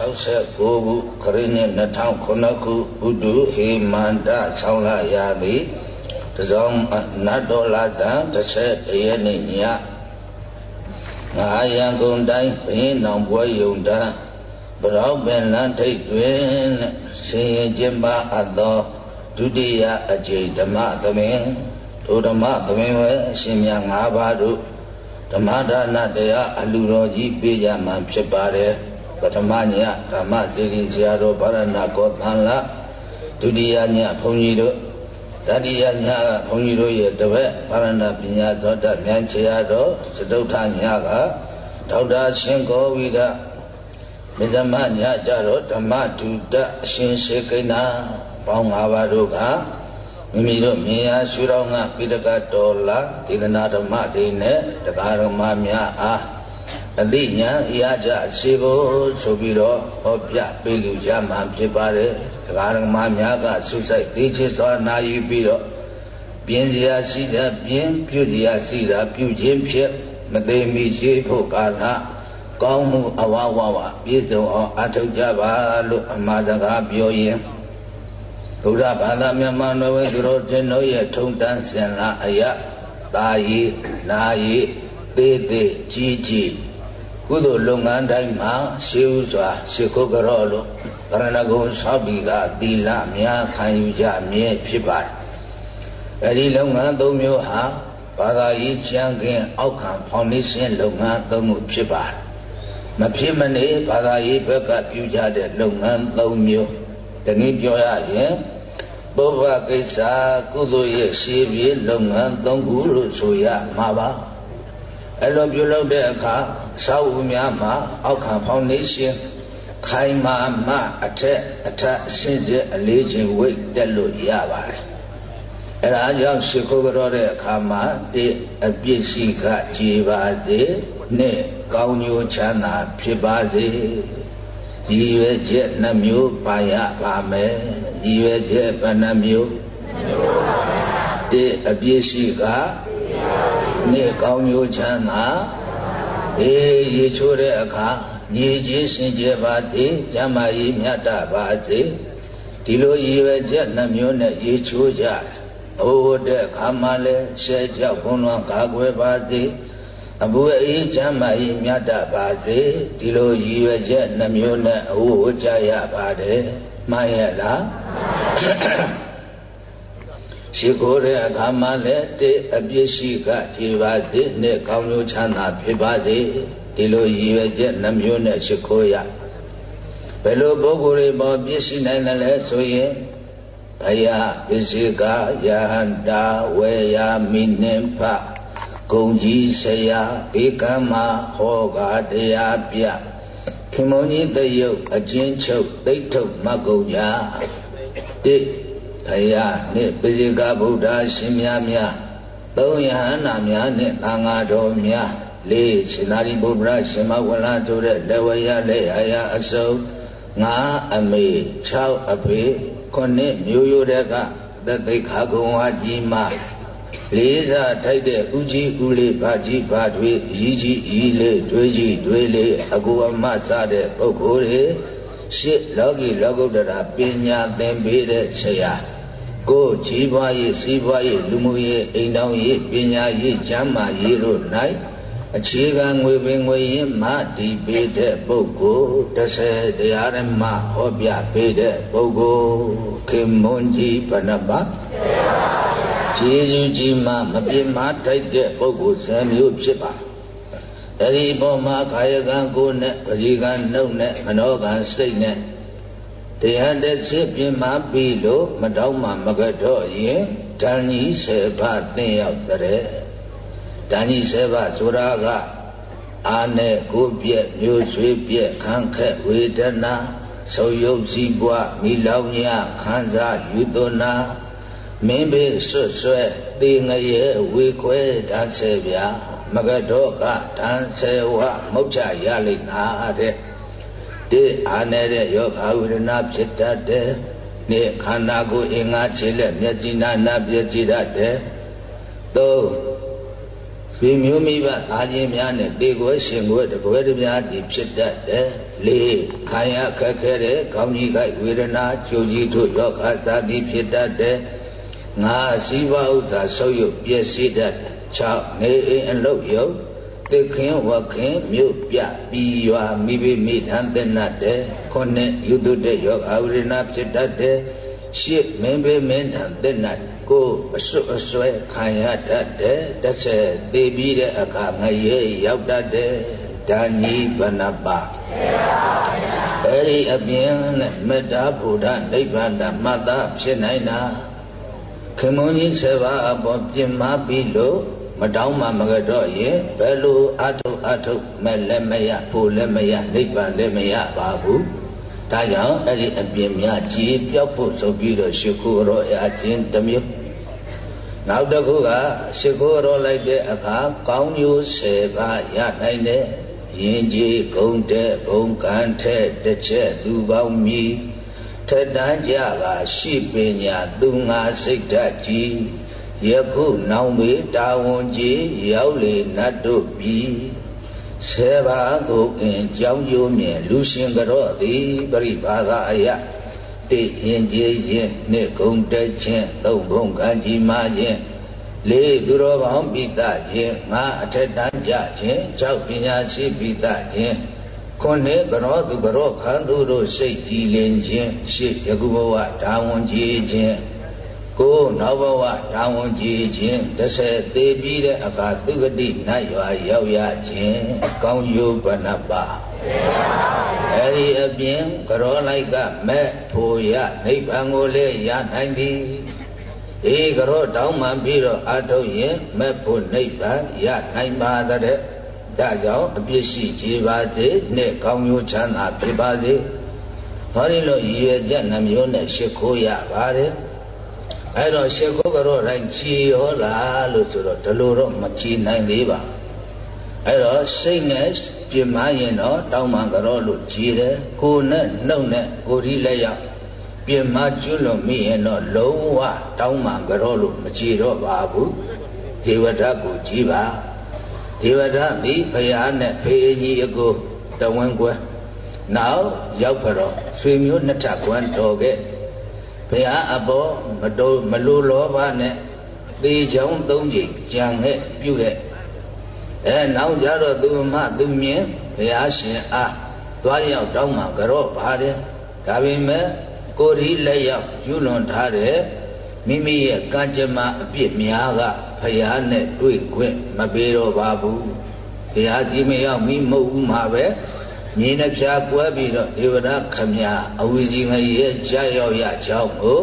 2569ခုခရစ်နှစ်2009ခုဥတုဟေမန္တ6လရာသီတစောင်းနတ်တော်လာတန်30ရက်နေ့ညငါရန်ကုန်တိုင်းဘင်းနောင်ပွဲယုံတန်းဗရောပင်လန်းထိပ်တွင်ရှင်ရင်ကျင်းပအပ်သောဒုတိယအကြိမ်ဓမ္မသမင်ဒုဓမ္မသမင်ဝဲအရှင်မြတ်၅ပါးတို့ဓမ္မဒါနတရားအလူတော်ကြီးပေးကြမှာဖြစ်ပါတယ် ပထမညဓမ္မတိရိဆရာတော်ဗရဏကောသံလဒုတိယညဘုန်းကြီးတို့တတိယညကဘုန်းကြီးတို့ရဲ့တပည့်ဗရဏပညာသောတမြန်ဆရာတော်စတုထညကဒေါက်တာရှင်ကောဝိဒမဇမညကြတော့ဓမ္မဒုတအရှင်ရှေကိဏပေါင်း၅ပါးတို့ကမိမိတို့မြင်ရရှုတော်ကပိဋကတော်လာဒေသနာဓမ္မတွေနဲ့တရားဓမ္မများအား အသိဉာဏ်ရကြရှိဖို့ဆိုပြီးတော့ဟောပြပေးလူရမှဖြစ်ပါတယ်တရားဓမ္မများကဆုစိုက်သိချစ်စွာနာယူပြီးတော့ပြင်းစရာရှိတာပြင်းပြုစရာရှိတာပြုခြင်းဖြစ်မသိမီရှိဖို့ကာလကောင်းမှုအဝဝဝပြည့်စုံအောင်အထောက်ကြပါလို့အမှားစကားပြောရင်ဘုရားဘာသာမြန်မာနယ်ဝဲသူတော်တင်တို့ရဲ့ထုံတန်းစင်လာအယတာယီနာယီသေးသေးကြီးကြီး ကုသိုလ်လုပ်ငန်းတိုင်းမှာရှေးဥစွာရှေခုကရောလို့ကရဏဂုံသောက်ပြီးကသီလများခံယူကြမြဲဖြစ်ပါတယ်။အဲဒီလုပ်ငန်း၃မျိုးဟာဘာသာရေးကျမ်းခင်အောက်ခံဖောင်ဒေးရှင်းလုပ်ငန်း၃ခုဖြစ်ပါတယ်။မဖြစ်မနေဘာသာရေးဘက်ကပြုကြတဲ့လုပ်ငန်း၃မျိုးတနည်းပြောရရင်ပုဗ္ဗကိစ္စကုသိုလ်ရဲ့ရှေးပြေလုပ်ငန်း၃ခုလို့ဆိုရမှာပါအဲ့လိုပြုလုပ်တဲ့အခါ စာဝူများမှာအောက်ခံဖောင်ဒေးရှင်းခိုင်မာမှအထက်အထက်အရှင်းတဲ့အလေးချိန်ဝိတ်တက်လို့ရပါတယ်အဲ့ဒါကြောင့်ရှ िख ုကြောတဲ့အခါမှာတိအပြစ်ရှိကကြည်ပါစေနဲ့ကောင်းညိုချမ်းသာဖြစ်ပါစေရည်ရွယ်ချက်နှမျိုးပါရပါမယ်ရည်ရွယ်ချက်ဘယ်နှမျိုးတိအပြည့်ရှိကနေ့ကောင်းမျိုးချမ်းသာ အေးရေချိုးတဲ့အခါညီကြီးစင်ကြယ်ပါသည်ကျမ်းမာရေးမြတ်တာပါသည်ဒီလိုရည်ရွယ်ချက်နှမျိုးနဲ့ရေချိုးကြဟိုတဲ့အခါမှလည်းရှဲကြောက်ဘုံလွန်ကာကွယ်ပါသည်အဘူအေးချမ်းမာရေးမြတ်တာပါစေဒီလိုရည်ရွယ်ချက်နှမျိုးနဲ့အဝတ်ကြရပါတယ်မှန်ရဲ့လား ရှိခိုးတဲ့အခါမှလည်းတေအပြစ်ရှိကကြည်ပါစေနဲ့ကောင်းကျိုးချမ်းသာဖြစ်ပါစေဒီလိုရည်ရွယ်ချက်နှမျိုးနဲ့ရှိခိုးရဘယ်လိုပုဂ္ဂိုလ်တွေပေါ်ပြည့်ရှိနိုင်တယ်လဲဆိုရင်ဘယပစ္စေကယဟန္တာဝေယမိနိဖဂုံကြီးဆရာဧကမ္မာဟောကတရားပြခင်မုန်ကြီးတယုတ်အချင်းချုပ်သိဋ္ဌုမတ်ကုံညာတိ ဘုရားနှင့်ပဇိကဗုဒ္ဓရှင်များများသုံးယဟန္တာများနှင့်သံဃာတော်များလေးရှင်သာရိပုတ္တရာရှင်မဝလာတို့တဲ့လက်ဝရလက်အရာအစုံငါအမေ6အဖေခုနှစ်မျိုးရိုးတဲ့ကသတိခါကုံဝါကြီးမှလေးစားထိုက်တဲ့ဥကြီးဥလေးဗာကြီးဗာတွေရီကြီးရီလေးတွေးကြီးတွေးလေးအကူအမစတဲ့ပုဂ္ဂိုလ်တွေ ရှစ်လောကီလောကုတ္တရာပညာသင်ပေးတဲ့ဆရာကိုကြီးပွားရေးစီးပွားရေးလူမှုရေးအိမ်တောင်ရေးပညာရေးကျမ်းမာရေးတို့၌အခြေခံငွေပင်ငွေရင်းမှတည်ပေးတဲ့ပုဂ္ဂိုလ်30တရားဓမ္မဟောပြပေးတဲ့ပုဂ္ဂိုလ်ခင်မွန်ကြီးဘဏ္ဍပါကျေးဇူးကြီးမှမပြင်းမထိုက်တဲ့ပုဂ္ဂိုလ်ဇံမျိုးဖြစ်ပါ အဲ့ဒီပေါ်မှာခာယကံကိုယ်နဲ့ပဇီကံနှုတ်နဲ့မနောကံစိတ်နဲ့တရားတစ်စစ်ပြင်းမပြီးလို့မတောင်းမှမကတော့ရင်ဓာန်ကြီးဆယ်ပါးသင်ရောက်တဲ့ဓာန်ကြီးဆယ်ပါးဆိုတာကအာနဲ့ကိုပြက်မျိုးဆွေးပြက်ခံခက်ဝေဒနာဆုံယုတ်စည်းပွားမိလောင်ညခံစားယူသွနာမင်းဘေးဆွတ်ဆွဲသေငရဲဝေခွဲဓာန်ဆယ်ပြား မကတော့ကတန်ဆေဝမုတ်ချရလိမ့်နာတဲ့ဒီအာနေတဲ့ယောဂဝိရဏဖြစ်တတ်တယ်နေခန္ဓာကိုယ်အင်္ဂါခြေလက်မျက်စိနာနာပြည့်ကြည်တတ်တယ်သုံးဆွေမျိုးမိဘသားချင်းများနဲ့တေကွယ်ရှင်ကွယ်တကွယ်တပြားတည်ဖြစ်တတ်တယ်လေးခံရခက်ခဲတဲ့ကောင်းကြီးကိုက်ဝေဒနာကြိုကြီးတို့ရောဂါသာတိဖြစ်တတ်တယ်ငါစီးပွားဥစ္စာဆုပ်ယုပ်ပျက်စီးတတ်တယ် 6နေအိမ်အလုတ်ယုတ်သိခင်ဝခင်မြို့ပြပြီးရွာမိဘမိထန်တဲ့နတ်တဲ့ခုနှစ်ယုဒ္ဓတဲ့ယောဂဝိရဏဖြစ်တတ်တဲ့ရှစ်မင်းဘေးမင်းထန်တဲ့နတ်ကိုအစွတ်အစွဲခံရတတ်တဲ့တစ်ဆက်သိပြီးတဲ့အခါငရေရောက်တတ်တဲ့ဒါညီဘဏပါအဲ့ဒီအပြင်နဲ့မေတ္တာဘုရားနိဗ္ဗာန်မှတ်သားဖြစ်နိုင်တာခင်မုန်းကြီး7ပါးအပေါ်ပြင်မပြီးလို့ မတောင်းမှမကတော့ရင်ဘယ်လိုအထုအထုမဲ့လည်းမရဖို့လည်းမရနိဗ္ဗာန်လည်းမရပါဘူးဒါကြောင့်အဲ့ဒီအပြင်များကြည်ပြောက်ဖို့ဆိုပြီးတော့ရှ िख ိုရောအချင်းတစ်မျိုးနောက်တစ်ခုကရှ िख ိုရောလိုက်တဲ့အခါကောင်းကျိုး10ပါးရနိုင်တဲ့ရင်ကြီးဂုံတဲ့ဘုံကံထဲတစ်ချက်သူပေါင်းမြည်ထက်တန်းကြပါရှိပညာသူငါစိတ်ဓာတ်ကြီး ယခုနောင်မေတာဝန်ကြီးရောက်လေနတ်တို့ပြီဆယ်ပါးကိုအင်ကြောင်းကျိုးမြင်လူရှင်ကြော့သည်ပရိပါဒအယတိရင်ကြီးရင်နှင့်ဂုံတက်ခြင်းသုံးဘုံကံကြီးမာခြင်းလေးသူတော်ကောင်းပိတခြင်းငါအထက်တန်းကြခြင်းကြောက်ပညာရှိပိတခြင်းခုနှစ်ကရောသူကရောခံသူတို့စိတ်ကြည်လင်ခြင်းရှေ့ယခုဘဝဒါဝန်ကြီးခြင်း ကိုနောက်ဘဝတာဝန်ကြည်ခြင်းတစ်ဆက်သေးပြီးတဲ့အခါသူဂတိနတ်ရွာရောက်ရခြင်းကောင်းကျိုးဘဏ္ဍပါအဲ့ဒီအပြင်ကရောလိုက်ကမဲ့ဖို့ရနိဗ္ဗာန်ကိုလည်းရနိုင်သည်အေးကရောတောင်းမှပြီးတော့အထုတ်ရင်မဲ့ဖို့နိဗ္ဗာန်ရနိုင်ပါတဲ့ဒါကြောင့်အပြစ်ရှိကြပါစေနဲ့ကောင်းကျိုးချမ်းသာဖြစ်ပါစေဟောဒီလိုရည်ရွယ်ချက်နှမျိုးနဲ့ရှ िख ိုးရပါတယ် အဲ့တော့ရှ िख ိုးကတော့တိုင်းကြည်ရောလားလို့ဆိုတော့ဒီလိုတော့မကြည်နိုင်သေးပါအဲ့တော့စိတ်နဲ့ပြင်မရင်တော့တောင်းမှကြောလို့ကြည်တယ်ကိုယ်နဲ့နှုတ်နဲ့ကိုယ်ဒီလက်ရောက်ပြင်မကျွလွန်မိရင်တော့လုံးဝတောင်းမှကြောလို့မကြည်တော့ပါဘူးဒေဝဒကိုကြည်ပါဒေဝဒသည်ဘုရားနဲ့ဖေးကြီးအကိုတဝင်းကွယ်နောက်ရောက်ကြတော့ဆွေမျိုးနှစ်ထပ်ကွမ်းတော်ခဲ့ ဘုရားအပေါ်မတိုးမလိုလောဘနဲ့သေချောင်းသုံးချိန်ကြံခဲ့ပြုခဲ့အဲနောက်ကြတော့သူမှသူမြင်ဘုရားရှင်အားသွားရောက်တောင်းမှကြော့ပါတယ်ဒါပေမဲ့ကိုရီလက်ရောက်ယူလွန်ထားတဲ့မိမိရဲ့ကံကြမ္မာအပြစ်များကဘုရားနဲ့တွေ့ခွင့်မပေးတော့ပါဘူးဘုရားကြီးမရောက်မိမဟုတ်ဘူးမှာပဲ မြေနှဖျားကွဲပြီးတော့ဒေဝရခမညာအဝီစီငရဲ့ကြာရောက်ရကြောင်းကို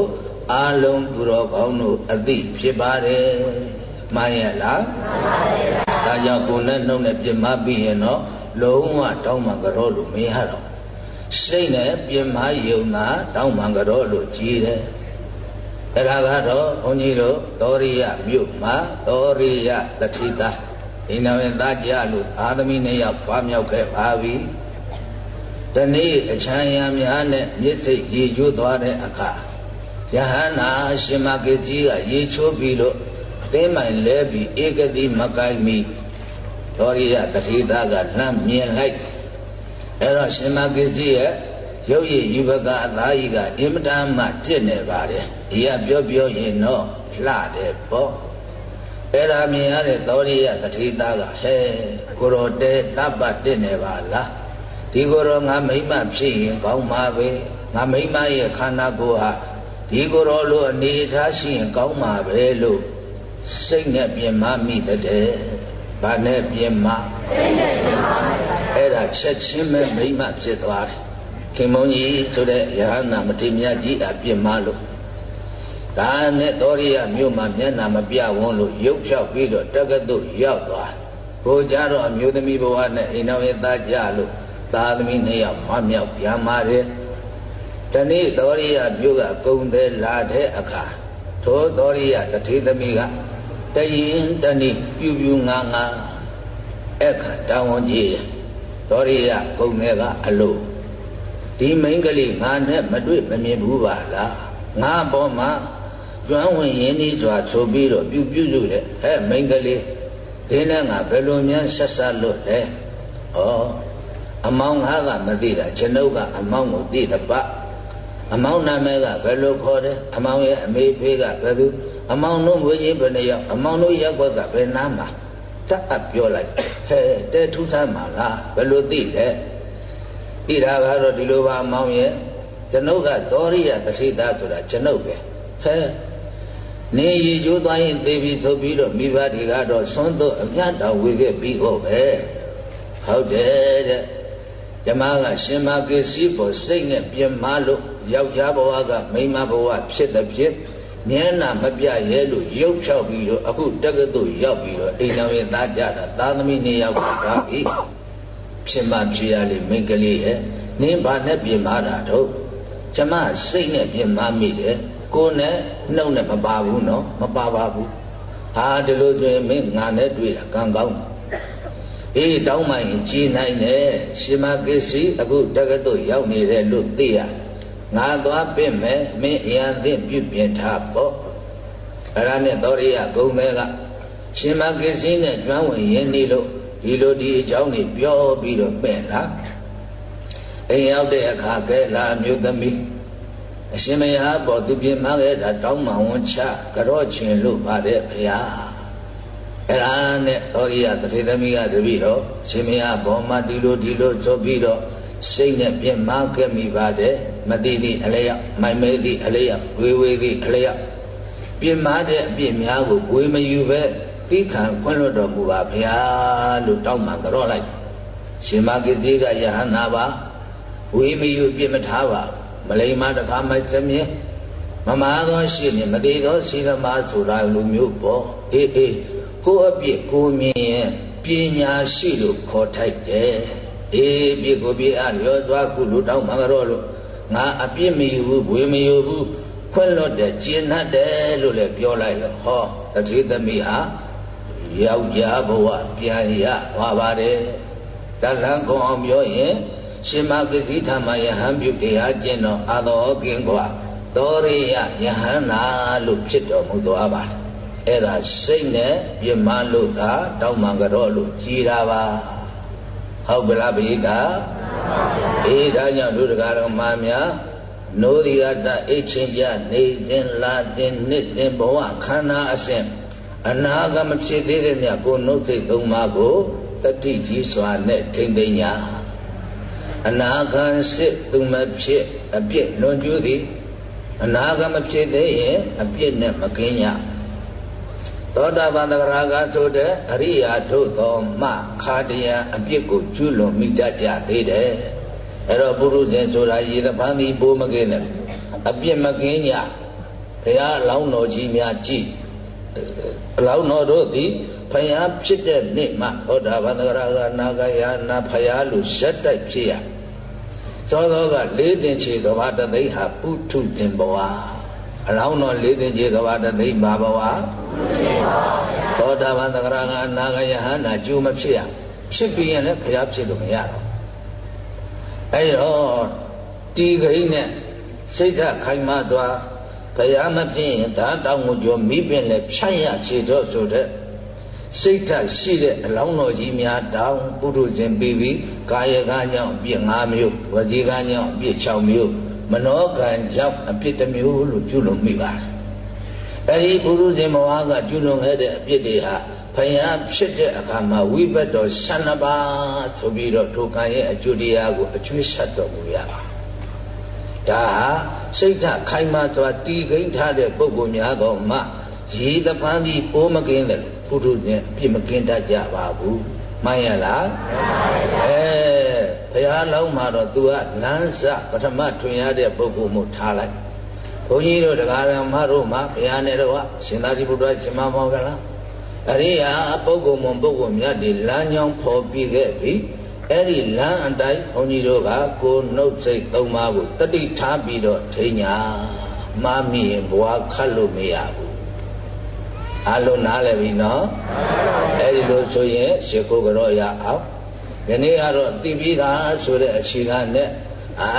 အာလုံးသူတော်ကောင်းတို့အသိဖြစ်ပါတယ်မှန်ရဲ့လားမှန်ပါဗျာဒါကြောင့်ကိုယ်နဲ့နှုတ်နဲ့ပြမပြီးရင်တော့လုံးဝတောင်းမှကြောလို့မရတော့စိတ်နဲ့ပြမယုံတာတောင်းမှကြောလို့ကြည်တယ်အဲ့ဒါကတော့ဘုန်းကြီးတို့သောရိယမြို့မှာသောရိယတတိတာအိန္ဒဝေသားကြလို့အာသမီနှစ်ယောက်ပွားမြောက်ခဲ့ပါပြီ တနေ့အချမ်းရံများနဲ့မျက်စိရေချိုးသွားတဲ့အခါယဟန္တာရှင်မကေကြီးကရေချိုးပြီးလို့သင်းမိုင်လဲပြီးဧကတိမကိုင်းမီသောရိယတတိသားကလှမ်းမြင်လိုက်အဲ့တော့ရှင်မကေကြီးရဲ့ရုပ်ရည်ယူဘကအသားကြီးကအင်မတန်မှတစ်နေပါတယ်ဒီကပြောပြောရင်တော့လှတယ်ပေါ့အဲ့ဒါမြင်ရတဲ့သောရိယတတိသားကဟဲကိုရောတဲတပ်ပတ်တစ်နေပါလား ဒီကိုယ်တော်ငါမိမဖြစ်ရင်ကောင်းပါပဲငါမိမရဲ့ခန္ဓာကိုယ်ဟာဒီကိုယ်တော်လိုအနေထားရှိရင်ကောင်းပါပဲလို့စိတ်နဲ့ပြင်မမိတဲ့။ဘာနဲ့ပြင်မစိတ်နဲ့ပြင်မအဲ့ဒါချက်ချင်းပဲမိမဖြစ်သွားတယ်။ခင်မုန်းကြီးဆိုတဲ့ယဟန္တာမထေရမြတ်ကြီးအပြင်မလို့ဒါနဲ့သောရိယမြို့မှာမျက်နာမပြဝန်းလို့ရုပ်ဖြောက်ပြီးတော့တက္ကသိုလ်ရောက်သွား။ဘိုးကြတော့အမျိုးသမီးဘဝနဲ့အိမ်တော်ရဲ့သားကြလို့ သားသမီးနှစ်ယောက်မမြောက်ပြန်ပါတယ်တနေ့သောရိယမြို့ကကုံသေးလာတဲ့အခါထိုသောရိယတထေသမီးကတရင်တနေ့ပြူပြူငါငါအခါတောင်းဝန်ကြီးသောရိယကုံသေးကအလို့ဒီမိန်းကလေးငါနဲ့မတွေ့မမြင်ဘူးပါလားငါဘောမှာကျွမ်းဝင်ရင်းနှီးစွာဆိုပြီးတော့ပြူပြူစုတဲ့ဟဲ့မိန်းကလေးဒီနဲ့ငါဘယ်လိုများဆက်ဆက်လို့လဲဩ အမောင်းငါကမသိတာကျွန်ုပ်ကအမောင်းကိုသိတပတ်အမောင်းနာမည်ကဘယ်လိုခေါ်တယ်အမောင်းရဲ့အမေဖေးကဘယ်သူအမောင်းတို့ဝေကြီးဘယ်နှယောက်အမောင်းတို့ရက်ွက်ကဘယ်နားမှာတတ်အပ်ပြောလိုက်ဟဲ့တဲထူးဆန်းပါလားဘယ်လိုသိလဲသိတာကတော့ဒီလိုပါအမောင်းရဲ့ကျွန်ုပ်ကသောရိယတတိတာဆိုတာကျွန်ုပ်ပဲဟဲ့နေရီကျိုးသွားရင်သေပြီဆိုပြီးတော့မိဘတွေကတော့သွန်းတော့အမြတ်တော်ဝေခဲ့ပြီးတော့ပဲဟုတ်တယ်တဲ့ ဓမ္မကရှင်မကိစီပေါ်စိတ်နဲ့ပြင်မလို့ယောက်ျားဘဝကမိန်းမဘဝဖြစ်တဲ့ဖြစ်မျက်နာမပြရဲလို့ရုပ်ချောက်ပြီးတော့အခုတက္ကသိုလ်ရောက်ပြီးတော့အိမ်တော်ရဲ့သားကြတာသားသမီးနှစ်ယောက်ကပါပြီဖြစ်မှဖြစ်ရလေမိန်းကလေးရဲ့နင်းဘာနဲ့ပြင်မာတာတော့ကျမစိတ်နဲ့ပြင်မာမိတယ်ကိုယ်နဲ့နှုတ်နဲ့မပါဘူးနော်မပါပါဘူးဟာဒီလိုဆိုရင်မင်းငါနဲ့တွေ့တာကံကောင်း အေးတောင်းမှရင်ကြည်နိုင်တယ်ရှင်မကိစီအခုတက္ကသိုလ်ရောက်နေတယ်လို့သိရငါသွားပြင်မယ်မင်းအရန်သိပြုပြင်ထားပေါ့အဲ့ဒါနဲ့သောရိယဂုံမဲကရှင်မကိစီနဲ့ကျွမ်းဝင်ရင်းနေလို့ဒီလိုဒီအကြောင်းတွေပြောပြီးတော့ပြင်လာအိမ်ရောက်တဲ့အခါကဲလာမျိုးသမီးအရှင်မယားပေါ်သူပြင်မခဲ့တာတောင်းမှဝန်ချကြော့ချင်လို့ပါတယ်ဗျာ အဲ့ဒါနဲ့သောရိယတထေသမီးကတပည့်တော့ရှင်မယားပေါ်မှာဒီလိုဒီလိုဆိုပြီးတော့စိတ်နဲ့ပြင်မခဲ့မိပါတယ်မသိသည့်အလျောက်မိုင်မဲသည့်အလျောက်ဝေဝေသည့်အလျောက်ပြင်မတဲ့အပြစ်များကိုဝေမယူပဲသိခံခွင့်လွတ်တော်မူပါဗျာလို့တောင်းမှကြော့လိုက်ရှင်မကိတိကယဟနာပါဝေမယူပြစ်မထားပါမလိမ္မာတခါမှသမင်းမမာသောရှိနေမသေးသောရှိသမားဆိုတာလူမျိုးပေါ့အေးအေး ကိုအပြစ်ကိုမြင်ရင်ပညာရှိလို့ခေါ်ထိုက်တယ်အေးပြစ်ကိုပြအလျောသွားခုလူတောင်းမှကြောလို့ငါအပြစ်မယူဘူးဝေမယူဘူးခွင့်လွတ်တယ်ကျင့်တတ်တယ်လို့လည်းပြောလိုက်ရောဟောတတိသမီးဟာယောက်ျားဘဝပြန်ရသွားပါတယ်တလန်းကုံအောင်ပြောရင်ရှင်မဂတိထမယဟန်ပြုတရားကျင့်တော်အာသောကင်းကွာသောရိယယဟန္နာလို့ဖြစ်တော်မူသွားပါတယ် အဲ့ဒါစိတ်နဲ့ပြမလို့သာတောင်းမှကြောလို့ကြည်တာပါဟုတ်ပလားဘိကအေးဒါကြောင့်လူတကာတော်မှာများနိုးဒီကတအိတ်ချင်းကြနေစဉ်လာတင်နှစ်တင်ဘဝခန္ဓာအစဉ်အနာဂမဖြစ်သေးတဲ့မြတ်ကိုနှုတ်သိသုံးပါးကိုတတိကြီးစွာနဲ့ထိမ့်သိညာအနာဂံစစ်သူမဖြစ်အပြစ်လွန်ကျူးသည်အနာဂမဖြစ်သေးရင်အပြစ်နဲ့မကင်းရ သောတာပန်သဂရာကဆိုတဲ့အရိယာတို့သောမခါတယံအပြစ်ကိုကျူးလွန်မိတတ်ကြသေးတယ်အဲ့တော့ပုရုဇဉ်ဆိုတာရေတပန်းသည်ပိုးမကင်းတယ်အပြစ်မကင်းကြဘုရားအလောင်းတော်ကြီးများကြည်အလောင်းတော်တို့သည်ဖယားဖြစ်တဲ့နေ့မှသောတာပန်သဂရာကနာဂယနာဖယားလူဇက်တိုက်ဖြစ်ရသောသောကလေးတင်ချေကဘာတသိဟာပုထုဇဉ်ဘဝ အလောင်းတော်လေးတင်ချေကဘာတသိဘာဘဝသောတာပန်သဂရာကအနာဂယဟနာကျူမဖြစ်ရဖြစ်ပြီးရင်လည်းဘုရားဖြစ်လို့မရတော့အဲ့တော့တီခိနဲ့စိတ်ဓာတ်ခိုင်မာသွားဘုရားမဖြစ်ရင်ဒါတောင်းကိုကြောမိပင်လည်းဖြတ်ရခြေတော့ဆိုတဲ့စိတ်ဓာတ်ရှိတဲ့အလောင်းတော်ကြီးများတောင်းပုထုဇဉ်ပြီးပြီးကာယကကြောင့်အပြစ်၅မျိုးဝစီကကြောင့်အပြစ်၆မျိုး မနောကံကြောင့်အပြစ်တစ်မျိုးလို့ပြုလုပ်မိပါတယ်အဲဒီပုထုဇဉ်ဘဝကပြုလုပ်ခဲ့တဲ့အပြစ်တွေဟာဖယားဖြစ်တဲ့အခါမှာဝိဘတ်တော်ဆန္ဒပါဆိုပြီးတော့ထိုကံရဲ့အကျိုးတရားကိုအကျွေးဆက်တော်မူရပါဒါဟာစိတ်ဓာတ်ခိုင်မာစွာတည်ခိန်းထားတဲ့ပုဂ္ဂိုလ်များသောမှရေတပန်းပြီးပိုးမကင်းတယ်ပုထုဇဉ်အပြစ်မကင်းတတ်ကြပါဘူး မှန်ရလားအဲဘုရားလုံးမှာတော့ तू ကလမ်းစပထမထွင်ရတဲ့ပုဂ္ဂိုလ်မှုထားလိုက်ဘုန်းကြီးတို့တရားဓမ္မတို့မှာဘုရားနဲ့တော့ရှင်သာရိပုတ္တရာရှင်မမောကလားအရိယာပုဂ္ဂိုလ်မွန်ပုဂ္ဂိုလ်မြတ်ဒီလမ်းကြောင်းဖော်ပြခဲ့ပြီအဲ့ဒီလမ်းအတိုင်းဘုန်းကြီးတို့ကကိုနှုတ်စိတ်သုံးပါးကိုတတိထားပြီးတော့ထိညာမှားမိရင်ဘဝခတ်လို့မရဘူး အလုံးနားလည်းပြီနော်အဲ့ဒီလိုဆိုရင်ရှ िख ုကြောရအောင်ယနေ့ကတော့တိပိသာဆိုတဲ့အချိန်ကနဲ့အာ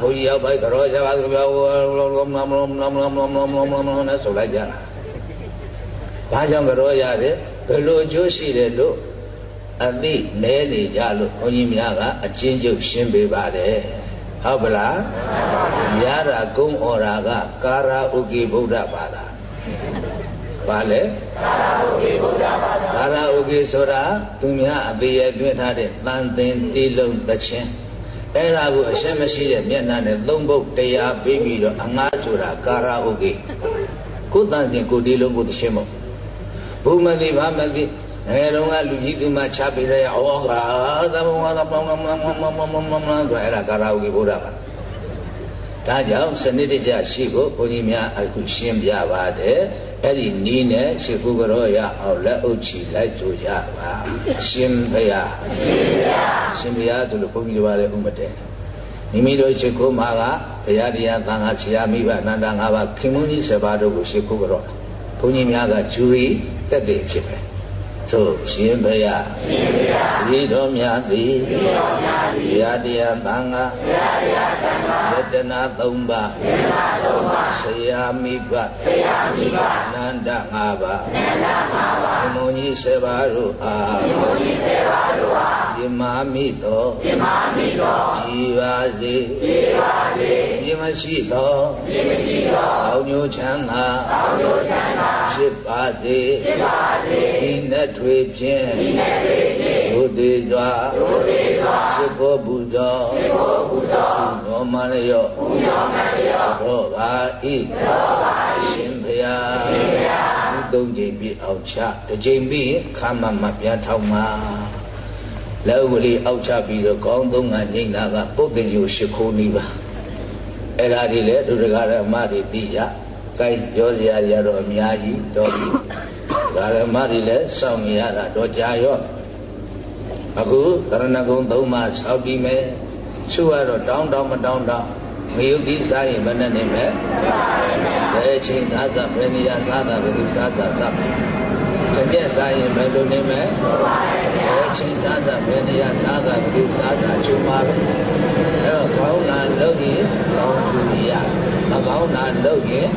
ဘုန်းကြီးရောက်ပိုက်ကြောရပါသဗျာလောလောမလောမလောမလောမလောမလောမလောမလောနဲ့ဆိုလိုက်ကြတာဘာကြောင့်ကြောရတယ်ယ်လိုအကျိုးရှိတယ်လို့အသိနဲနေကြလို့ဘုန်းကြီးများကအချင်းချုပ်ရှင်းပေးပါတယ်ဟုတ်ပလားရတာကုံဩရာကကာရာဥကိဗုဒ္ဓဘာသာ ဘာလဲသာရဝကေဘုရားဘာသာသာရဝကေဆိုတာသူများအပေရတွင်းထားတဲ့တန်သင်တိလုံးသချင်းအဲ့ဒါကိုအရှက်မရှိတဲ့မျက်နှာနဲ့သုံးပုတ်တရားပေးပြီးတော့အငားဆိုတာကာရာဝကေကိုယ်တန်သင်ကိုဒီလုံးကိုသချင်းမို့ဘုမတိဘာမတိအဲတော့ကလူကြီးသူမချပေးရရဩဃာသဘုံဝါသပေါင်းမမမမမမမဆိုအဲ့ဒါကာရာဝကေဘုရားပါဒါကြောင့်စနစ်တကျရှိဖို့ဘုန်းကြီးများအခုရှင်းပြပါတယ် အဲ့ဒီနီးနဲ့ရှိခုကြောရအောင်လက်အုပ်ချီလိုက်ကြကြပါရှင်ဘုရားရှင်ဘုရားရှင်ဘုရားဆိုလို့ဘုန်းကြီးတွေပါလေဥမတဲ့မိမိတို့ရှိခိုးမှာကဘုရားတရားသံဃာဆရာမိဘအနန္တ၅ပါးခင်မုန်းကြီး7ပါးတို့ကိုရှိခိုးကြောဘုန်းကြီးများကဂျူရီတက်တယ်ဖြစ်ပဲ သို့ရှင်ဘုရားရှင်ဘုရားဤတော်များသည်ဤတော်များသည်ဘုရားတရားသံဃာဘုရားတရားသံဃာယတနာ၃ပါးယတနာ၃ပါးဆရာမိဘဆရာမိဘနန္ဒ၅ပါးနန္ဒ၅ပါးဘုံကြီး7ပါးတို့အားဘုံကြီး7ပါးတို့အားပြမာမိသောပြမာမိသောကြည်ပါစေကြည်ပါစေပြမရှိသောပြမရှိသောအောညိုချမ်းသာအောညိုချမ်းသာဖြစ်ပါစေဖြစ်ပါစေဒီနဲ့ထွေဖြင့်ဒီနဲ့ထွေဖြင့်ဘုသေးစွာဘုသေးစွာရှိခိုးပူဇော်ရှိခိုးပူဇော်ဘုရောမလျော့ဘုရောမလျော့သောပါဤသောပါရှင်ဘုရားရှင်ဘုရားဒီသုံးချိန်ပြည့်အောင်ချတစ်ချိန်ပြီးခါမမပြန်ထောက်မှာလက်ဝလေးအောက်ချပြီးတော့ကောင်းသုံးကငိမ့်တာကပုတ်တင်ယူရှိခိုးနီးပါအဲ့ဒါဒီလေဒုဒကာရမတွေပြီးရ ကိုင်းပြောစရာတွေကတော့အများကြီးတော်ပြီဒါရမတွေလည်းစောင့်နေရတာတော့ကြာရော့အခုတရဏဂုံသုံးပါးဆောက်ပြီးမယ်သူကတော့တောင်းတောင်းမတောင်းတောင်းမယုတ်သီးစားရင်မနဲ့နေမယ်ဘယ်ချိန်သာသာဘယ်နေရာသာသာဘယ်သူသာသာစပ်တကယ်စားရင်ဘယ်လိုနေမလဲဘယ်ချိန်သာသာဘယ်နေရာသာသာဘယ်သူသာသာချုပ်ပါပဲအဲ့တော့ကောင်းတာလုပ်ရင်ကောင်းသူရ မကောင်းတာလုပ်ရင်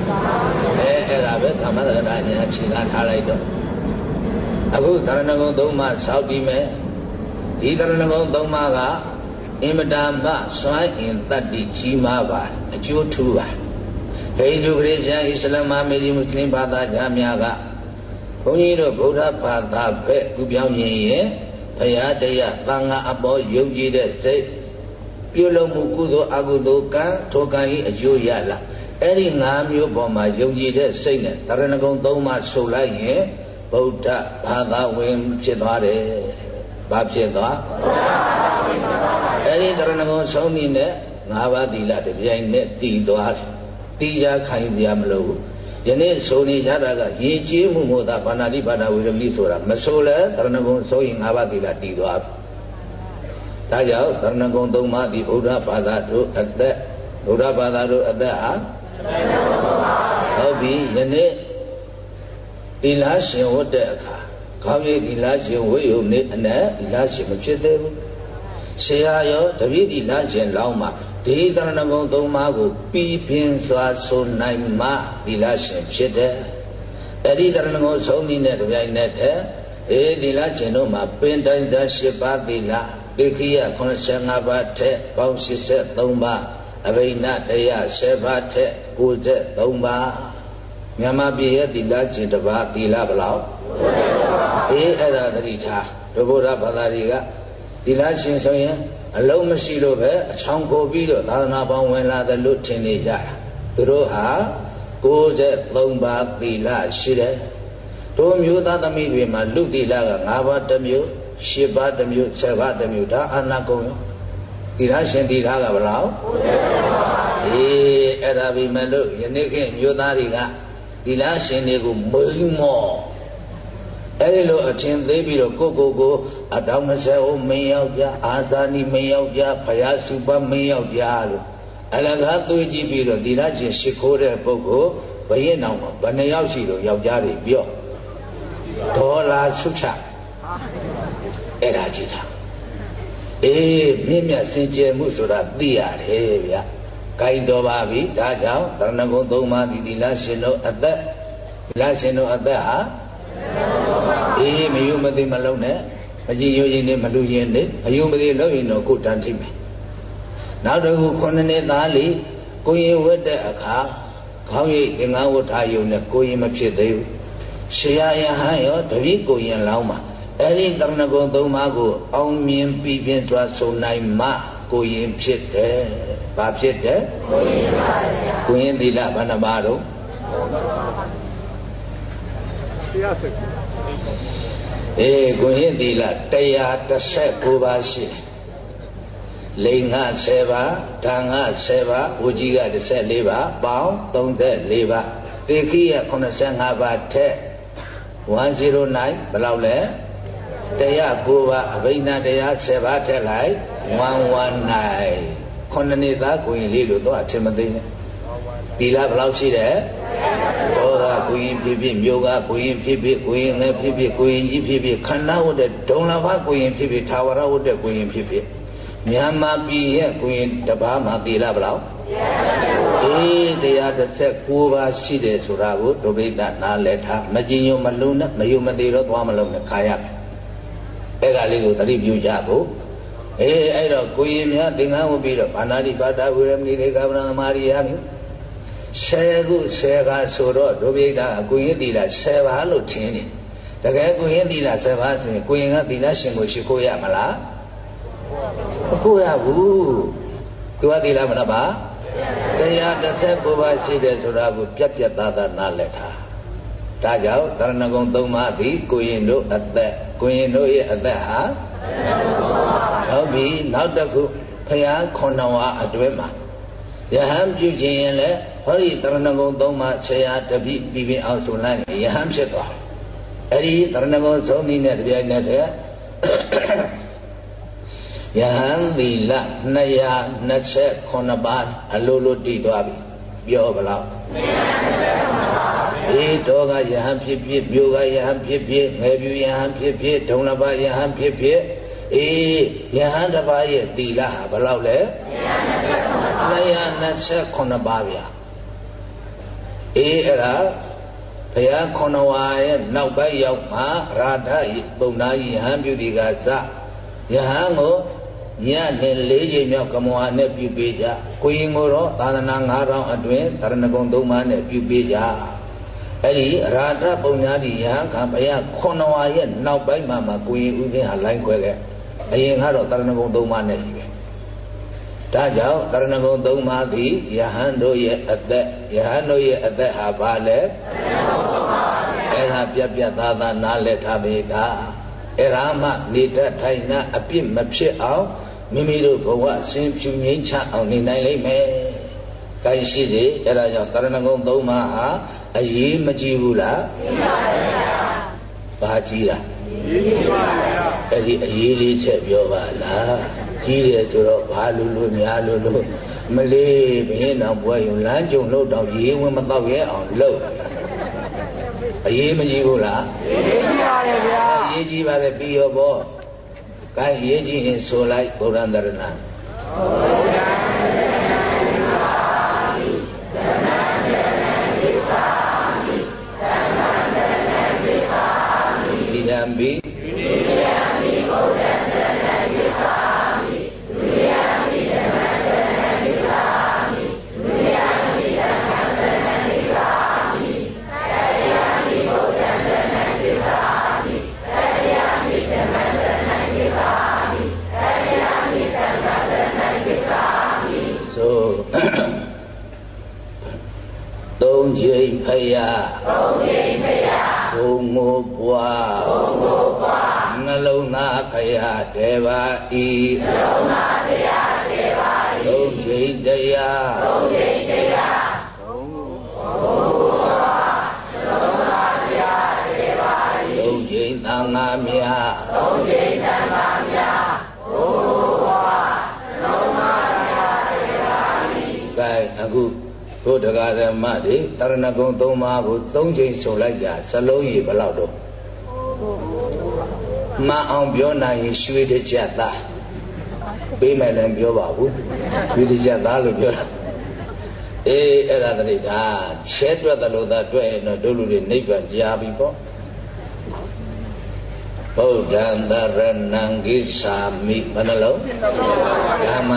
အဲအဲ့ဒါပဲကမ္မသရဏညာခြေလာထားလိုက်တော့အခုသရဏဂုံသုံးပါးဆောက်ပြီးမယ်ဒီသရဏဂုံသုံးပါးကအင်မတန်မှစွမ်းအင်တတ္တိကြီးမားပါအကျိုးထူးပါဟိန္ဒူခရစ်ယာန်အစ္စလာမ်အမေရိမွတ်စလင်ဘာသာကြားများကဘုန်းကြီးတို့ဗုဒ္ဓဘာသာဘက်ကူပြောင်းရင်ရဲ့ဘုရားတရားသံဃာအပေါ်ယုံကြည်တဲ့စိတ် ပြုလုပ်မှုကုသိုလ်အကုသိုလ်ကံထိုကံဤအကျိုးရလာအဲ့ဒီ၅မျိုးပေါ်မှာယုံကြည်တဲ့စိတ်နဲ့တရဏဂုံ၃ပါးဆိုလိုက်ရင်ဗုဒ္ဓဘာသာဝင်ဖြစ်သွားတယ်။ဘာဖြစ်သွား။အဲ့ဒီတရဏဂုံဆုံးနည်းနဲ့၅ပါးသီလတပြိုင်နဲ့တည်သွားတယ်။တည်ကြခိုင်ကြမလို့ယနေ့ဆိုနေကြတာကရေကြီးမှုမို့သာဘာနာတိဘာနာဝိရမိဆိုတာမဆိုလဲတရဏဂုံဆိုရင်၅ပါးသီလတည်သွားပြီ။ ဒါကြောင့်တရဏဂုံ၃ပါးဒီဗုဒ္ဓဘာသာတို့အသက်ဗုဒ္ဓဘာသာတို့အသက်ဟာဟုတ်ပြီယနေ့သီလရှင်ဝတ်တဲ့အခါခေါင်းရည်သီလရှင်ဝိယုံနေအနက်သီလရှင်မဖြစ်သေးဘူးဆရာရောတပည့်သီလရှင်လောင်းမှာဒီသရဏဂုံသုံးပါးကိုပြီးပြင်းစွာဆိုနိုင်မှသီလရှင်ဖြစ်တယ်အဲ့ဒီသရဏဂုံဆုံးနည်းနဲ့တပြိုင်နက်တည်းအေးသီလရှင်တို့မှာပင်တိုင်းသာ၈ပါးသီလ ပိခိယ85ပါးထက်ပေါင်း83ပါးအဘိနတရား7ပါးထက်93ပါးမြန်မာပြည်ရဲ့သီလရှင်တစ်ပါးသီလဘလောက်အေးအဲ့ဒါသတိထားဒုဗုဒ္ဓဘာသာတွေကသီလရှင်ဆိုရင်အလုံးမရှိလို့ပဲအချောင်ကိုပြီးတော့သာသနာပေါင်းဝင်လာတယ်လို့ထင်နေကြတာသူတို့ဟာ63ပါးသီလရှိတယ်တို့မျိုးသားသမီးတွေမှာလူသီလက5ပါးတစ်မျိုး 10ပါးတစ်မျိုး7ပါးတစ်မျိုးဒါအာနာကုံရောသီလရှင်သီလကဘယ်လောက်အေးအဲ့ဒါပြီမဲ့လို့ယနေ့ခေတ်မျိုးသားတွေကသီလရှင်တွေကိုမုံမော့အဲ့ဒီလိုအထင်သေးပြီးတော့ကိုကိုကိုအတောင်20ဦးမင်းယောက်ျားအာဇာနီမင်းယောက်ျားဖယားစုပမင်းယောက်ျားလို့အလကားသွေးကြည့်ပြီးတော့သီလရှင်ရှ िख ိုးတဲ့ပုဂ္ဂိုလ်ဘယင်းအောင်မှာဘယ်နှယောက်ရှိလို့ယောက်ျားတွေပြော့ဒေါ်လာဆုချ အဲ့ဒါကြည့်တာအေးမြင့်မြတ်စင်ကြယ်မှုဆိုတာသိရတယ်ဗျ။ကိုင်တော်ပါပြီ။ဒါကြောင့်တရဏဂုံသုံးပါးဒီသီလရှင်တို့အသက်သီလရှင်တို့အသက်ဟာအေးမယုံမသိမလုံးနဲ့မကြည်ညိုရင်နဲ့မလူရင်နဲ့အယုံမသိလို့ရင်တော့ကိုတန်ထိမယ်နောက်တစ်ခုခုနှစ်နှစ်သားလေးကိုရင်ဝတ်တဲ့အခါခေါင်းရိပ်သင်္ကန်းဝတ်ထားယုံနဲ့ကိုရင်မဖြစ်သေးဘူးရှရာယဟန်ရောတပည့်ကိုရင်လောင်းမှာ အဲ့ဒီတရဏဂုံသုံးပါးကို အောင်မြင်ပြီးပြင်းစွာဆုံနိုင်မှကိုရင်ဖြစ်တယ်။ဘာဖြစ်တယ်။ကိုရင်ပါဗျာ။ကိုရင်သီလဘဏ္ဍပါတော့တရားစက်အေးကိုရင်သီလ139ပါးရှိတယ်။လိင်္ဂ10ပါးဓာင္ဂ10ပါးဝကြီးက14ပါးပေါင်း34ပါးသေခိယ85ပါးထက်109ဘယ်လောက်လဲ တရား9ပါးအဘိဓါတရား10ပါးထက်လိုက်119ခုနှစ်နှစ်သားကိုရင်လေးလို့တော့အထင်မသိနဲ့ဒီလားဘယ်လောက်ရှိတယ်ဘောကကိုရင်ဖြစ်ဖြစ်မြို့ကကိုရင်ဖြစ်ဖြစ်ကိုရင်ငယ်ဖြစ်ဖြစ်ကိုရင်ကြီးဖြစ်ဖြစ်ခန္ဓာဝတ်တဲ့ဒုံလဘကိုရင်ဖြစ်ဖြစ်သာဝရဝတ်တဲ့ကိုရင်ဖြစ်ဖြစ်မြန်မာပြည်ရဲ့ကိုရင်တပားမှာသီလဘယ်လောက်အေးတရားတစ်ဆက်9ပါးရှိတယ်ဆိုတာကိုဒုဗိဒနားလည်ထားမကြည်ညိုမလုံးနဲ့မယုံမသေးတော့သွားမလုံးနဲ့ခါရမယ် အဲ့ဒါလေးကိုသတိပြုကြဖို့အေးအဲ့တော့ကိုရင်များသင်္ကန်းဝတ်ပြီးတော့ဘာနာတိပါဒဝေရမဏိလေကဗရဏမာရိယာမျိုးဆယ်ခုဆယ်ကဆိုတော့ဒုဗိဒအကိုရင်သီလဆယ်ပါလို့ထင်တယ်တကယ်ကိုရင်သီလဆယ်ပါဆိုရင်ကိုရင်ကသီလရှင်ကိုရှိခိုးရမလားမခိုးရဘူးသူကသီလမနာပါတရားတစ်ဆက်ကိုပါရှိတယ်ဆိုတာကိုပြက်ပြက်သားသားနားလည်ထား ဒါကြောင့်သရဏဂုံသုံးပါးသည်ကိုရင်တို့အသက်ကိုရင်တို့ရဲ့အသက်ဟာဟုတ်ပြီနောက်တစ်ခုဖရာခုနဝါအတွဲမှာယဟန်ပြုခြင်းရင်လည်းဟောဒီတရဏဂုံသုံးပါးဆရာတပိပြီးပြီးအောင်ဆိုလိုက်ယဟန်ဖြစ်သွားအဲ့ဒီတရဏဂုံသုံးနည်းနဲ့တပြိုင်နက်တည်းယဟန်သီလ229ပါးအလိုလိုတည်သွားပြီပြောဘလောက်229ပါး အေးတောကယဟန်ဖြစ်ဖြစ်ပြိုကယဟန်ဖြစ်ဖြစ်ငယ်ပြူယဟန်ဖြစ်ဖြစ်ဒုံလဘယဟန်ဖြစ်ဖြစ်အေးယဟန်တစ်ပါးရဲ့သီလဟာဘယ်လောက်လဲ229ပါးဗျာအေးအဲ့ဒါဘုရားခொနဝါရဲ့နောက်ပိုင်းရောက်မှရာထပုံနာယဟန်ပြုဒီကစယဟန်ကိုညနဲ့၄ချိန်မြောက်ကမောဟာနဲ့ပြုပေးကြကိုရင်ကိုတော့သာသနာ9000အတွင်းတရဏဂုံ၃ပါးနဲ့ပြုပေးကြ အဲ့ဒီရာထပုံညာတိယဟန်ကဘုရားခொနဝါရဲ့နောက်ပိုင်းမှာမှကိုရင်ဥစဉ်ဟာလိုင်းခွဲခဲ့အရင်ကတော့တရဏဂုံ၃ပါးနဲ့ရှိပဲဒါကြောင့်တရဏဂုံ၃ပါးသည်ယဟန်တို့ရဲ့အသက်ယဟန်တို့ရဲ့အသက်ဟာဘာလဲအဲ့ဒါပြပြသားသားနားလည်ထားပေကအဲ့ဒါမှနေတတ်ထိုင်နာအပြစ်မဖြစ်အောင်မိမိတို့ဘဝဆင်ဖြူငိမ့်ချအောင်နေနိုင်လိမ့်မယ်။ကိုင်းရှိစေအဲ့ဒါကြောင့်တရဏဂုံ၃ပါးဟာ အရေးမကြီးဘူးလားကြီးပါဗျာဘာကြီးလားကြီးပါဗျာအဲ့ဒီအရေးလေးချက်ပြောပါလားကြီးတယ်ဆိုတော့ဘာလို့လို့များလို့လို့မလေးဘင်းတော်ဘွယ်ယုံလမ်းကြုံလို့တော့ရေဝင်မတော့ရဲအောင်လုပ်အရေးမကြီးဘူးလားရေးကြီးပါတယ်ဗျာရေးကြီးပါတယ်ပြီးရောပေါ့ကဲရေးကြီးရင်ဆိုလိုက်ဗုဒ္ဓံတရဏဘုရား ပိဒုတိယံပိဘုဒ္ဓံသရဏံသစ္စာမိဒုတိယံပိဓမ္မံသရဏံသစ္စာမိဒုတိယံပိဓမ္မံသရဏံသစ္စာမိတတိယံပိဘုဒ္ဓံသရဏံသစ္စာမိတတိယံပိဓမ္မံသရဏံသစ္စာမိတတိယံပိဓမ္မံသရဏံသစ္စာမိဆိုသုံးချိန်ဖယားသုံးချိန်ဖယား ဘုံမိုးပွားဘုံမိုးပွားနှလုံးသားဖယားတေပါဤနှလုံးသားဖယားတေပါဤသုံးချိန်တရားသုံးချိန်တရားဘုံမိုးပွားနှလုံးသားဖယားတေပါဤသုံးချိန်သံဃာမြတ်သုံးချိန်သံဃာမြတ်ဘုံမိုးပွားနှလုံးသားဖယားတေပါဤကဲအခု ဘုဒ္ဓဂရမတွေတရဏဂုံ၃ပါးကို၃ချိန်ဆိုလိုက်ကြစလုံးရည်ဘယ်လောက်တော့မအောင်ပြောနိုင်ရင်ရွှေတကြသားပေးမယ်လည်းပြောပါဘူးရွှေတကြသားလို့ပြောတာအေးအဲ့ဒါတည်းဒါရှဲတွက်တယ်လို့သာတွက်ရင်တော့တို့လူတွေနိဗ္ဗာန်ကြားပြီပေါ့ဗုဒ္ဓံတရဏံဂိသာမိဘယ်နှလုံးဓမ္မ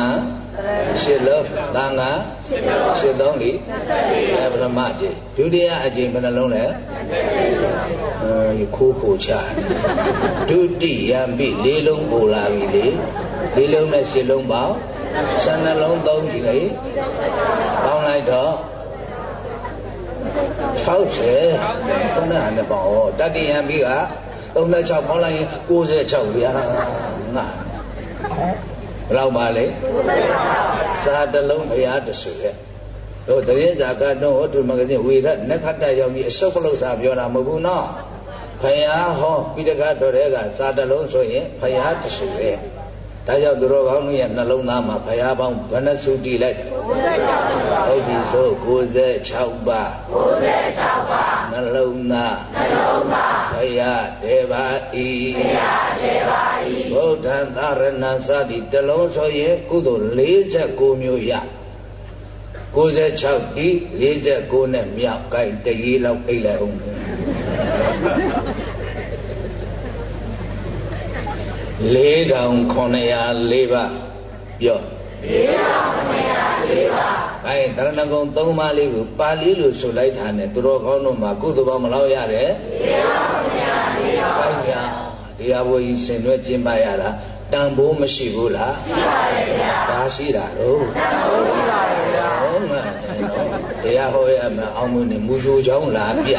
ရှစ်လုံးသံဃာရှစ်သုံးလီအဲပထမအကျင့်ဒုတိယအကျင့်ဘယ်နှလုံးလဲအဲခိုးခိုးချဒုတိယမိလေးလုံးပို့လာပြီလေလေးလုံးနဲ့ရှစ်လုံးပေါင်း12လုံးသုံးကြည့်လေပေါင်းလိုက်တော့60ခုနကနဲ့ပေါ့တတိယမိက36ပေါင်းလိုက်ရင်96ဗျာငါ ဘယ်လောက်ပါလဲစာတလုံးဘုရားတဆူရဲ့တို့တရင်ဇာကတော့ဟောသူမဂ္ဂဇင်းဝေရနက္ခတရောက်ပြီးအစုပ်ပလုစာပြောတာမဟုတ်ဘူးနော်ဘုရားဟောပိဋကတော်တဲ့ကစာတလုံးဆိုရင်ဘုရားတဆူရဲ့ ဒါကြောင့်သူတော်ကောင်းတို့ရဲ့နှလုံးသားမှာဘုရားပေါင်းဘယ်နှစုတည်လိုက်ဟုတ်ပြီဆို96ပါ96ပါနှလုံးသားနှလုံးသားဘုရားတေပါဤဘုရားတေပါဤဗုဒ္ဓံသာရဏစသည်တလုံးဆိုရင်ကုသိုလ်49မျိုးရ96ဒီ49နဲ့မြောက်ကိုင်တရေလောက်အိတ်လိုက်အောင် 4904ပါပြော4904ပါအဲတရဏဂုံ3ပါးလေးကိုပါဠိလိုဆိုလိုက်တာနဲ့သူတော်ကောင်းတို့မှာကုသိုလ်ပေါင်းမလောက်ရတယ်4904ပါဘုရားတရားဘုရားဆင်နွှဲကျင်းပရတာတန်ဖိုးမရှိဘူးလားရှိပါတယ်ဗျာဒါရှိတာတော့တန်ဖိုးရှိပါတယ်ဗျာဟုတ်မှန်တရားဟောရမယ်အောင်မနေမူချိုချောင်းလာပြ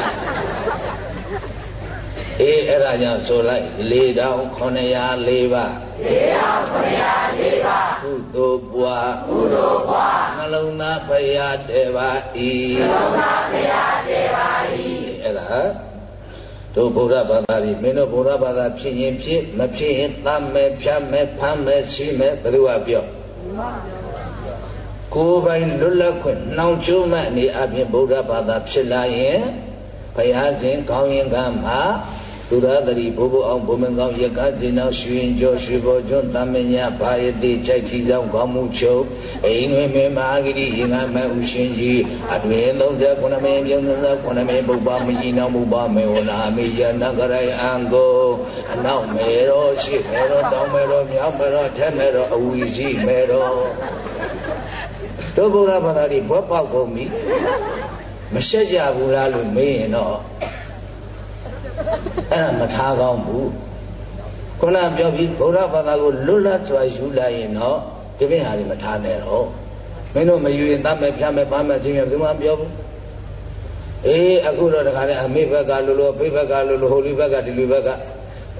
အေးအဲ့ဒါကြောင့်ဆိုလိုက်4904ပါ4904ပါကုသိုလ်ပွားကုသိုလ်ပွားနှလုံးသားဖရာတေပါဤနှလုံးသားဖရာတေပါဤအဲ့ဒါတို့ဗုဒ္ဓဘာသာကြီးမင်းတို့ဗုဒ္ဓဘာသာဖြစ်ရင်ဖြစ်မဖြစ်ရင်သတ်မယ်ဖြတ်မယ်ဖမ်းမယ်စီးမယ်ဘယ်သူကပြောကိုယ်ပိုင်လွတ်လပ်ခွင့်နှောင်ကျိုးမှအနေအပြင်ဗုဒ္ဓဘာသာဖြစ်လာရင်ဘုရားရှင်ကောင်းရင်ကမှာ သူရသတိဘိုးဘိုးအောင်ဘုံမကောင်းရကဇင်တော်ရွှင်ကျော်ရွှေဘောကျွန်းတမညာဘာယတိကြိုက်ချီဆောင်ကောင်းမှုချုပ်အိမ်ဝင်မေမဟာဂရိရင်ငါမဥရှင်ကြီးအတွင်39မင်းပြုံး39မင်းပုပ္ပမကြီးနောင်ပုပ္ပမေဝနာမိယနဂရိုင်အံကိုအနောက်မေရောရှိမေရောတောင်မေရောမြောက်မေရောထက်မေရောအဝီရှိမေရောတို့ဘုရားဘာသာတွေဘွက်ပေါက်ကုန်ပြီမရှက်ကြဘူးလားလို့မေးရင်တော့ အဲ့ဒါမထားကောင်းဘူးခုနပြောပြီးဗုဒ္ဓဘာသာကိုလွတ်လပ်စွာယူလိုက်ရင်တော့ဒီပင်ဟာတွေမထားနဲ့တော့မင်းတို့မယူရင်တတ်မယ်ဖြတ်မယ်ပါမယ်ချင်းမယ်ဘယ်သူမှပြောဘူးအေးအခုတော့တခါနဲ့အမေဘက်ကလိုလိုအဖေဘက်ကလိုလိုဟိုလူဘက်ကဒီလူဘက်က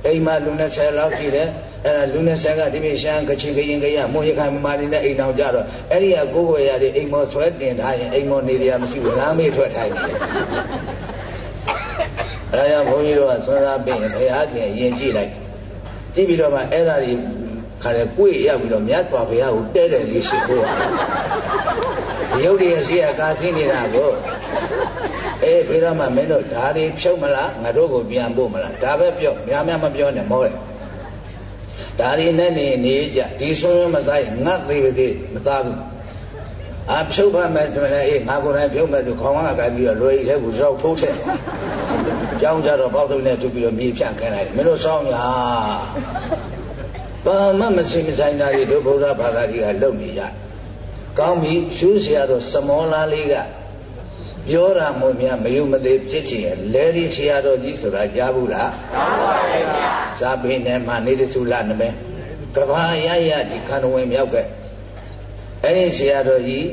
အိမ်မှာလူ20လောက်ရှိတယ်အဲ့ဒါလူ20ကဒီပြရှမ်းကချင်းကရင်ကရမွန်ရခိုင်မာနေနဲ့အိမ်တော်ကြတော့အဲ့ဒီကကိုယ်ဝယ်ရတဲ့အိမ်မောဆွဲတင်ထားရင်အိမ်မောနေရမရှိဘူးလမ်းမေးထွက်ထိုင်တယ်အဲ ဒါကြောင့်ဘုန်းကြီးတို့ကဆွမ်းစားပြီးရင်ဘုရားခင်ယဉ်ကြည့်လိုက်ကြည့်ပြီးတော့မှအဲ့ဒါတွေခါလေကိုယ်ရောက်ပြီးတော့မြတ်စွာဘုရားကိုတဲတယ်လေးရှိခိုးရရုပ်တွေရှိအကာသိနေတာကိုအေးပြီးတော့မှမင်းတို့ဓာရီဖြုတ်မလားငါတို့ကိုပြန်ပို့မလားဒါပဲပြောများများမပြောနဲ့မောတယ်ဓာရီနဲ့နေနေကြဒီဆုံးရမစားရင်ငတ်သေးပါသေးမသားဘူး အဖြုတ်ဖတ်မယ်ဆိုရင်အေးငါကိုယ်တိုင်ဖြုတ်မယ်ဆိုခေါင်းကကပြီးတော့လွယ်ကြီးလည်းကိုရောက်ထိုးထည့်ကြောင်းကြတော့ပေါက်ထုံနဲ့ထုတ်ပြီးတော့မြေဖြန့်ခိုင်းလိုက်မင်းတို့စောင်းညာဘာမှမစင်မဆိုင်တာတွေတို့ဗုဒ္ဓဘာသာကြီးကလုပ်နေကြကောင်းပြီရှုเสียတော့စမောလားလေးကပြောတာမှမများမယုံမသေးဖြစ်ချင်လဲဒီဆရာတော်ကြီးဆိုတာကြားဘူးလားကြားပါပါဗျာဇာပိနေမှာနေတစုလနမဲကဘာရရဒီခန္ဓဝင်မြောက်က အဲ့ဒီဆရာတော်ကြီး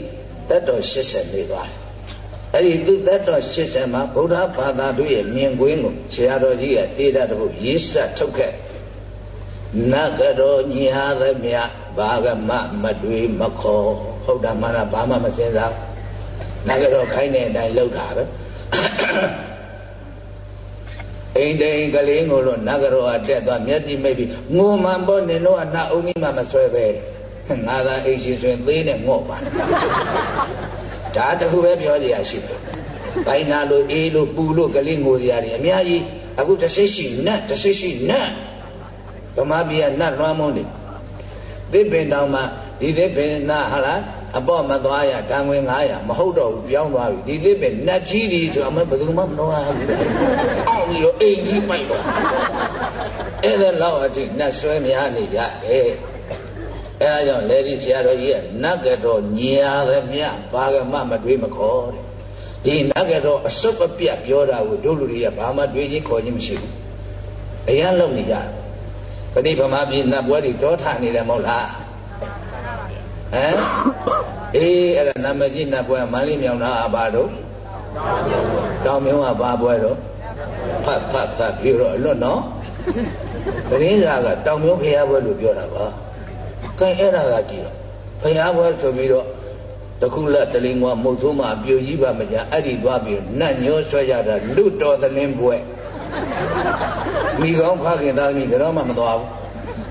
တတ်တော်80နေသွားတယ်အဲ့ဒီသူတတ်တော်80မှာဗုဒ္ဓဘာသာတို့ရဲ့မြင်ကွင်းကိုဆရာတော်ကြီးကတေးတာတပုရေးဆက်ထုတ်ခဲ့နဂရောညာသမြဘာဂမမတွေးမခေါ်ဟုတ်တာမှလားဘာမှမစင်စားနဂရောခိုင်းတဲ့အတိုင်းလှုပ်တာပဲအိမ်တိန်ကလေးကိုလို့နဂရောအတက်သွားမျက်စိမိတ်ပြီးငိုမှန်ပေါ်နေတော့အနာအုံကြီးမှမဆွဲပဲ ငါသာအိမ်ရှိဆိုရင်သေးနဲ့ငော့ပါဒါတခုပဲပြောကြရရှိတယ်ဘိုင်းနာလို့အေးလို့ပူလို့ကလေးငိုကြရတယ်အများကြီးအခုတစ်စိရှိနတ်တစ်စိရှိနတ်ဗမာပြည်ကနတ်လွှမ်းမိုးနေသစ်ပင်တောင်မှဒီသစ်ပင်နာဟာလားအပေါ့မသွားရတန်ငွေ900မဟုတ်တော့ဘူးပြောင်းသွားပြီဒီသစ်ပင်နတ်ကြီးဒီဆိုအမဘယ်သူမှမနှောရဘူးအောက်ပြီးတော့အိမ်ကြီးပိုက်တော့အဲ့ဒါလောက်အထိနှက်ဆွဲများနေကြတယ် အဲဒါကြောင့်လေဒီဆရာတော်ကြီးကနတ်ကတော်ညာသမျှဘာကမှမတွေးမခေါ်တဲ့ဒီနတ်ကတော်အစုပ်အပြတ်ပြောတာကိုတို့လူတွေကဘာမှတွေးချင်းခေါ်ချင်းမရှိဘူးအရန်လုံနေကြတယ်ပဋိဗမာပြည်နတ်ပွဲတွေတောထနေတယ်မဟုတ်လားဟမ်အေးအဲ့ဒါနာမကြီးနတ်ပွဲမန္လေးမြောင်နာအပါတို့တောင်မြုံကဘာပွဲတော့ဖတ်ဖတ်ဖတ်ပြီးတော့အလွတ်နော်ပရင်းစာကတောင်မြုံဖျားပွဲလို့ပြောတာပါ ကဲအဲ့ဒါကကြည့်တော့ဖျားပွဲဆိုပြီးတော့တခုလက်တလင်းကမုတ်ဆိုးမှအပြိုကြီးပါမကြအဲ့ဒီသွားပြီးနတ်ညောဆွဲရတာလူတော်သလင်းပွဲမိကောင်းဖခင်သားမိကတော့မှမသွားဘူး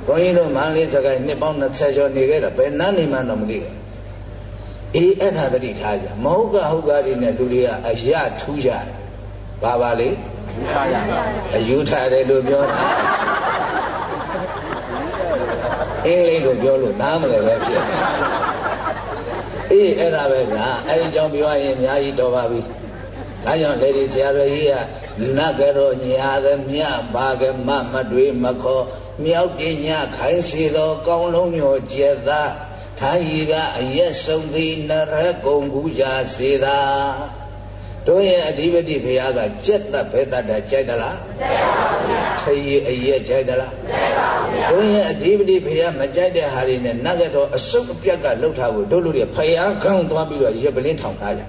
ဘုန်းကြီးတို့မန္တလေးစကိုင်းနှစ်ပေါင်း20ကျော်နေခဲ့တာဘယ်နန်းနေမှတော့မသိဘူးအေးအဲ့ဒါတတိထားကြမဟုတ်ကဟုတ်ကားတွေနဲ့လူတွေကအရထူးကြတယ်ဘာပါလေအယူထားတယ်လို့ပြောတာ အင်္ဂလိပ်လိုပြောလို့နားမလည်ပဲဖြစ်အေးအဲ့ဒါပဲဗျာအဲ့ဒီကြောင့်ပြောရင်အများကြီးတော်ပါပြီဒါကြောင့်လေဒီဆရာတော်ကြီးကနတ်ကရောညာသမျှဘာကမမတွေးမခေါ်မြောက်ပညာခိုင်းစီသောကောင်းလုံးမျိုးကျက်သာထာယီကအရက်ဆုံးသည်နရကုံကူကြစေသာ တို့ရဲ့အဓိပတိဘုရားကကြက်သက်ပဲတတ်တာကြိုက်သလားကြိုက်ပါဘူးဗျာထရီအရက်ကြိုက်သလားကြိုက်ပါဘူးဗျာတို့ရဲ့အဓိပတိဘုရားမကြိုက်တဲ့ဟာတွေနဲ့နတ်ကတော့အစုပ်အပြက်ကလှုပ်ထားဖို့တို့လူတွေဖယားခေါင်းသွားပြီးတော့ရက်ပလင်းထောင်ထားကြ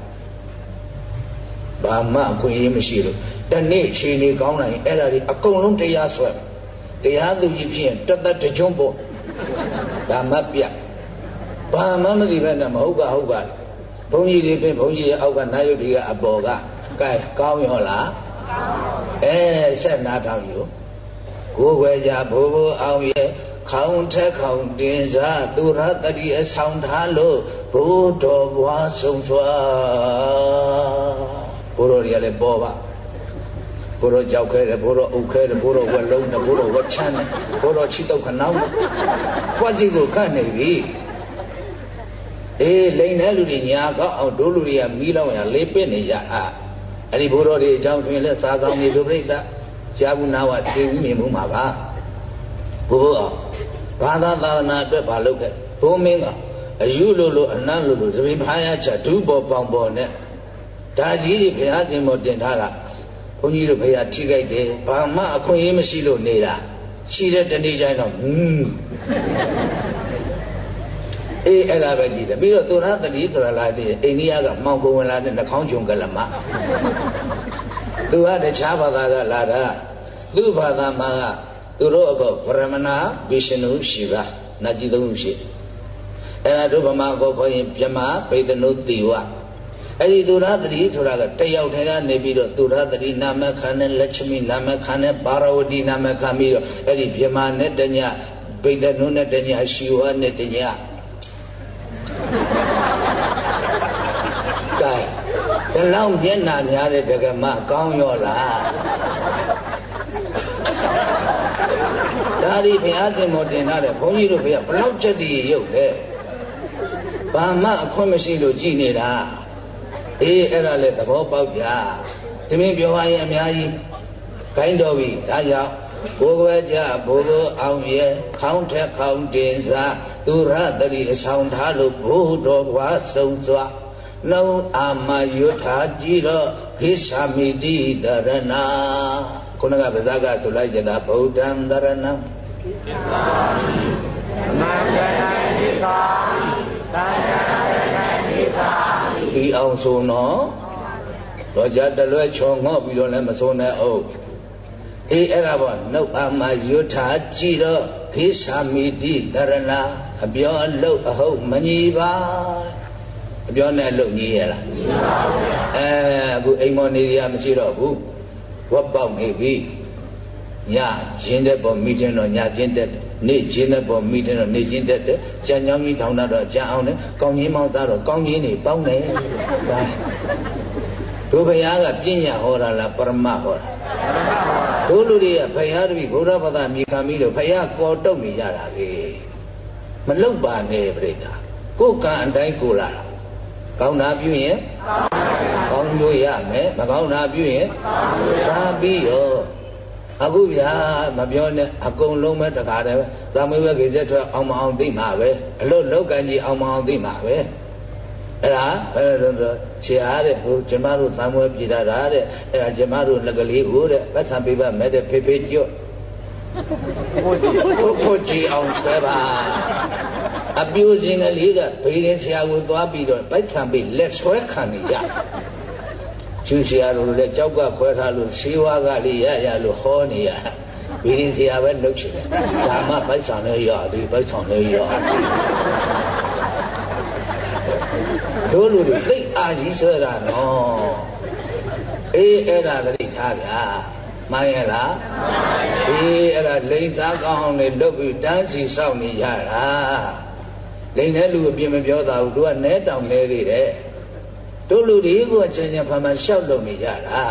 ဘာမှအခွင့်အရေးမရှိလို့တနေ့ခြေနေကောင်းနိုင်အဲ့ဒါတွေအကုန်လုံးတရားဆွဲတရားသူကြီးဖြစ်ရင်တသက်တကြွပေါ့ဒါမှပြဘာမှမသိဘဲနဲ့မဟုတ်ပါဟုတ်ပါ ဘုန်းကြီးတွေပြင်ဘုန်းကြီးရဲ့အောက်ကနာယုတ်တွေကအပေါ်ကကဲကောင်းရောလားအဲဆက်နာထောင်ယူကိုယ်ွယ်ကြဘိုးဘိုးအောင်ရဲ့ခေါင်းထက်ခေါင်းတင်စားသူရတတိအဆောင်ထားလို့ဘိုးတော်ဘွားဆုံးစွာဘိုးတော်တွေကလည်းပေါ်ပါဘိုးတော်ကြောက်ခဲတယ်ဘိုးတော်အုပ်ခဲတယ်ဘိုးတော်ဝက်လုံးတယ်ဘိုးတော်ဝက်ချမ်းတယ်ဘိုးတော်ချီတော့ခနောင်းကွက်ကြည့်ကိုခတ်နေပြီ အေးလိန်တဲ့လူတွေညာကောက်အောင်တို့လူတွေကမီးလောင်ရလေးပစ်နေကြအာအဲ့ဒီဘိုးတော်တွေအကြောင်းဆိုရင်လည်းစာကောင်းနေလို့ပြိဿရှားဘူးနာဝသိဘူးမြင်မှုမှာပါဘိုးအောင်ဘာသာသာသနာအတွက်ဘာလုပ်ခဲ့ဘိုးမင်းကအယူလိုလိုအနတ်လိုလိုသပိဖားရချက်ဒုဘောပေါင်ပေါ်နဲ့ဒါကြီးတွေဘုရားရှင်မောတင်ထားတာဘုန်းကြီးတို့ဘုရားထိခိုက်တယ်ဘာမှအခွင့်အရေးမရှိလို့နေတာရှိတဲ့တနေ့ကျရင်တော့ဟွန်း အေးအဲ့ဒါပဲကြည့်တယ်ပြီးတော့သူရသတိဆိုတာလာသေးတယ်အိန္ဒိယကမောင်ကုံဝင်လာတဲ့နှာခေါင်းချုံကလမသူကတခြားဘာသာကလာတာသူ့ဘာသာမှာကသူတို့အကောဗရမဏဗိရှနုရှိပါနတ်ကြီးသုံးခုရှိအဲ့ဒါတို့ဗမာကောခေါ်ရင်ပြမဗေဒနုတိဝအဲ့ဒီသူရသတိဆိုတာကတယောက်တည်းကနေပြီးတော့သူရသတိနာမခန္နဲ့လက်ချမိနာမခန္နဲ့ပါရဝတိနာမခန္ပြီးတော့အဲ့ဒီပြမနဲ့တညဗေဒနုနဲ့တညရှိဝနဲ့တည ကဲဒီလောက်မျက်နှာများတဲ့ဒကမကောင်းရောလားဒါဒီဘုရားသင်မောတင်ထားတဲ့ဘုန်းကြီးတို့ဘုရားဘလောက်ချက်တည်းရုပ်လဲဘာမှအခွင့်မရှိလို့ကြည်နေတာအေးအဲ့ဒါလည်းသဘောပေါက်ကြဒီမင်းပြောရရင်အများကြီးခိုင်းတော်ပြီဒါကြောင့်ဘိုး ကွယ်ကြဘိုးဘိုးအောင်ရဲ့ခေါင်းထက်ခေါင်းတင်စားသူရတတိအဆောင်ထားလို့ဘိုးတော်ဘွားဆုံးစွာလုံးအာမယုထာကြည်တော့ခိသာမိတိတရဏခုနကဗဇာကဆိုလိုက်ကြတာဗုဒ္ဓံတရဏံခိသာမိမန္တနာခိသာမိတဏ္ဍာရဏခိသာမိဒီအောင်ဆိုနော်တော့ကြတလွဲချော်ငေါ့ပြီးတော့လည်းမဆုံးနဲ့အောင် အေးအဲ့ဒါပေါ့နှုတ်အာမယုထာကြည်တော့ခိသာမိတိတရဏအပြောအလုတ်အဟုတ်မညီပါအပြောနဲ့အလုတ်ညီရလားညီပါဘူးအဲအခုအိမ်မောနေရမရှိတော့ဘူးဝက်ပေါက်နေပြီညရင်းတဲ့ပေါ်မိခြင်းတော့ညချင်းတက်တယ်နေ့ချင်းတဲ့ပေါ်မိခြင်းတော့နေ့ချင်းတက်တယ်ကြံကြောင်းကြီးထောင်တော့ကြံအောင်တယ်ကောင်းကြီးမောင်းသားတော့ကောင်းကြီးနေပေါင်းတယ်ဒါတို့ဘုရားကပြညာဟောတာလားပရမဟောတာတို့ လူတွေကဘုရားတပည့်ဘုရားဘာသာမြေခံပြီးတော့ဘုရားကော်တုတ်နေကြတာပဲမလုတ်ပါနဲ့ပြိတ္တာကိုယ်ကံအတိုင်းကိုလာတာကောင်းတာပြုရင်ကောင်းကျိုးရမယ်မကောင်းတာပြုရင်သာပြီးရောအခုဗျာမပြောနဲ့အကုန်လုံးပဲတခါတည်းပဲသာမေဝကိစ္စထွက်အောင်မအောင်သိမှာပဲအလို့လောက်ကံကြီးအောင်မအောင်သိမှာပဲ အဲ့ဒါဘယ်လိုလဲဆရာတဲ့ဟိုကျမတို့သံပွဲပြည်တာတဲ့အဲ့ဒါကျမတို့လက်ကလေးကိုတဲ့ပတ်သံပေးပါမဲ့တဲ့ဖေဖေကျွတ်ဖို့ဖို့ကြည်အောင်ဆွဲပါအပြိုစင်ကလေးကဘေးရင်ဆရာကိုသွားပြီးတော့ပိုက်ဆံပေးလက်ဆွဲခံနေကြကျူဆရာတို့လည်းကြောက်ကခွဲထားလို့ဆေးဝါးကလေးရရလို့ဟောနေရဘေးရင်ဆရာပဲလှုပ်ချင်တယ်ဒါမှပိုက်ဆံလည်းရသည်ပိုက်ဆံလည်းရ တို့လူတွေသိအာကြီးဆွဲတာနော်အေးအဲ့ဒါတတိထားဗျာမှန်ရဲ့လားအေးအဲ့ဒါလိန်စားကောင်းအောင်လေလုပ်ပြီးတန်းစီစောင့်နေရတာလိန်တဲ့လူအပြင်းမပြောတာဘူးသူကနဲတောင်နဲသေးတယ်တို့လူတွေကချင်းချင်းဖန်ဖန်ရှောက်လုပ်နေကြတာ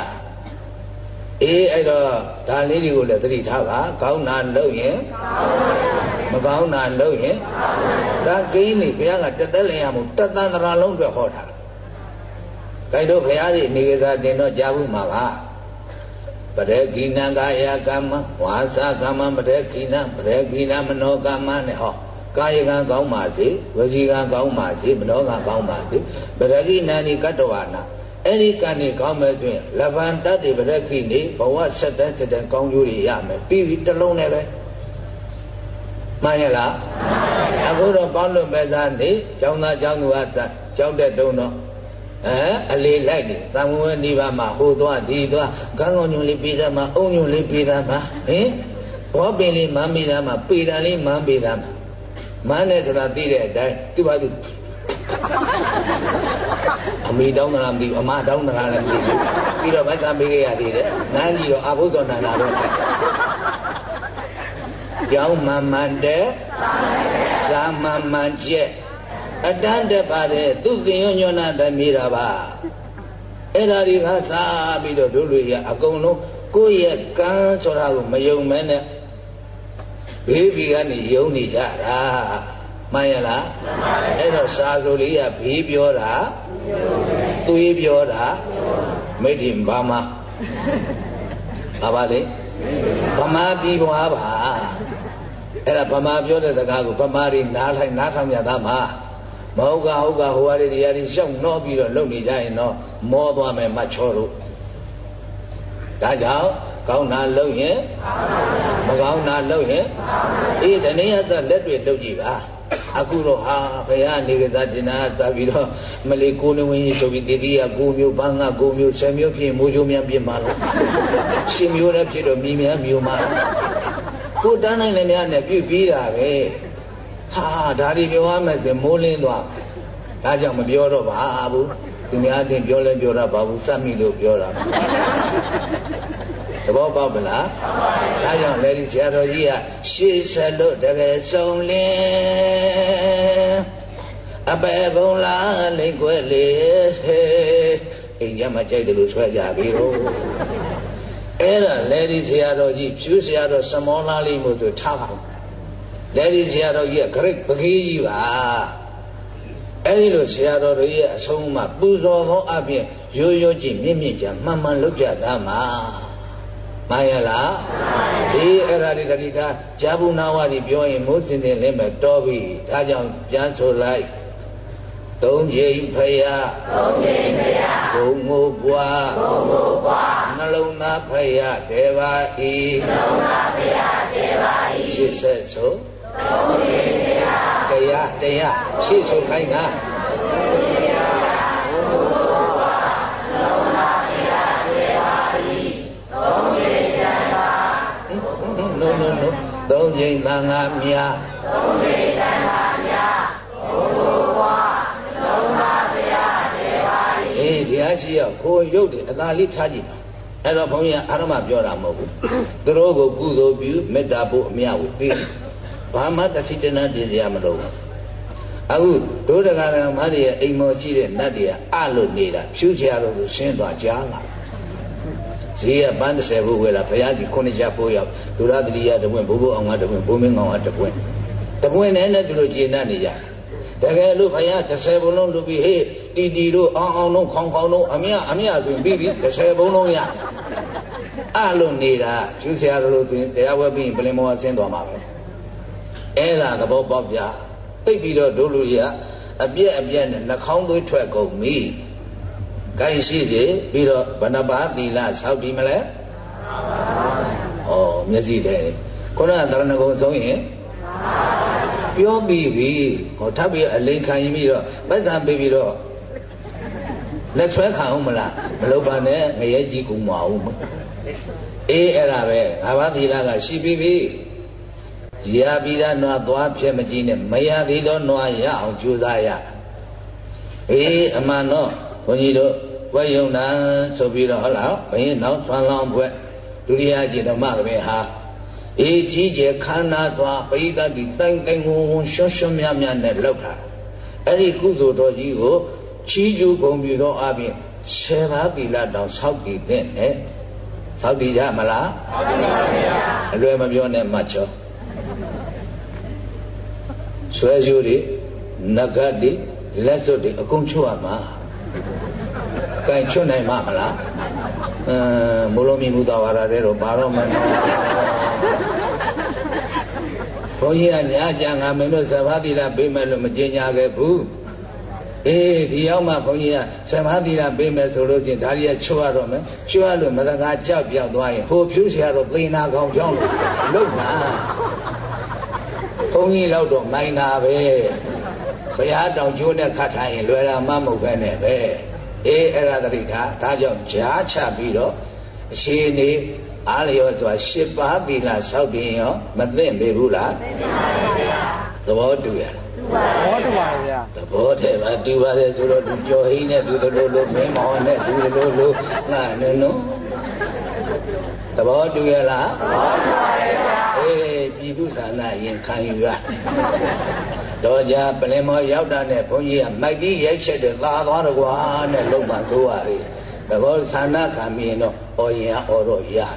အေးအဲ့တော့ဒါလေးတွေကိုလည်းသတိထားပါကောင်းတာလုပ်ရင်မကောင်းတာလုပ်ရင်ဒါကိန်းနေဘုရားကတက်သက်လင်ရမှုတသန္တရာလုံးအတွက်ဟောထားတာကြိုက်တော့ဘုရားကြီးနေကစားတင်တော့ကြားဘူးမှာပါပရေကိဏကာယကမ္မဝါစာကမ္မပရေကိဏပရေကိဏမနောကမ္မနဲ့ဟောကာယကံကောင်းပါစေဝစီကံကောင်းပါစေမနောကံကောင်းပါစေပရဂိနာနိကတ္တဝနာ အဲ့ဒီကံนี่ကောင်းမဲ့ဆိုရင်လဗန္တတိပရခိနေဘဝဆက်တန်းဆက်တန်းကောင်းကျိုးတွေရမယ်ပြီးပြီတစ်လုံးနဲ့ပဲမှန်ရလားအခုတော့ပေါင်းလို့ပဲသားနေကျောင်းသားကျောင်းသူအစကျောင်းတဲ့တုံးတော့အဲအလေးလိုက်နေသံဝဲနိဗ္ဗာန်မှာဟိုသွားဒီသွားကံကောင်းညွန်လေးပြေးသားမှာအုံညွန်လေးပြေးသားမှာဟင်ဘောပင်လေးမမ်းပြေးသားမှာပေတံလေးမမ်းပြေးသားမှာမန်းနဲ့ဆိုတာသိတဲ့အတိုင်းသူ့ဘာသူ အမေတောင်းတာမသိဘူးအမတောင်းတာလည်းမသိဘူးပြီးတော့ဗက်ကပေးခဲ့ရသေးတယ်နန်းကြီးတော့အဘုဒ္ဓနာနာပဲကြောင်းမန်မှန်တဲ့ဇာမန်မှန်ကျက်အတန်းတက်ပါတယ်သူသင်ညညနာတမေးတာပါအဲ့ဒါတွေကစားပြီးတော့တို့လူရအကုန်လုံးကိုယ့်ရဲ့ကံဆိုတာကိုမယုံမဲနဲ့ဘေးဘီကနေယုံနေကြတာမှန်ရလားအဲ့တော့စာဆိုလေးကဘေးပြောတာ သွေးပြောတာမိတ်တင်ဘာမှဘာပါလဲဗမာပြည်ပွားပါအဲ့ဒါဗမာပြောတဲ့စကားကိုဗမာတွေနားထိုင်နားထောင်ကြသားမှာမဟုတ်ကဟုတ်ကဟိုဟာတွေတရားတွေရှောက်နှောပြီးတော့လုပ်နေကြရင်တော့မောသွားမယ်မချောလို့ဒါကြောင့်ကောင်းတာလုပ်ရင်မကောင်းတာလုပ်ရင်အေးတနည်းအားဖြင့်လက်တွေလုပ်ကြည့်ပါ အခုတော့ဟာဘုရားနေကစားတင်တာသပြီးတော့မလေးကိုနေဝင်ကြီးဆိုပြီးတတိယကိုမျိုးဘာငါကိုမျိုးဆယ်မျိုးဖြစ်မိုးချိုးများပြစ်မှာလို့ရှင်မျိုးလည်းဖြစ်တော့မြည်များမျိုးမှာကိုတန်းနိုင်လည်းများနဲ့ပြုတ်ပြီးတာပဲဟာဒါတွေပြောရမယ်ဆိုမိုးလင်းသွားဒါကြောင့်မပြောတော့ပါဘူးသူများတင်ပြောလဲပြောတာဘာဘူးစက်မိလို့ပြောတာ သဘောပေါက်ပလားဒါကြောင့်လေဒီဆရာတော်ကြီးကရှေးဆက်လို့တပည့်ဆုံးလင်းအပေဘုံလားလိမ့်ွယ်လေအိမ်ကမှကြိုက်တယ်လို့ဆွဲကြပြီတော့အဲ့ဒါလေဒီဆရာတော်ကြီးဖြူဆရာတော်စမောလားလေးမို့ဆိုထားပါလေဒီဆရာတော်ကြီးကဂရိတ်ပကြီးကြီးပါအဲ့ဒီလိုဆရာတော်တို့ရဲ့အဆုံးအမပူဇော်သောအပြင်ရိုးရိုးကြည့်မြင့်မြင့်ကြမှန်မှန်လုပ်ကြသားမှာ မှန်ရလားအေးအဲ့ဒါတွေတတိထားဂျာဘူးနာဝတွေပြောရင်မိုးစင်တင်လဲမဲ့တော်ပြီဒါကြောင့်ပြန်ဆိုလိုက်သုံးချိန်ဖယားသုံးချိန်ဖယားဘုံငိုပွားဘုံငိုပွားနှလုံးသားဖယားတေပါဤနှလုံးသားဖယားတေပါဤရှစ်ဆက်ဆိုသုံးချိန်ဖယားတရားတရားရှေ့ဆိုခိုင်းတာ သုံးချိန်သံဃာမြာသုံးချိန်သံဃာမြာဘုရားဝါလုံးသာဗျာတေပါ၏အေးတရားရှိရကိုရုပ်တယ်အသာလေးထားကြည့်အဲ့တော့ဘုန်းကြီးအာရမပြောတာမဟုတ်ဘူးသူတို့ကိုကုသိုလ်ပြုမေတ္တာဖို့အမြဝေပြီးဘာမှတတိတနာတည်စရာမလိုဘူးအခုဒုဒကရမတွေရဲ့အိမ်မောရှိတဲ့နတ်တွေကအလို့နေတာဖြူချရတော့ဆိုဆင်းသွားကြားလာ ဈေးကပန်း30ဘုဝဲလာဘုရားကြီးခုနှစ်ချက်ဖို့ရောက်ဒုရသတိယတပွင့်ဘိုးဘိုးအောင်ကတပွင့်ဘိုးမင်းအောင်ကတပွင့်တပွင့်နဲ့နဲ့သူတို့ကျေနပ်နေကြတကယ်လို့ဘုရား30ဘုံလုံးလူပြီးဟေးတီတီတို့အောင်အောင်လုံးခေါင်ခေါင်လုံးအမြအမြဆိုရင်ပြီးပြီ30ဘုံလုံးရအလုံးနေတာဖြူဆရာတို့ဆိုရင်တရားဝဲပြီးပလင်မောဆင်းသွားမှာပဲအဲ့ဒါသဘောပေါက်ကြသိပြီးတော့တို့လူကြီးကအပြက်အပြက်နဲ့နှာခေါင်းသွေးထွက်ကုန်ပြီ။ ကိုင်းရှိစေပြီးတော့ဘဏ္ဍပါသီလဆောက်ပြီးမလဲ။ဩမျက်စိတဲ့ခုနကတရဏဂုံဆုံးရင်ပြောပြီးပြီဟောထပ်ပြီးအလိန်ခံရင်ပြီးတော့ပတ်စံပေးပြီးတော့လက်ဆွဲခံအောင်မလားမလုပ်ပါနဲ့ငရဲကြီးကူမအောင်အေးအဲ့ဒါပဲငါးပါးသီလကရှိပြီးပြီရပြီးသားနွားသွားဖြစ်မကြည့်နဲ့မရသေးသောနွားရအောင်ကြိုးစားရအေးအမှန်တော့ဘုန်းကြီးတို့ ဝဲယုံနာဆိုပြီးတော့ဟုတ်လားဘယင်းနောက်ဆွမ်းလောင်းဘွဲ့ဒုတိယจิตဓမ္မကပဲဟာအေးကြီးကျယ်ခန္ဓာသွားပိဋကတိတိုင်တိုင်ဝုံဝုံရှွှွှမြမြနဲ့လောက်တာအဲ့ဒီကုသိုလ်တော်ကြီးကိုချီးကျူးဂုဏ်ပြုသောအပြင်ဆယ်ပါးသီလတောင်ဆောက်တည်တဲ့နဲ့ဆောက်တည်ကြမလားဆောက်တည်ပါဗျာအလွယ်မပြောနဲ့မှတ်ချောဆွဲကြိုးတွေနဂတ်တွေလက်စွပ်တွေအကုန်ချွတ်ရမှာ ကဲချွတ်နိုင်မှာမလားအင်းမိုးလုံးမိမှုသာဝါဒတဲ့တော့ပါတော့မယ်ဘုန်းကြီးကညာကြငါမင်းတို့ဇဘာတိလာပေးမယ်လို့မကြေညာခဲ့ဘူးအေးဒီရောက်မှဘုန်းကြီးကဇဘာတိလာပေးမယ်ဆိုလို့ချင်းဒါရီကချွတ်ရတော့မယ်ချွတ်ရလို့မသကားကြောက်ပြောက်သွားရင်ဟိုဖြူးစရာတော့သေနာကောင်ကြောင်းလို့လောက်တာဘုန်းကြီးလောက်တော့မိုင်းတာပဲဘုရားတောင်ကျိုးနဲ့ခတ်ထားရင်လွယ်တာမှမဟုတ်ပဲနဲ့ပဲ အေးအဲ့ဒါတတိထားဒါကြောင့်ကြားချပြီးတော့အရှိနေအားလျော်စွာရှစ်ပါးသီလဆောက်ပြီးရောမသိမ့်ပေဘူးလားသိပါပါဗျာသဘောတူရလားသဘောတူပါဗျာသဘောတည်းပါတူပါတယ်ဆိုတော့သူကြော်ဟင်းနဲ့သူတို့လိုမင်းမောင်နဲ့သူတို့လိုငါနဲ့နော်သဘောတူရလားသဘောတူပါဗျာအေးပြည်သူဌာနရင်ခံယူရ တော့ကြပလင်မောရောက်တာနဲ့ဘုန်းကြီးကမိုက်ကြီးရိုက်ချက်တယ်သာသွားတော့ကွာနဲ့လုံပါသိုးရလေသဘောဌာနခံမြင်တော့အော်ရင်အော်တော့ရတယ်။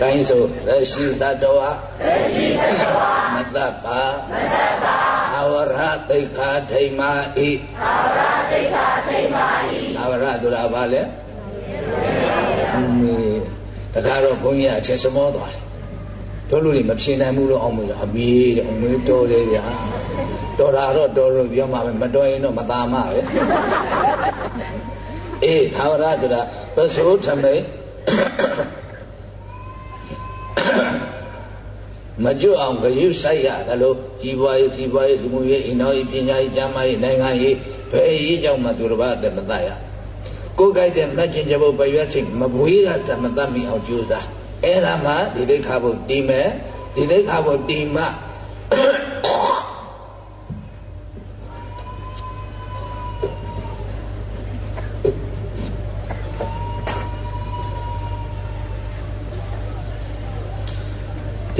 ကိုင်းဆိုရရှိတတဝရရှိတတဝမတ္တပါမတ္တပါအဝရသိခာထိမ္မာဣအဝရသိခာထိမ္မာဣအဝရဆိုတာဘာလဲ။တခါတော့ဘုန်းကြီးအထင်စမောသွားတယ် တို့လူတွေမဖြေနိုင်ဘူးလို့အောင်မလို့အမေးတဲ့အမေးတော်လေဗျာတော်တာတော့တော်လို့ပြောမှာပဲမတော်ရင်တော့မသားမပဲအေးသာဝရဆိုတာပစိုးထမိတ်မကျွအောင်ဂရုစိုက်ရတယ်လို့ကြီးပွားရေးစီးပွားရေးလူမှုရေးအိမ်တော်ရေးပညာရေးကျန်းမာရေးနိုင်ငံရေးဘယ်ရေးကြောင့်မှသူတစ်ပါးအသက်မတတ်ရကိုယ်ကြိုက်တဲ့မက်ကျင်ကြဖို့ပရွက်စိတ်မဘွေးကသမတတ်မိအောင်ကြိုးစား အဲ့ဒါမှဒီဒိဋ္ဌာဘုတ်တည်မယ်ဒီဒိဋ္ဌာဘုတ်တည်မှ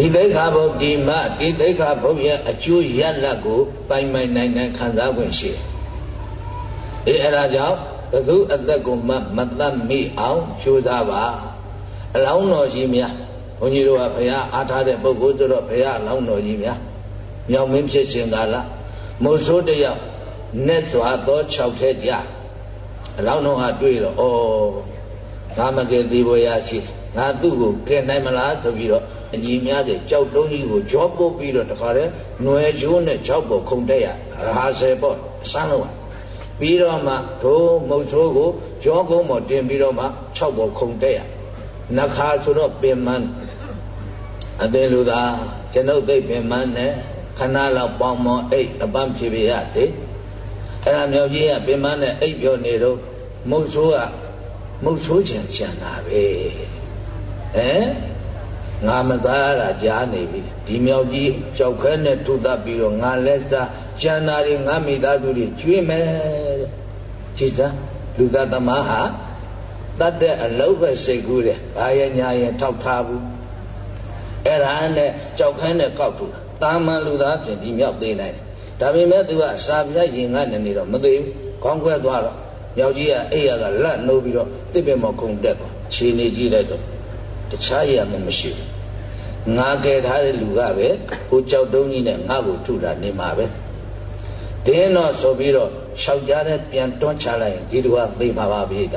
ဒီသိက္ခာဘုတ်ဒီမဒီသိက္ခာဘုတ်ရဲ့အကျိုးရလတ်ကိုပိုင်ပိုင်နိုင်နိုင်ခံစား권ရှိတယ်။အဲအဲ့ဒါကြောင့်ဘသူအသက်ကိုမမတတ်မိအောင်ကြိုးစားပါ အလောင်းတော်ကြီးများဘုန်းကြီးတို့ကဘုရားအားထားတဲ့ပုဂ္ဂိုလ်ဆိုတော့ဘုရားအလောင်းတော်ကြီးများမြောင်မင်းဖြစ်ခြင်းကာလမုတ်ဆိုးတယောက်နဲ့စွာသော၆ထဲကြအလောင်းတော်ဟာတွေ့တော့ဩငါမကယ်သေးဘောရရှိငါသူ့ကိုကယ်နိုင်မလားဆိုပြီးတော့အညီများတဲ့ကြောက်တုံးကြီးကိုကြောပုတ်ပြီးတော့တခါတည်းຫນွယ်ကျိုးနဲ့ကြောက်ပေါ်ခုန်တက်ရရာဆယ်ပေါ့အစမ်းလုံးပြီးတော့မှဒိုးမုတ်ဆိုးကိုကြောကုန်းပေါ်တင်ပြီးတော့မှ၆ပေါ်ခုန်တက်ရ နှခါဆိုတော့ပင်မန်းအသေးလူသာကျွန်ုပ်သိပင်မန်းနဲ့ခဏလောက်ပေါင်းမောအိတ်အပန်းဖြေပြရသေးအဲ့ဒါမြောက်ကြီးကပင်မန်းနဲ့အိတ်ပြောနေတော့မုတ်ဆိုးကမုတ်ဆိုးချင်ချင်တာပဲဟမ်ငါမသားရတာကြားနေပြီဒီမြောက်ကြီးကြောက်ခဲနဲ့ထုသပြီးတော့ငါလက်စားကျန်တာတွေငါမိသားစုတွေကျွေးမယ်တဲ့ကြည်စားလူသားသမားဟာ တတ်တဲ့အလုံးပဲစိတ်ကူးတယ်ဘာရညာရင်ထောက်ထားဘူးအဲ့ဒါနဲ့ကြောက်ခန်းနဲ့ကောက်ထူတာမန်လူသားပြင်ဒီမြောက်သေးနိုင်တယ်ဒါပေမဲ့သူကအစာပြရင်ကနေနေတော့မသေးဘူးခေါင်းခွဲသွားတော့မြောက်ကြီးကအိယာကလက်နှိုးပြီးတော့တစ်ပင်မခုန်တက်သွားခြေနေကြည့်လိုက်တော့တခြားရမမရှိဘူးငါကယ်ထားတဲ့လူကပဲဟိုကြောက်တုံးကြီးနဲ့ငါ့ကိုထုတာနေမှာပဲတင်းတော့ဆိုပြီးတော့ရှောက်ကြတဲ့ပြန်တွန်းချလိုက်ရင်ဒီလူကသိပါပါပြီက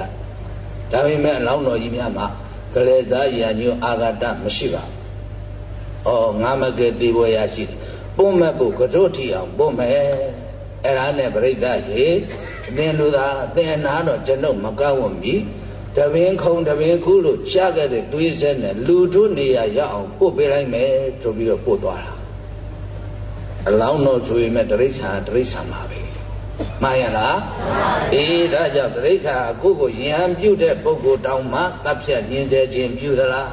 ဒါပေမဲ့အလောင်းတော်ကြီးများမှာကလေးစားရညိုအာဂတမရှိပါဘူးဩငါမကဲသေးပွဲရရှိတယ်ပွတ်မဲ့ဖို့ကတို့ထီအောင်ပွတ်မဲ့အဲ့ဒါနဲ့ပြိဿရေအသင်လူသာအသင်နာတော့ကျွန်ုပ်မကောင်းဝမီတပင်ခုံတပင်ခုလို့ကြားခဲ့တဲ့သွေးစက်နဲ့လူတို့နေရရအောင်ပို့ပေးလိုက်မယ်ဆိုပြီးတော့ပို့သွားတာအလောင်းတော်ဆိုရင်မဲ့တရိစ္ဆာန်တရိစ္ဆာန်ပါပဲ မှန်ရလားအေးဒါကြောင့်တရိစ္ဆာန်အခုကိုယံပြုတ်တဲ့ပုဂ္ဂိုလ်တောင်မှတပ်ဖြတ်ညင်စေခြင်းပြုသလား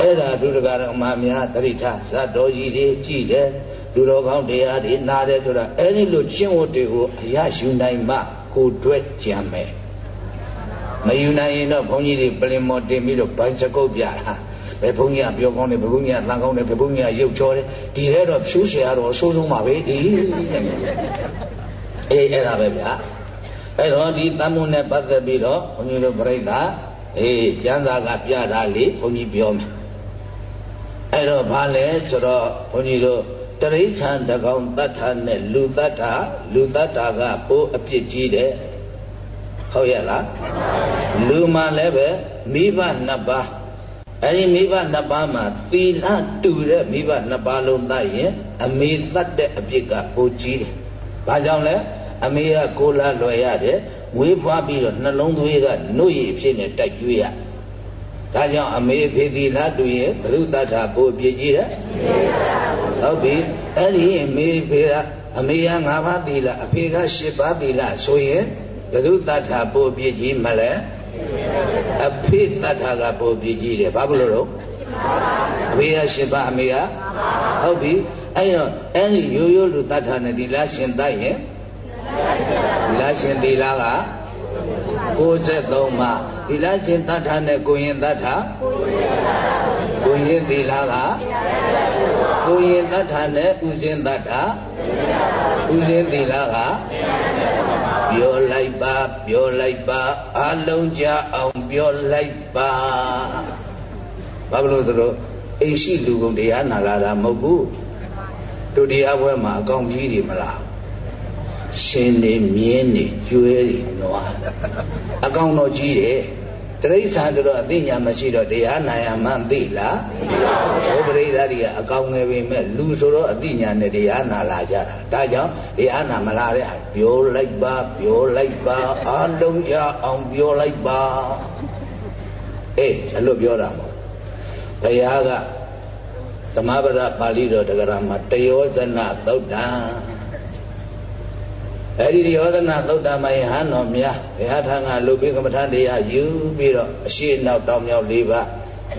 အဲ့ဒါဒုဒကရမများတရိဋ္ဌဇတ်တော်ကြီးတွေကြည်တယ်သူတော်ကောင်းတရားတွေနားတယ်ဆိုတာအဲ့ဒီလိုကျင့်ဝတ်တွေကိုအရယူနိုင်မှကိုတွေ့ကြံမယ်မယူနိုင်ရင်တော့ဘုန်းကြီးတွေပလင်မော်တင်ပြီးတော့ဘိုင်းစကုတ်ပြတာဘယ်ဘုန်းကြီးကပြောကောင်းတယ်ဘယ်ဘုန်းကြီးကသံကောင်းတယ်ဘယ်ဘုန်းကြီးကရုပ်ချောတယ်ဒီထဲတော့ဖြူးเสียရတော့အဆိုးဆုံးပါပဲဒီ အေးအဲ့ဒါပဲဗျာအဲ့တော့ဒီတမ္မုန်နဲ့ပတ်သက်ပြီးတော့ဘုန်းကြီးတို့ပြိဿအေးကျမ်းစာကပြတာလေဘုန်းကြီးပြောမယ်အဲ့တော့ဘာလဲဆိုတော့ဘုန်းကြီးတို့တရိษံတကောင်တတ်ထာနဲ့လူတတ်ထာလူတတ်ထာကပိုးအပြစ်ကြီးတယ်ဟုတ်ရဲ့လားလူမှလည်းပဲမိဘနှစ်ပါးအဲဒီမိဘနှစ်ပါးမှာသီလတူတဲ့မိဘနှစ်ပါးလုံးတတ်ရင်အမေတတ်တဲ့အပြစ်ကပိုကြီးတယ်။ဘာကြောင့်လဲ အမေကကိုလာလွယ်ရတယ်ဝေးဖွားပြီးတော့နှလုံးသွေးကနှုတ်ရည်ဖြစ်နေတိုက်ကျွေးရ။ဒါကြောင့်အမေဖေသီလတူရင်ဘုရုတ္ထာပိုပြည့်ကြီးတယ်။ဟုတ်ပြီအဲ့ဒီအမေဖေကအမေက၅ပါးသီလအဖေက၈ပါးသီလဆိုရင်ဘုရုတ္ထာပိုပြည့်ကြီးမလဲ။အဖေသတ္ထာကပိုပြကြီးတယ်ဘာလို့လို့အဖေကရှင်ပါအမေကဟုတ်ပြီအဲ့တော့အဲ့ဒီရိုးရိုးလူတတ္ထာနဲ့ဒီလားရှင်တတ်ရင် ဒီလားရှင်ဒီလားက63မှာဒီလားရှင်တတ္ထာနဲ့ကိုရင်တတ္ထာကိုရင်ဒီလားကကိုရင်တတ္ထာနဲ့ဥစဉ်တတ္ထာဥစဉ်ဒီလားကပြောလိုက်ပါပြောလိုက်ပါအလုံးကြအောင်ပြောလိုက်ပါဘာလို့ဆိုတော့အိရှိလူကုန်တရားနာလာတာမဟုတ်ဘူးတို့တရားပွဲမှာအကောင်ကြီးတွေမလား ရှင်နေမြင်းနေကျွဲတွေနွားအကောင်တော့ကြီးတယ်တရိစ္ဆာန်ဆိုတော့အသိဉာဏ်မရှိတော့တရားနာရမှန်းသိလားဘုပရိသတ်တွေကအကောင်ငယ်ပေမဲ့လူဆိုတော့အသိဉာဏ်နဲ့တရားနာလာကြတာဒါကြောင့်တရားနာမလာတဲ့ဟာပြောလိုက်ပါပြောလိုက်ပါအာလုံးကြအောင်ပြောလိုက်ပါအေးအဲ့လိုပြောတာမဟုတ်ဘုရားကသမဗရပါဠိတော်တက္ကရာမှာတယောဇနသုတ်တံ အဲ့ဒီယောဇနာသုတ်တမယဟန်တော်များဘုရားထံကလူပိကမ္မထတရားယူပြီးတော့အရှိနောက်တောင်မြောက်၄ပါး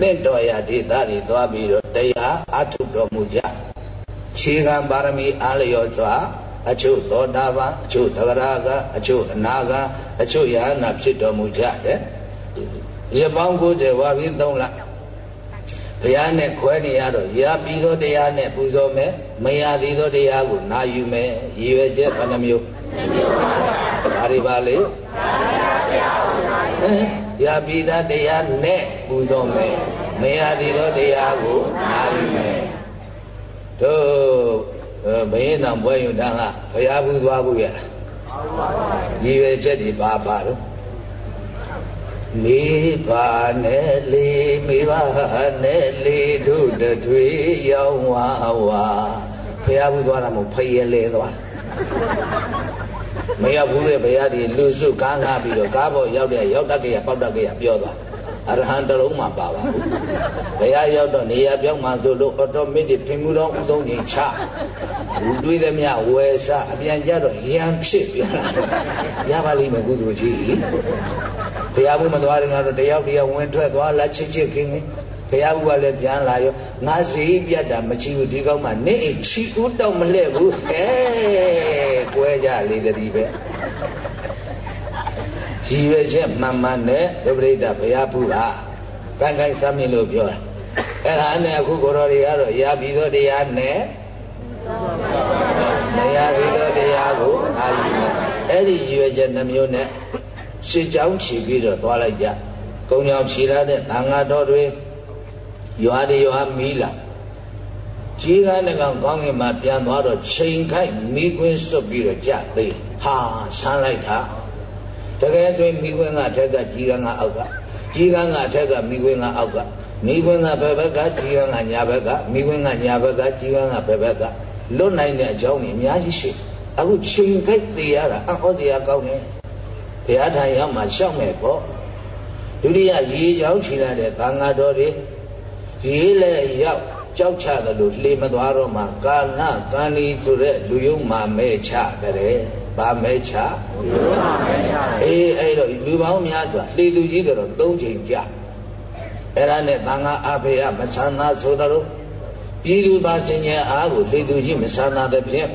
သင့်တော်ရာဒေသတွေသွားပြီးတော့တရားအထုတော်မူကြခြေခံပါရမီအားလျော်စွာအချို့သောတာပန်အချို့သဂရာကအချို့အနာကအချို့ယဟနာဖြစ်တော်မူကြတယ်ရပောင်း90ဝါပြီး3လဘုရားနဲ့ခွဲနေရတော့ရာပြီးသောတရားနဲ့ပူဇော်မယ်မရသေးသောတရားကိုနာယူမယ်ရည်ရွယ်ချက်ဘယ်နှမျိုး ဘာတွေပါလေရာပြီးသားတရားနဲ့ပူဇော်မယ်မရသေးသောတရားကိုနာယူမယ်တို့ဘယင်းတော်ဘွဲယူတန်းကဘုရားဘူးသွားဘူးရလားရည်ရွယ်ချက်တွေပါပါတော့မေပါနဲ့လေမေပါနဲ့လေတို့တထွေရောက်ဝါဝါဖះဘူးသွားတာမဟုတ်ဖယလဲသွား မရောက်ဘူးလေဘုရားဒီလူစုကားငါပြီးတော့ကားပေါ်ရောက်တဲ့ရောက်တတ်ကြရပေါက်တတ်ကြရပြောသွားအရဟံတလုံးမှပါပါဘူးဘုရားရောက်တော့နေရာပြောင်းမှဆိုလို့အော်တိုမက်တစ်ဖင်မှုတော်ဥသုံးချိန်ချလူတွေးသည်မြဝယ်စားအပြန်ကြတော့ရံဖြစ်ပြန်လာရပါလိမ့်မယ်ကုသိုလ်ကြီးဘုရားဘုမသွားရင်ကတော့တယောက်တယောက်ဝင်ထွက်သွားလာချစ်ချစ်ခင်ခင် ဘုရားဘုကလည်းပြန်လာရောငါစီပြတ်တာမချီဘူးဒီကောင်းမှနေအိချီဦးတော့မလှဲ့ဘူးဟဲ့ကွဲကြလေတည်းပဲရည်ရွယ်ချက်မှန်မှန်နဲ့ဒုပရိဒဘုရားဘုရားကံကံစမ်းမြင်လို့ပြောတာအဲ့ဒါနဲ့အခုကိုတော်တွေကတော့ရာပြီးသောတရားနဲ့မရပြီးသောတရားကိုအာယူမယ်အဲ့ဒီရည်ရွယ်ချက်နှမျိုးနဲ့ရှစ်ကြောင်းချီပြီးတော့သွားလိုက်ကြကုံကြောင်ဖြီလာတဲ့သံဃာတော်တွေ ရွာတွေရွာမီးလာကြီးကားတဲ့ကောင်ကောင်းကင်မှာပြန်သွားတော့ချိန်ခိုက်မိခွင်းစွတ်ပြီးတော့ကြသေးဟာဆန်းလိုက်တာတကယ်ဆိုမိခွင်းကထက်ကကြီးကားကအောက်ကကြီးကန်းကအထက်ကမိခွင်းကအောက်ကမိခွင်းကဘယ်ဘက်ကကြီးကန်းကညာဘက်ကမိခွင်းကညာဘက်ကကြီးကန်းကဘယ်ဘက်ကလွတ်နိုင်တဲ့အကြောင်းကြီးအများကြီးရှိအခုချိန်ခိုက်သေးရတာအဟောတရားကောင်းတယ်ဘုရားထံရောက်မှရှောက်မယ်ပေါ့ဒုတိယရေချောင်းချီလာတဲ့သံဃာတော်တွေ ရေလဲရောက်ကြောက်ချတယ်လို့လှေမသွားတော့မှကာလကံလီဆိုတဲ့လူယုံမှာမဲချတဲ့ဗာမဲချလူယုံမှာမဲချအေးအဲ့တော့လူပေါင်းများစွာလှေသူကြီးတော်သုံးချိန်ကြအဲ့ဒါနဲ့သံဃာအဖေယမဆန္ဒဆိုတော်ပြည်သူပါစင်ញအားကိုလှေသူကြီးမဆန္ဒတဲ့ဖြင့်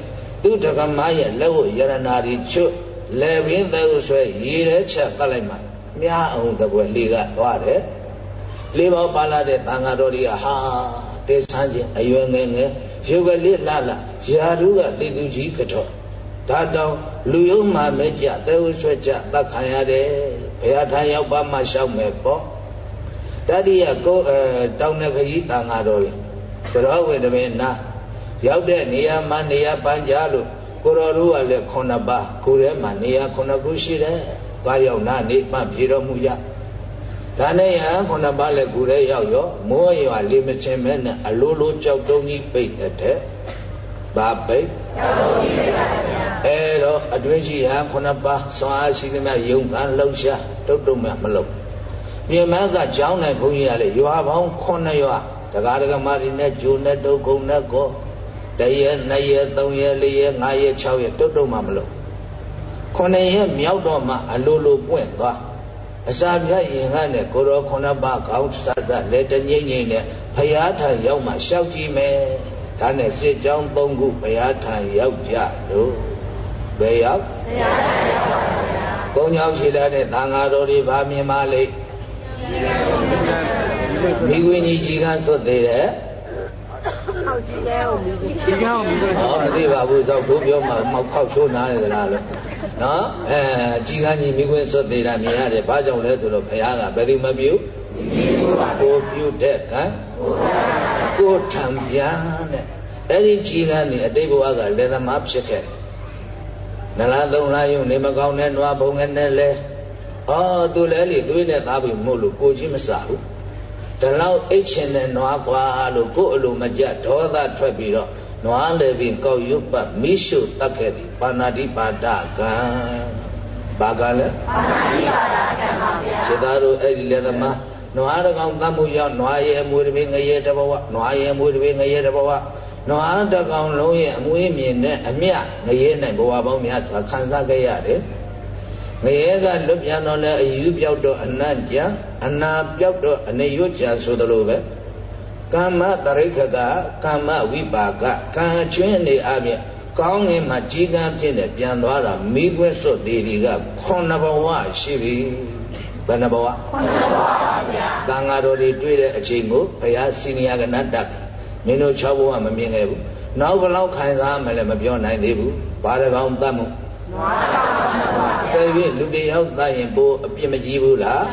သူတက္ကမရဲ့လက်ဝရဏနာရီချွတ်လေပင်သေဆွဲရေရဲချက်ပတ်လိုက်မှမြားအောင်တပွဲလေကသွားတယ် လေးပေါပါလာတဲ့သံဃာတော်တွေကဟာတေဆန်းခြင်းအရွယ်ငယ်ငယ်ရုပ်ကလေးလှလှယာဓုကလေသူကြီးကတော့ဒါတောင်လူယုံမှမဲကြသေဝဆွဲကြတတ်ခံရတယ်ဘုရားထံရောက်ပါမှရှောက်မယ်ပေါ့တတိယကိုအဲတောင်းတဲ့ခကြီးတန်ဃာတော်တွေသရောဝေတမေနာရောက်တဲ့နေရာမှာနေရာပန်းကြလို့ကိုတော်တို့ကလည်းခုနှစ်ပါးကိုယ်ထဲမှာနေရာခုနှစ်ခုရှိတယ်။သွားရောက်နာနေမှပြေတော်မူကြ။ ဒါနဲ့ယဟန်ခုနှစ်ပါးလည်းကိုယ်ထဲရောက်ရောမိုးရွာလေးမစင်မဲ့နဲ့အလိုလိုကြောက်တုံးကြီးပိတ်တဲ့ဘာပိတ်ကြောက်တုံးကြီးပိတ်ပါဗျာ။အဲတော့အတွင်းရှိဟန်ခုနှစ်ပါးဆွမ်းအားရှိသမျှယုံကံလှုပ်ရှားတုတ်တုံးမှမလုပ်။ပြင်မကကြောင်းနိုင်ဘုန်းကြီးကလည်းရွာပေါင်း9ရွာတရားဒဂမတွေနဲ့ဂျိုနဲ့တုတ်ကုံနဲ့ကောတရက်နှစ်ရက်သုံးရက်လေးရက်ငါးရက်၆ရက်တုတ်တုတ်မှမလုပ်ခုနှစ်ရက်မြောက်တော့မှအလိုလိုပွင့်သွား အစာပြရင်ကနဲ့ကိုရောခုနှစ်ပါးခေါင်းစသလက်တငိမ့်ငိမ့်နဲ့ဘုရားထံရောက်မှရှောက်ကြည့်မယ်ဒါနဲ့စစ်ကြောင်း၃ခုဘုရားထံရောက်ကြလို့ဘယ်ရောက်ဘုရားထံရောက်ပါဗျာ။ကုန်းကြောင်းရှိလာတဲ့သံဃာတော်တွေဗာမြင်ပါလိမ့်မိဝင်းကြီးကြီးကန်းသွတ်သေးတယ်ခောက်ကြီးတဲ့ကိုမိကြီးကြီးအောင်ပြီးတော့ဟောမသိပါဘူးသောဘိုးပြောမှမောက်ခောက်ချိုးနားနေသလားလို့ နော်အဲကြီးကန်းကြီးမိခွင်းစွတ်သေးတာမြင်ရတယ်ဘာကြောင့်လဲဆိုတော့ဘုရားကဘယ်သူမပြုကိုပြုတဲ့ကံကိုထံပြန်တဲ့အဲ့ဒီကြီးကန်းนี่အတိတ်ဘဝကလက်သမားဖြစ်ခဲ့နလားသုံးလားယုံနေမကောင်းတဲ့နွားဘုံငယ်နဲ့လဲဟောသူလဲလေသွေးနဲ့သားပြီးမို့လို့ကိုကြီးမစားဘူးဒီလောက်အိတ်ချင်တဲ့နွားကွာလို့ကိုယ်အလိုမကြဒေါသထွက်ပြီးတော့ နွားလည်းပြီးကောက်ရွတ်ပတ်မိရှုတတ်ခဲ့သည်ပါဏာတိပါဒကံဘာကလဲပါဏာတိပါဒကံပါဗျာစေသားတို့အဲ့ဒီလည်းသမားနွားတကောင်တတ်မှုရောက်နွားရဲ့အမွေတပင်ငရဲတဘဝနွားရဲ့အမွေတပင်ငရဲတဘဝနွားတကောင်လုံးရဲ့အမွေမြင်နဲ့အမြငရဲနိုင်ဘဝပေါင်းများစွာခံစားခဲ့ရတယ်ငရဲကလွတ်ပြန်တော့လဲအယူပြောက်တော့အနတ်ကြအနာပြောက်တော့အနေရွတ်ကြဆိုသလိုပဲ ကာမတရိခကကာမဝိပါကကံကျွင်းနေအပြင်ကောင်းငင်မှာကြီးကန်းဖြစ်နေပြန်သွားတာမိခွဲစွတ်သေးတွေကခုနှစ်ဘဝရှိပြီဘယ်နှဘဝခုနှစ်ဘဝပါဗျာတန်ဃာတော်တွေတွေ့တဲ့အချိန်ကိုဘုရားစီနီယာကနတ်တက်မင်းတို့၆ဘဝမမြင်ခဲ့ဘူးနောက်ဘယ်လောက်ခံစားမလဲမပြောနိုင်သေးဘူးဘာတကောင်တတ်မှု နွားတောင်ကဲပြီးလူတယောက်သားရင်ပိုအပြစ်မကြီးဘူးလား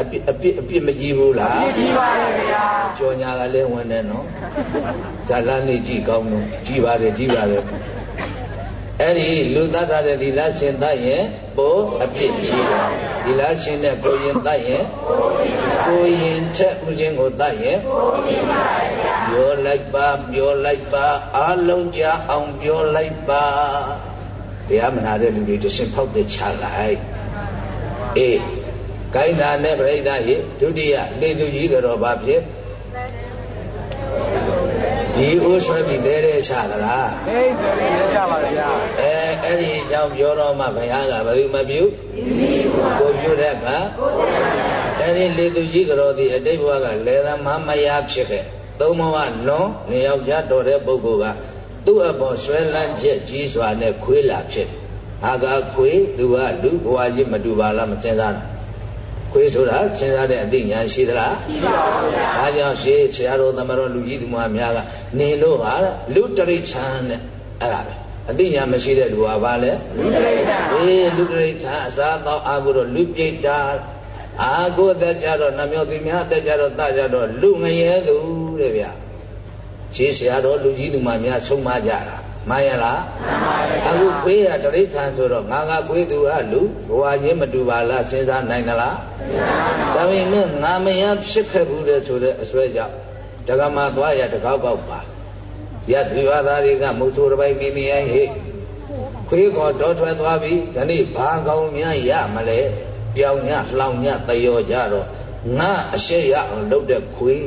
အပြစ်အပြစ်အပြစ်မကြီးဘူးလားကြီးပါတယ်ဗျာကြော်ညာကလည်းဝင်တယ်နော်ဇာလန်းလေးကြည့်ကောင်းလို့ကြီးပါတယ်ကြီးပါတယ်အဲ့ဒီလူသတ်ထားတဲ့ဒီလားရှင်သတ်ရင်ပိုအပြစ်ကြီးတယ်ဒီလားရှင်တဲ့ကိုရင်သတ်ရင်ကိုရင်ထက်ဥစဉ်ကိုသတ်ရင်ပြောလိုက်ပါပြောလိုက်ပါအားလုံးကြအောင်ပြောလိုက်ပါ တရားမနာတဲ့လူတွေတရှင်ဖောက်တဲ့ချလိုက်အေးကိုင်းတာနဲ့ပြိဿရေဒုတိယလေသူကြီးကတော့ဘာဖြစ်ဒီဥဆွဲပြီးတဲတဲ့ချသလားအေးဆိုရင်ကြပါဗျာအဲအဲ့ဒီအကြောင်းပြောတော့မှဘုရားကဘယ်သူမပြုကိုပြုတဲ့အခါအဲ့ဒီလေသူကြီးကတော့ဒီအတိတ်ဘဝကလေသမမယဖြစ်ခဲ့သုံးဘဝလွန်နေယောက်ျားတော်တဲ့ပုဂ္ဂိုလ်က သူ့အပေါ်ဆွဲလန်းချက်ကြီးစွာနဲ့ခွေးလာဖြစ်တယ်။ငါကခွေးသူကလူဘဝကြီးမတူပါလားမစဉ်းစားနဲ့။ခွေးဆိုတာစဉ်းစားတဲ့အသိဉာဏ်ရှိသလားရှိပါဘူးဗျာ။ဒါကြောင့်ရှေးဆရာတော်သမတော်လူကြီးသူမများကနေလို့ဟာလူတရိချန်နဲ့အဲ့ဒါပဲ။အသိဉာဏ်မရှိတဲ့လူဟာဘာလဲလူတရိချန်။အေးလူတရိချန်အစားတော့အာဟုတော့လူပြိတ္တာအာဟုတက်ကြတော့နှမျောသူများတက်ကြတော့တကြတော့လူငရဲသူတဲ့ဗျာ။ ရှေးဆရာတော်လူကြီးသူမများဆုံးမကြတာမှန်ရလားအခုခွေးရတရိษံဆိုတော့ငါကခွေးသူကလူဘဝချင်းမတူပါလားစဉ်းစားနိုင်သလားဒါပေမဲ့ငါမယဖြစ်ခဲ့ဘူးတဲ့ဆိုတဲ့အစွဲကြောင့်ဒကမသွားရတကောက်ကောက်ပါရသူရသားတွေကမုဆိုတစ်ပိုက်မိမိရဲ့ဟိခွေးကောတော့ထွက်သွားပြီဒီနေ့ဘာကောင်းများရမလဲပြောင်ညလှောင်ညတယောကြတော့ငါအရှိရအောင်လုပ်တဲ့ခွေး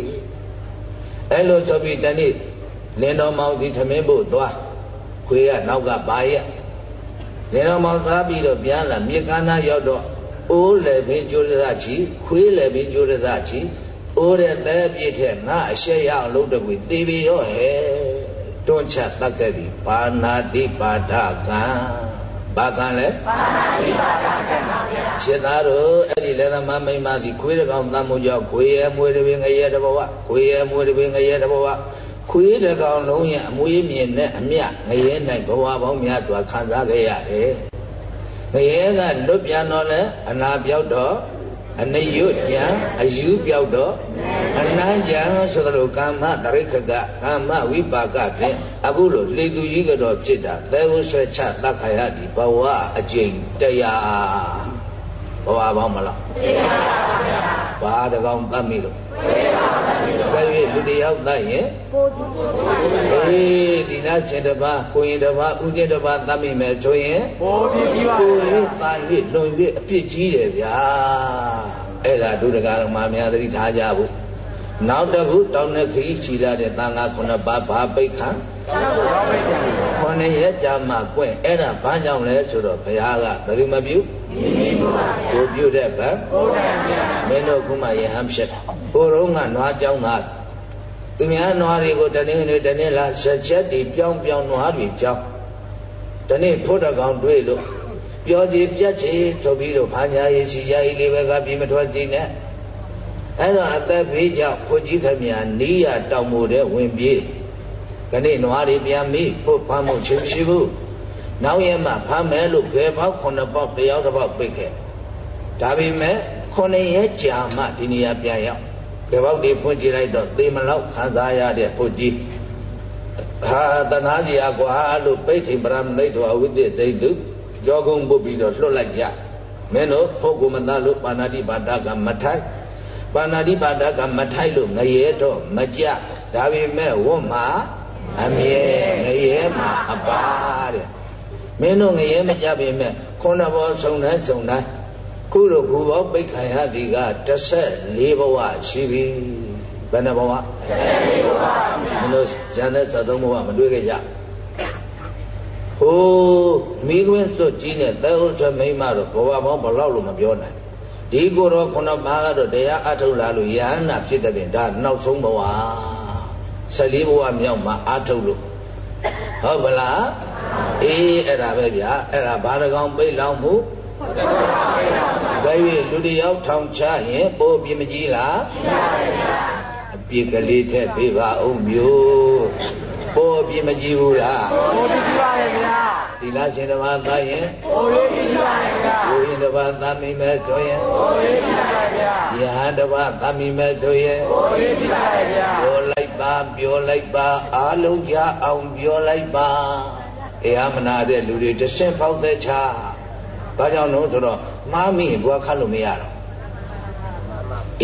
အဲ့လိုဆိုပြီးဒီနေ့လင်းတော်မောင်စီထမင်းဖို့သွားခွေးကနောက်ကပါရလင်းတော်မောင်စားပြီးတော့ပြန်လာမြေကမ်းနာရောက်တော့အိုးလည်းပင်ကျိုးရသချီခွေးလည်းပင်ကျိုးရသချီအိုးတဲ့တဲပြည့်တဲ့ငါအရှက်ရအောင်လုပ်တဲ့ကွေတေပြီရောဟဲ့တွန်းချတတ်ခဲ့ပြီပါဏာတိပါဒကံ ဘာကံလဲပါဏာတိပါဒကံပါဗျာခြေသားတို့အဲ့ဒီလက်သမားမိမသည်ခွေးတကောင်တမ်းမှုကြောင့်ခွေးရဲ့မွေးတပင်ငရဲတဘဝခွေးရဲ့မွေးတပင်ငရဲတဘဝခွေးတကောင်လုံးရဲ့အမွေးမြင်နဲ့အမျှငရဲ၌ဘဝပေါင်းများစွာခံစားခဲ့ရတယ်ငရဲကလွတ်ပြန်တော့လဲအနာပြောက်တော့ အနိယုကြံအယူပြောက်တော့အနံကြံဆိုသလိုကာမတရိခကကာမဝိပါကဖြင့်အခုလိုလေသူကြီးကတော့ဖြစ်တာသဲဝဆွဲချတက္ခယတိဘဝအကျင့်တရား ဘဝပေါင်းမလားသိပါပါဗျာဘာတကောင်တတ်မိလို့သိပါပါဗျာဘယ်လိုလူတယောက်တတ်ရင်ပို့အေးဒီလားရှင်တပါးကိုရင်တပါးဥကျင်တပါးတတ်မိမယ်ဆိုရင်ပို့ပြီးကြီးပါကိုရင်တာ၍လွန်၍အပြစ်ကြီးတယ်ဗျာအဲ့ဒါဒုဒကာတော်မှာများသတိထားကြဖို့နောက်တစ်ခုတောင်းတဲ့ခရီးချီလာတဲ့သံဃာခုနှစ်ပါးဘာပိတ်ခံခုနှစ်ရက်ကြာမှကွဲ့အဲ့ဒါဘာကြောင့်လဲဆိုတော့ဘုရားကဘယ်လို မပြုကိုပြုတဲ့ဗတ်မင်းတို့ခုမှယဟန်ဖြစ်တာကိုယ်တော့ကနွားကြောင်းသားသူများနွားတွေကိုတနေ့နေ့တနေ့လားဆက်ချက်တွေပြောင်းပြောင်းနွားတွေကြောင်းတနေ့ဖို့တကောင်တွေ့လို့ပြောကြည်ပြတ်ချေဆိုပြီးတော့ဘာညာရေးစီရာကြီးလေးပဲကပြေမထွက်ကြည့်နဲ့အဲ့တော့အသက်ဘေးကြောင့်ခွကြီးခမညာနီးရတောင်မို့တဲ့ဝင်ပြေးခဏနွားတွေပြန်မိဖို့ဖမ်းမှုချင်းရှိဘူး နောက်ရမှဖမ်းမယ်လို့ဘယ်ပေါက်ခုနှစ်ပေါက်တယောက်တစ်ပေါက်ပိတ်ခဲ့ဒါပေမဲ့ခုနှစ်ရက်ကြာမှဒီနေရာပြန်ရောက်ဘယ်ပေါက်တွေဖွင့်ကြည့်လိုက်တော့သေမလောက်ခံစားရတဲ့ဖို့ကြီးဟာတနာစီယာကွာလို့ပိဋ္ဌိပရမနိတ်တော်အဝိသေသိတုကြောကုံပုတ်ပြီးတော့လွတ်လိုက်ကြမင်းတို့ဖုတ်ကုမသားလို့ပါဏာတိပါဒကမထိုက်ပါဏာတိပါဒကမထိုက်လို့ငရဲတော့မကြဒါပေမဲ့ဝတ်မှာအမြဲငရဲမှာအပါတဲ့ မင်းတို့ငရဲမကြပေမဲ့ခုနဘောစုံတိုင်းစုံတိုင်းခုလိုဘူဘောပိတ်ခံရသည်က14ဘဝရှိပြီဘယ်နှဘဝ14ဘဝမင်းတို့ဉာဏ်နဲ့73ဘဝမတွေ့ခဲ့ကြဟိုးမိခွင်းစွတ်ကြီးနဲ့တဲဟုတ်ဆွမိမတော့ဘဝပေါင်းဘလောက်လို့မပြောနိုင်ဒီကိုယ်တော်ခုနပါးကတော့တရားအထုတ်လာလို့ယဟနာဖြစ်တဲ့ပြင်ဒါနောက်ဆုံးဘဝ14ဘဝမြောက်မှာအထုတ်လို့ဟုတ်ပလား အေးအဲ့ဒါပဲဗျာအဲ့ဒါဘာတကောင်ပိတ်လောင်မှုဘယ်၍လူတယောက်ထောင်ချရင်ပိုးပြမကြီးလားအပြစ်ကလေးထက်ပေးပါအောင်မျိုးပိုးပြမကြီးဘူးလားပိုးပြကြီးပါရဲ့ဗျာဒီလားရှင်တစ်ပါးသားရင်ပိုးပြကြီးပါရဲ့ဗျာကိုရင်တစ်ပါးသားမိမဲ့ဆိုရင်ပိုးပြကြီးပါရဲ့ဗျာယဟန်တစ်ပါးသားမိမဲ့ဆိုရင်ပိုးပြကြီးပါရဲ့ဗျာပြောလိုက်ပါပြောလိုက်ပါအားလုံးကြအောင်ပြောလိုက်ပါ တရားမနာတဲ့လူတွေတဆင့်ဖောက်သက်ချဘာကြောင့်လို့ဆိုတော့မှားမိရင်ဘွားခတ်လို့မရတော့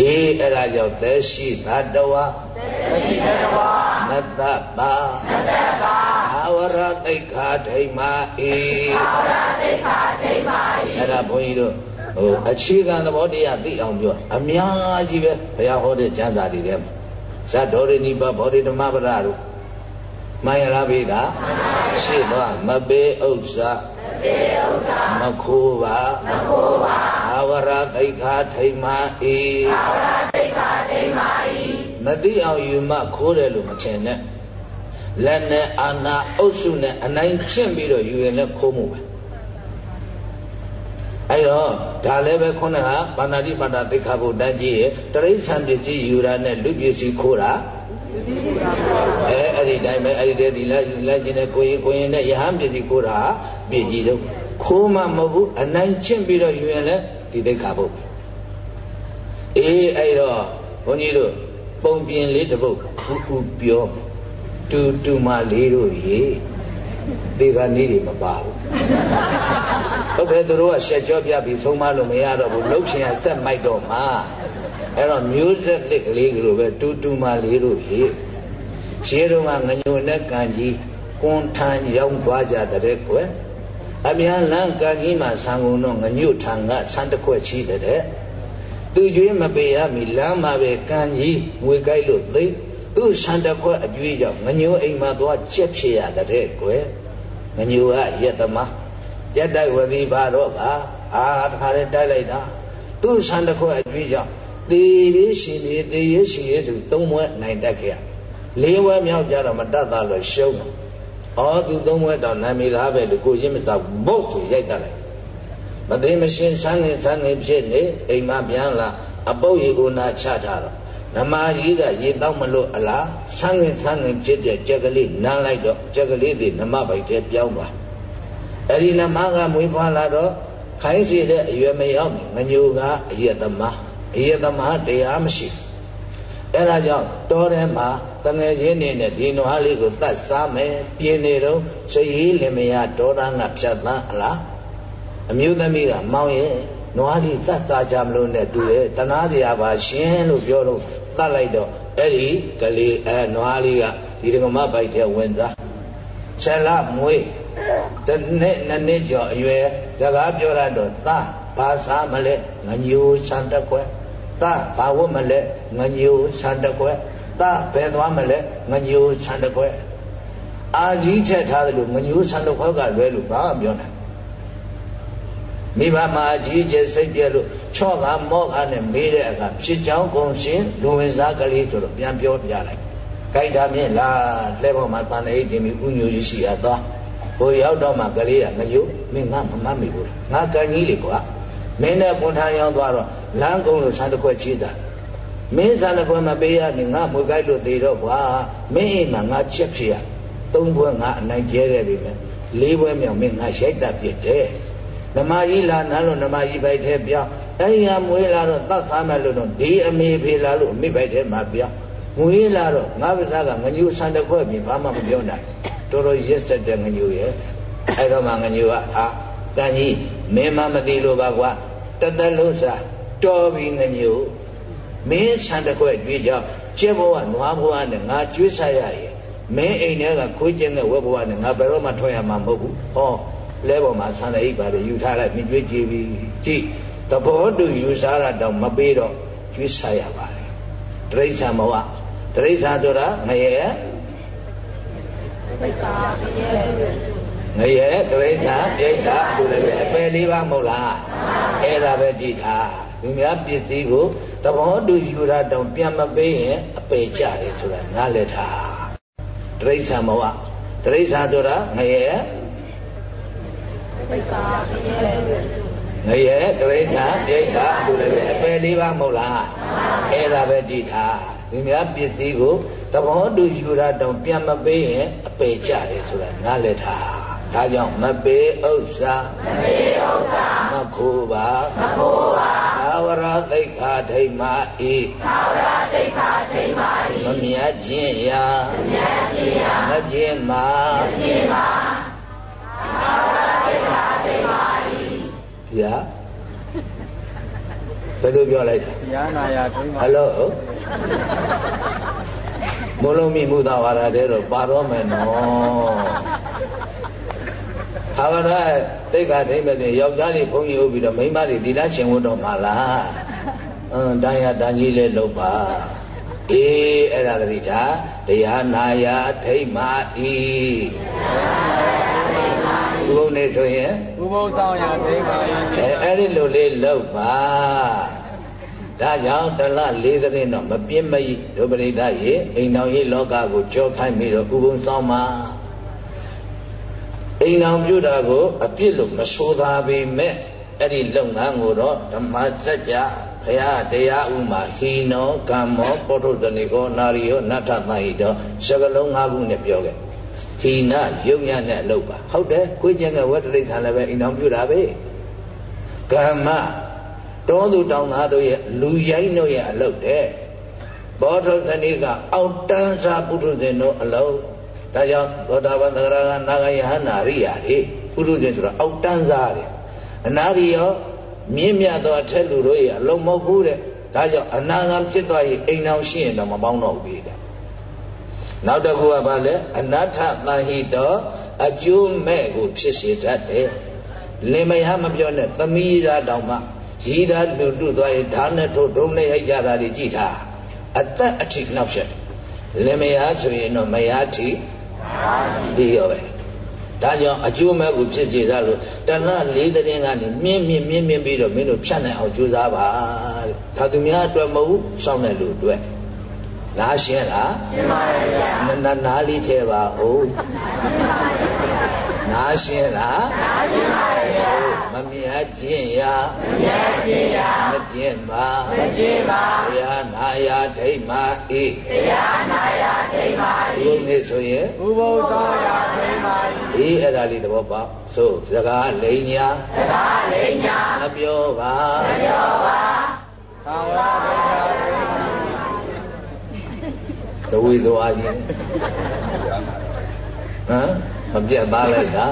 အေးအဲ့ဒါကြောင့်သက်ရှိသတ္တဝါသက်ရှိသတ္တဝါနတ္တပါနတ္တပါဘာဝရသိက္ခာဒိမအေဘာဝရသိက္ခာဒိမအေအဲ့ဒါဘုန်းကြီးတို့ဟိုအခြေခံသဘောတရားသိအောင်ပြောအများကြီးပဲဘုရားဟောတဲ့ကျမ်းစာတွေထဲမှာဇတ်တော်ရဏိပဘောဓိဓမ္မပဒတို့ မှန်ရလားဘိဒါရှိသွားမပေးဥစ္စာမခိုးပါမခိုးပါအာဝရသိခာထိမအေအာဝရသိခာထိမအေမသိအောင်ယူမခိုးတယ်လို့မထင်နဲ့လက်နဲ့အာနာအုပ်စုနဲ့အနိုင်ကျင့်ပြီးတော့ယူရင်လည်းခိုးမှုပဲအဲ့တော့ဒါလည်းပဲခုနကပါဏာတိပါဒသိခါဘုဒ္ဓကြီးရဲ့တရိစ္ဆာန်ပစ္စည်းယူတာနဲ့လူပစ္စည်းခိုးတာ အဲအဲ့ဒီတိုင်းပဲအဲ့ဒီတည်းဒီလက်လက်ချင်းနဲ့ကိုရင်ကိုရင်နဲ့ယဟန်ပြည်ကြီးကိုတာပြည့်ကြီးတော့ခိုးမှမဟုတ်ဘူးအနိုင်ချင်းပြီးတော့ယူရင်လည်းဒီသိက္ခာပုတ်အေးအဲ့တော့ဘုန်းကြီးတို့ပုံပြင်လေးတစ်ပုတ်ခုခုပြောတူတူမလေးတို့ရေဒီကနေ့တွေမပါဘူးဟုတ်ကဲ့သူတို့ကရှက်ကြောပြပြီးဆုံးမလို့မရတော့ဘူးလှုပ်ရှင်ကဆက်မိုက်တော့မှ အဲ့တော့မျိုးဆက်သစ်ကလေးကလေးပဲတူတူမလေးတို့ဖြင့်ရှင်းတော့ကငညိုနဲ့ကံကြီးကွန်ထန်ရောက်သွားကြတဲ့ကွယ်အမြန်လန်းကံကြီးမှာဆံကုန်တော့ငညွတ်ထံကဆန်းတစ်ခွက်ချီတဲ့သူကျွေးမပေးရမီလမ်းမှာပဲကံကြီးငွေကြိုက်လို့သိသူ့ဆန်းတစ်ခွက်အကျွေးကြောင့်ငညိုအိမ်မှာသွားကြက်ဖြစ်ရတဲ့ကွယ်ငညိုကရက်သမားရက်တိုက်ဝတိပါတော့ကအာတခါလေးတိုက်လိုက်တာသူ့ဆန်းတစ်ခွက်အကျွေးကြောင့် တေရေးရှင်ရေးတေရေးရှင်ရေးဆိုသုံးဘွဲနိုင်တတ်ခဲ့ရလေးဘွဲမြောက်ကြတော့မတတ်တာလို့ရှုံးတယ်။အော်သူသုံးဘွဲတော့နာမည်သားပဲလို့ကိုချင်းမသာဘုတ်ဆိုရိုက်တတ်လိုက်။မသိမရှင်းဆန်းငင်ဆန်းငင်ဖြစ်နေအိမ်မပြန်လာအပုပ်ရီကိုနာချထားတော့နမကြီးကရေတောက်မလို့အလားဆန်းငင်ဆန်းငင်ဖြစ်တဲ့ကြက်ကလေးနမ်းလိုက်တော့ကြက်ကလေးဒီနမပိုက်ထဲပြောင်းသွား။အဲဒီနမကမွေးဖွားလာတော့ခိုင်းစီတဲ့အရွယ်မရောက်ငညိုကအရက်သမား အယတမတရားမရှိအဲ့ဒါကြောင့်တောထဲမှာတငယ်ချင်းနေနဲ့ဒီနွားလေးကိုတတ်စားမယ်ပြင်းနေတော့စရီးလင်မယားဒေါရငါဖြတ်သန်းအလားအမျိုးသမီးကမောင်ရဲ့နွားလေးတတ်စားကြမလို့နဲ့တူတယ်တနာစရာပါရှင်လို့ပြောတော့တတ်လိုက်တော့အဲ့ဒီကလေးအဲနွားလေးကဒီဒကမပိုက်တဲ့ဝင်သားချက်လမွေးတနေ့နှစ်နှစ်ကျော်အရွယ်စကားပြောရတော့သားဘာစားမလဲငညိုဆန်တက်ခွဲ တဘာဝတ်မလဲငညိုဆန်တကွက်တဘယ်သွားမလဲငညိုဆန်တကွက်အာကြီးထက်ထားတယ်လို့ငညိုဆန်တကွက်ကလွဲလို့ဘာမှပြောနိုင်မိဘမှာအကြီးကျယ်စိတ်ပြဲလို့ချော့ကမော့ကနဲ့မေးတဲ့အခါဖြစ်ကြောင်းကုန်ရှင်လူဝင်စားကလေးဆိုတော့ပြန်ပြောပြလိုက်ကြိုက်တာမြင်လားလှဲပေါ်မှာတန်အိတ်တင်ပြီးဥညိုရရှိရသွားဟိုရောက်တော့မှကလေးကငညိုမင်းငါမမမိဘူးငါကန်ကြီးလေကွာ မင်းနဲ့ကွန်ထမ်းရောက်သွားတော့လမ်းကုန်းလို့ဆန်းတစ်ခွက်ချီးတာမင်းဆန်းတစ်ခွက်မပေးရနဲ့ငါမွေကိုက်လို့သေးတော့ကွာမင်းအိမ်မှာငါချက်ဖြစ်ရသုံးဘွဲငါအနိုင်ကျဲခဲ့ပြီမယ်လေးဘွဲမြောင်မင်းငါရိုက်တတ်ပြစ်တယ်နမကြီးလာနန်းလို့နမကြီးပိုက်ထဲပြောင်းအဲဒီကမွေးလာတော့သတ်စားမယ်လို့တော့ဒီအမေဖေလာလို့အမေပိုက်ထဲမှာပြောင်းမွေးလာတော့ငါပါးစားကငညူဆန်တစ်ခွက်ပြင်ဘာမှမပြောနိုင်တော်တော်ရစ်ဆက်တဲ့ငညူရဲ့အဲ့တော့မှငညူကဟာတန်ကြီး မင်းမမသိလို့ပါကွာတသက်လုံးစားတော်ပြီငညို့မင်းဆန်တခွက်ကြွေးကြောင်းကျဲဘဝနွားဘဝနဲ့ငါကျွေးစားရရဲ့မင်းအိမ်ထဲကခွေးကျင်းတဲ့ဝက်ဘဝနဲ့ငါဘယ်တော့မှထွက်ရမှာမဟုတ်ဘူးဟောလဲပေါ်မှာဆန်တဲ့အိပ်ပါလေယူထားလိုက်မင်းကျွေးကြည့်ပြီကြည့်သဘောတူယူစားတာတော့မပေးတော့ကျွေးစားရပါလေတရိစ္ဆာန်ဘဝတရိစ္ဆာန်ဆိုတာငရဲငရဲ တရိစ္ဆာန်ပြိဋ္ဌာဆိုလည်းအပယ်လေးပါမဟုတ်လားအဲ့ဒါပဲကြည့်ထားသူများပစ္စည်းကိုသဘောတူယူတာတောင်ပြန်မပေးရင်အပယ်ကြတယ်ဆိုတာနားလည်ထားတရိစ္ဆာန်ဘဝတရိစ္ဆာန်ဆိုတာငရဲငရဲတရိစ္ဆာန်ပြိဋ္ဌာဆိုလည်းအပယ်လေးပါမဟုတ်လားအဲ့ဒါပဲကြည့်ထားသူများပစ္စည်းကိုသဘောတူယူတာတောင်ပြန်မပေးရင်အပယ်ကြတယ်ဆိုတာနားလည်ထား ဒါကြောင့်မပေးဥစ္စာမပေးဥစ္စာမခိုးပါမခိုးပါသာဝရသိက္ခာထိမ္မာဤသာဝရသိက္ခာထိမ္မာဤမမြတ်ခြင်းရာမမြတ်ခြင်းရာမခြင်းမာမခြင်းမာသာဝရသိက္ခာထိမ္မာဤဗျာဘယ်လိုပြောလိုက်လဲညာနာယာထိမ္မာဟယ်လိုမလုံးမိမှုသာဝရတဲ့တော့ပါတော့မယ်နော် သာဝရတိတ်ကဒိမ့်မဲ့တင်ယောက်ျားလေးဘုန်းကြီးဟုတ်ပြီးတော့မိန်းမတွေဒီလားရှင်ဝတ်တော့မှာလားအင်းတန်ရတန်ကြီးလဲလုပ်ပါအေးအဲ့ဒါတတိထားတရားနာယထိမ့်မာဤဘုံနေဆိုရင်ဘုဘုံဆောင်ရာထိမ့်မာဤအဲအဲ့ဒီလိုလေးလုပ်ပါဒါကြောင့်တလလေးသရင်တော့မပြင်းမဤဒုပရိသရေအိမ်တော်ရေးလောကကိုကြောခိုင်းပြီးတော့ဥပုံဆောင်ပါ အိမ်တော်ပြုတာကိုအပြစ်လို့မဆိုသာပေမဲ့အဲ့ဒီလုပ်ငန်းကိုတော့ဓမ္မစကြာဘုရားတရားဥမှာဟိနောကမ္မောပောထုတဏိကောနာရီယောနတ္ထသဟိတောစကလုံး၅ခုနဲ့ပြောခဲ့ဟိနယုံညနဲ့အလုပ်ပါဟုတ်တယ်ကိုကျင်ကဝတ္တရိဋ္ဌာလည်းပဲအိမ်တော်ပြုတာပဲကမ္မတောသူတောင်သားတို့ရဲ့လူရိုင်းတို့ရဲ့အလုပ်တဲ့ဘောဓသဏိကအောက်တန်းစားပုထုဇဉ်တို့အလုပ် ဒါကြောင့်သောတာပန်သဂရကနာဂယဟနာရိယာတွေပုရုဇဉ်ဆိုတော့အောက်တန်းစားတယ်အနာရိယောမြင့်မြတ်သောအထက်လူတို့ရဲ့အလုံးမဟုတ်ဘူးတဲ့ဒါကြောင့်အနာဂတ်ဖြစ်သွားရင်အိမ်အောင်ရှိရင်တော့မပေါင်းတော့ဘူးတဲ့နောက်တစ်ခုကဘာလဲအနတ္ထသဟိတောအကျိုးမဲ့ကိုဖြစ်စေတတ်တယ်လင်မယားမပြောနဲ့သမီးသားတောင်မှရည်သားလူတုသွားရင်ဓာတ်နဲ့ထိုးဒုံနဲ့ရိုက်ကြတာတွေကြည့်ထားအသက်အထိနောက်ဆက်လင်မယားဆိုရင်တော့မယားထိ ဒီရောပဲဒါကြောင့်အကျိုးမဲ့ကိုဖြစ်စေတာလို့တဏှလေးတဲ့င်းကနေမြင်းမြင်းမြင်းမြင်းပြီးတော့မင်းတို့ဖြတ်နိုင်အောင်ကြိုးစားပါတဲ့ဒါသူများအတွက်မဟုတ်စောင့်တဲ့လူအတွက်နားရှင်းလားရှင်းပါရဲ့ဗျာနားနားလေးထဲပါဟုတ်နားရှင်းလားနားရှင်းပါရဲ့ဗျာ မမြတ်ခြင်းရာမမြတ်ခြင်းရာမကျင့်ပါမကျင့်ပါတရားနာယာဒိဋ္ဌမာဤတရားနာယာဒိဋ္ဌမာဤဒီနေ့ဆိုရင်ဥပုသ္တရာဒိဋ္ဌမာဤအေးအဲ့ဒါလေးသဘောပေါက်ဆိုစကားလိန်ညာစကားလိန်ညာမပြောပါမပြောပါသာဝရဒိဋ္ဌာဒိဋ္ဌမာသဝေသောအာကြီးဟမ်မပြတ်သားလိုက်တာ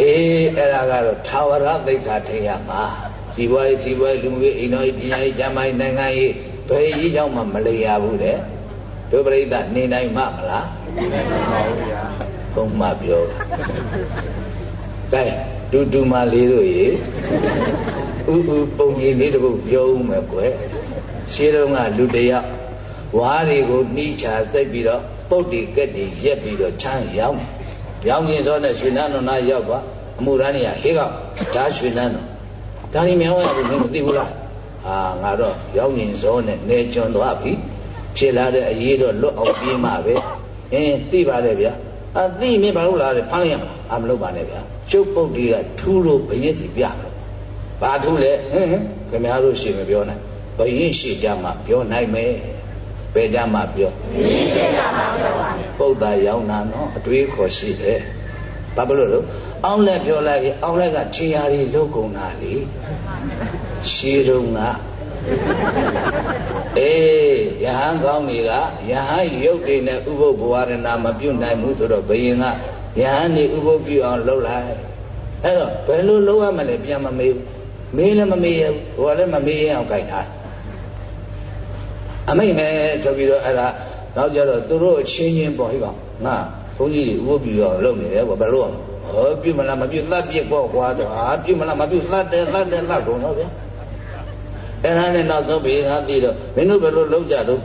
အေးအဲ့ဒါကတော့သာဝရသိက္ခာထိရမှာဇီဝရေးဇီဝရေးလူမှုရေးအိမ်တော်ရေးပညာရေးကျမ်းမာရေးနိုင်ငံရေးဘယ်ကြီးကြောင့်မှမလိရဘူးတဲ့တို့ပြိဿနေနိုင်မှမလားနေနိုင်ပါဘူးဗျာဘုံမှပြောကဲတူတူမလေးတို့ရေဥဥပုံကြီးလေးတစ်ပုဒ်ပြောဦးမယ်ကွယ်ရှင်းတော့ကလူတယောက်ဝါးတွေကိုနှီးချသိပ်ပြီးတော့ပုတ်တီကက်တီရက်ပြီးတော့ချမ်းရောက် ရောင်းကျင်စောနဲ့ရွှေနန်းတော်နာရောက်သွားအမှုရန်ကြီးဟေးကောက်ဒါရွှေနန်းတော်ဒါကြီးမြောင်းရဘူးမင်းမသိဘူးလားဟာငါတော့ရောင်းကျင်စောနဲ့နေကျွန်းသွားပြီဖြစ်လာတဲ့အရေးတော့လွတ်အောင်ပြေးမှပဲအင်းသိပါတယ်ဗျာအသိမင်းဘာလို့လာလဲဖမ်းရမလားအမလုပ်ပါနဲ့ဗျာကျုပ်ပုတ်တီကထူးလို့ဘရင်စီပြတယ်ဘာထူးလဲဟင်းခင်ဗျားတို့ရှေ့မပြောနိုင်ဘရင်ရှေ့ကြမှာပြောနိုင်မယ် ဘယ်ကြမှာပြောဘရင်ရှေ့ကြမှာပြောပါပုဒ်တာရောင်းတာနော်အတွေးခေါ်ရှိတယ်ဘာဖြစ်လို့လဲအောင်းလက်ပြောလိုက်ရင်အောင်းလက်ကခြေရာတွေလုတ်ကုန်တာလေရှည်တုံးကအေးယဟန်ကောင်းတွေကယဟန်ရုပ်တွေနဲ့ဥပုပ်ဘဝရဏမပြုတ်နိုင်ဘူးဆိုတော့ဘယင်ကယဟန်နေဥပုပ်ပြုအောင်လုပ်လိုက်အဲ့တော့ဘယ်လိုလုပ်ရမလဲပြန်မမေးဘူးမေးလည်းမမေးရဘူးဟိုကလည်းမမေးရအောင်ကြိုက်ထား အမိတ်မဲ့ဆိုပြီးတော့အဲ့ဒါနောက်ကြတော့သူတို့အချင်းချင်းပေါ့ဟိကောင်ငါဘုန်းကြီးတွေဥပုပ်ပြုအောင်လုပ်နေတယ်ဘယ်လိုအောင်ဟောပြုမလားမပြုသတ်ပြစ်ပေါ့ကွာဆိုဟာပြုမလားမပြုသတ်တယ်သတ်တယ်သတ်ကုန်တော့ဗျာအဲ့ဒါနဲ့နောက်ဆုံးဘေးကသိတော့မင်းတို့ဘယ်လိုလုပ်ကြတော့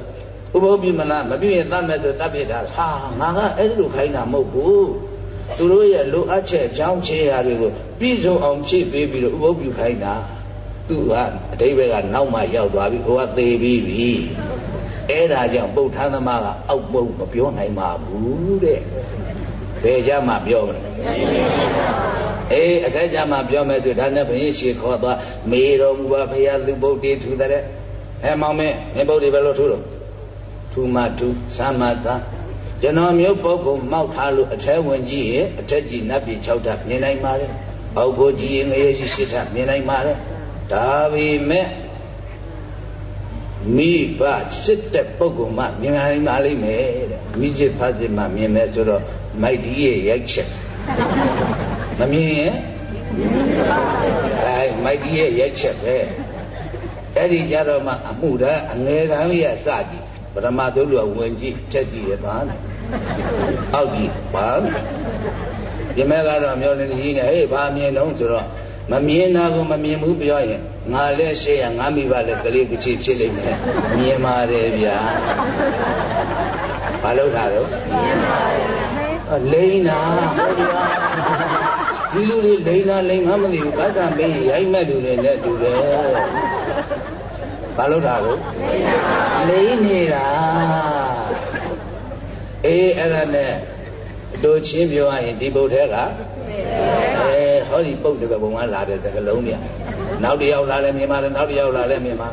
ဥပုပ်ပြုမလားမပြုရင်သတ်မယ်ဆိုသတ်ပြစ်တာဟာငါကအဲ့ဒီလိုခိုင်းတာမဟုတ်ဘူးသူတို့ရဲ့လိုအပ်ချက်အကြောင်းချေရာတွေကိုပြည့်စုံအောင်ဖြည့်ပေးပြီးတော့ဥပုပ်ပြုခိုင်းတာ သူကအတိဘက်ကနောက်မှရောက်သွားပြီဟိုကသေပြီးပြီအဲ့ဒါကြောင့်ပုတ်ထမ်းသမားကအောက်ပုတ်မပြောနိုင်ပါဘူးတဲ့ဘယ်ကြမှာပြောမလဲအေးအထက်ကြမှာပြောမယ်သူဒါနဲ့ဘုရင်ရှေခေါ်သွားမေတော်မူပါဘုရားသူဗုဒ္ဓထူတဲ့အဲမောင်မင်းမင်းဗုဒ္ဓဘယ်လိုထူတော့ထူမထူသမသာကျွန်တော်မျိုးပုဂ္ဂိုလ်မောက်ထားလို့အထက်ဝင်ကြီးရဲ့အထက်ကြီးနတ်ပြည်6ဓာတ်မြင်နိုင်ပါလေအောက်ကိုကြီးရဲ့ငရေကြီး7ဓာတ်မြင်နိုင်ပါလေ ဒါပေမဲ့မိဘစစ်တဲ့ပုဂ္ဂိုလ်မှမြင်နိုင်ပါလိမ့်မယ်တဲ့မိစစ်ဖတ်စစ်မှမြင်မယ်ဆိုတော့မိုက်ဒီရဲ့ရိုက်ချက်မမြင်ရင်အဲမိုက်ဒီရဲ့ရိုက်ချက်ပဲအဲ့ဒီကြတော့မှအမှုတန်းအငယ်ကန်းလေးကစကြည့်ပရမသုလူကဝင်ကြည့်ချက်ကြည့်ရပါနဲ့အောက်ကြည့်ပါဒီမဲ့ကတော့မျောလင်းကြီးနေဟေးဘာမြင်တော့ဆိုတော့ မမြင်တာကိုမမြင်ဘူးပြောရင်ငါလည်းရှေ့ရငါမိဘလည်းကလေးကချီဖြစ်လိမ့်မယ်မြင်ပါတယ်ဗျာဘာလို့ထားတော့မြင်ပါတယ်လိမ့်တာဟုတ်ဗျာဒီလူတွေလိမ့်တာလိမ့်မှမသိဘူးဗတ်တံမေးရိုက်မဲ့လူတွေနဲ့တူတယ်ဘာလို့ထားတော့လိမ့်နေတာအေးအဲ့ဒါနဲ့တို့ချင်းပြောရရင်ဒီဘုတ်ထဲက အဲဟောဒီပုတ်စကပုံကလာတဲ့စကလုံးမြနောက်တစ်ယောက်လာလဲမြင်ပါတယ်နောက်တစ်ယောက်လာလဲမြင်ပါ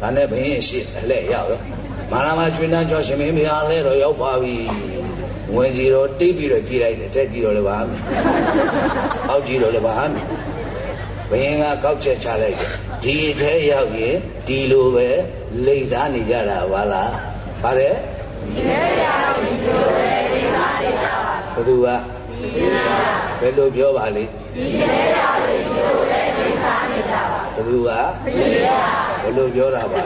ဒါနဲ့ဘင်းရဲ့ရှိအလှဲ့ရောက်ရောမာနမရွှေနှန်းကျော်ရှင်မင်းမယားလဲတော့ရောက်ပါပြီဝင်စီတော့တိတ်ပြီးတော့ကြည်လိုက်တယ်တက်ကြည့်တော့လည်းပါမယ်အောက်ကြည့်တော့လည်းပါမယ်ဘင်းကကောက်ချက်ချလိုက်တယ်ဒီထဲရောက်ရင်ဒီလိုပဲလိမ့်စားနေကြတာပါလားပါတယ်ဒီထဲရောက်ဒီလိုပဲလိမ့်စားဘသူက ဘယ်လိုပြောပါလိမ့်ဘသူကဘယ်လိုပြောတာပါ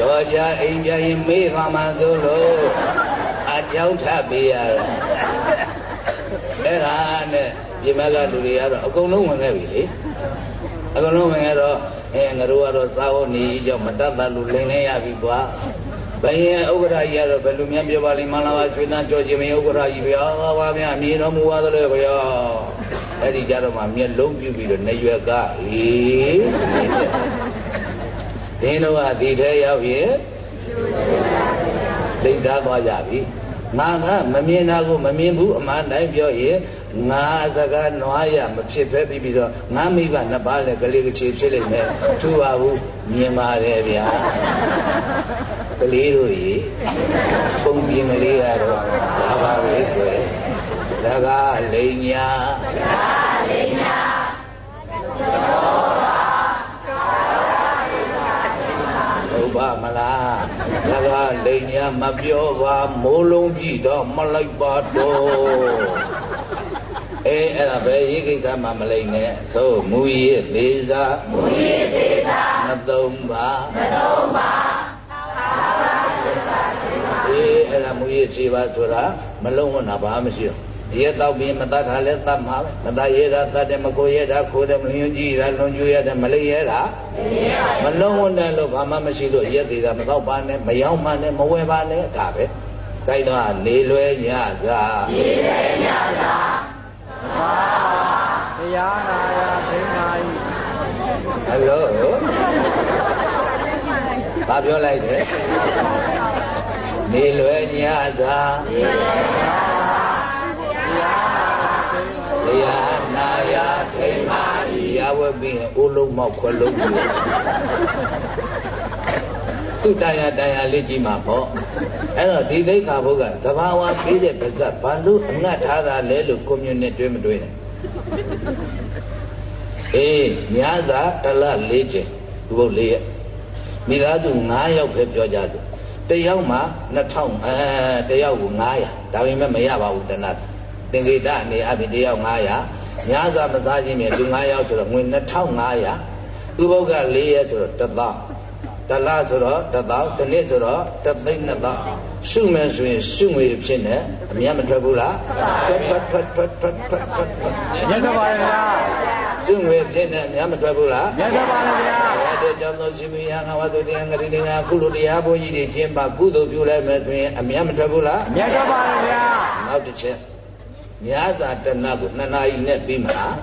တော်ကြအိမ်ကြရင်မေးခါမှသို့လို့အကြောင်းထပ်ပေးရတယ်အဲ့ဒါနဲ့ပြင်မကလူတွေကတော့အကုန်လုံးဝင်ခဲ့ပြီလေအကုန်လုံးဝင်ခဲ့တော့အဲငါတို့ကတော့သာဝနေကြောင့်မတတ်တာလူလင်းလင်းရပြီကွာ ဘယင်ဥက္ကရာကြီးကတော့ဘယ်လိုများပြောပါလိမ့်မလားပါကျွေးနာကြောခြင်းမင်းဥက္ကရာကြီးဗျာဘာများအမြင်တော်မူသွားသလဲဗျာအဲ့ဒီကြတော့မှမျက်လုံးပြုပြီးတော့နေရွက်ကအေးဒင်းတော့ကဒီထဲရောက်ရင်လိမ့်စားသွားကြပြီငါကမမြင်တာကိုမမြင်ဘူးအမှန်တိုင်းပြောရင်ငါစကားနွားရမဖြစ်ဖက်ပြီးပြီးတော့ငါမိဘနှစ်ပါးလည်းကလေးကချေဖြစ်လိမ့်မယ်ထူပါဘူးမြင်ပါတယ်ဗျာ ကလေးတို့ရေပုံပြင်ကလေးကတော့ဒါပါပဲကွယ်ဒါကလိန်ညာဒါကလိန်ညာဟုတ်ပါမလားဒါကလိန်ညာမပြောပါမိုးလုံးကြည့်တော့မလိုက်ပါတော့အေးအဲ့ဒါပဲရေးကိစ္စမှမလိမ့်နဲ့သို့မူရည်သေးသာမူရည်သေးသာမသုံးပါမသုံးပါ အေးအဲ့ဒါမူရည်ခြေပါဆိုတာမလုံးဝတာဘာမှမရှိတော့ရဲတော့ပြီးမတတ်တာလဲတတ်မှာပဲမတတ်ရဲတာတတ်တယ်မကိုရဲတာခိုးတယ်မလျွန်ကြည့်တာလွန်ကျွေးရတယ်မလိရဲတာမလုံးဝတယ်လို့ဘာမှမရှိလို့ရဲသေးတာမတော့ပါနဲ့မယောင်းပါနဲ့မဝဲပါနဲ့ဒါပဲကြိုက်တော့နေလွဲညသာနေလွဲညသာတရားနာရဒိဋ္ဌာယီဟယ်လိုဘာပြောလိုက်တယ် နေလွယ်ညသာနေလွယ်ညသာတရားနာရထိမ့်ပါဤရဝပိအိုးလုံးမောက်ခွက်လုံးသူတန်ရတန်ရလေးကြည့်မှာပေါ့အဲ့တော့ဒီသိက္ခာဘုကသဘာဝပေးတဲ့ပါဇက်ဘာလို့အငတ်ထားတာလဲလို့ကွန်မြူနစ်တွဲမတွဲနဲ့အေးညာသာတလ၄ချက်ဒီဘုတ်၄ရက်မိသားစု9ယောက်ပဲပြောကြတယ် တယောက်မှ2000အဲတယောက်ကို900ဒါပေမဲ့မရပါဘူးတနတ်သင်္ကေတအနေအပြင်တယောက်900ညာသာမစားခြင်းမြေလူ9ယောက်ဆိုတော့ငွေ2500ဥပုပ်က4ရက်ဆိုတော့1000 တလားဆိုတော့တသောတနည်းဆိုတော့တသိန်းနှစ်သောရှုမယ်ဆိုရင်ရှုငွေဖြစ်နေအမြတ်မထွက်ဘူးလားထွက်ထွက်ထွက်ထွက်ထွက်ထွက်ထွက်မြတ်ပါဗျာရှုငွေဖြစ်နေအမြတ်မထွက်ဘူးလားမြတ်ပါဗျာအဲ့ဒါကြောင့်သောရှင်မယငါဝတ္တုတရားငရိနေငါကုလိုတရားဘုန်းကြီးတွေကျင်းပကုသိုလ်ပြုလိုက်မယ်ဆိုရင်အမြတ်မထွက်ဘူးလားမြတ်ပါဗျာနောက်တစ်ချက် မြာသာတဏကိုနှစ်နာရီနဲ့ပြီးမလား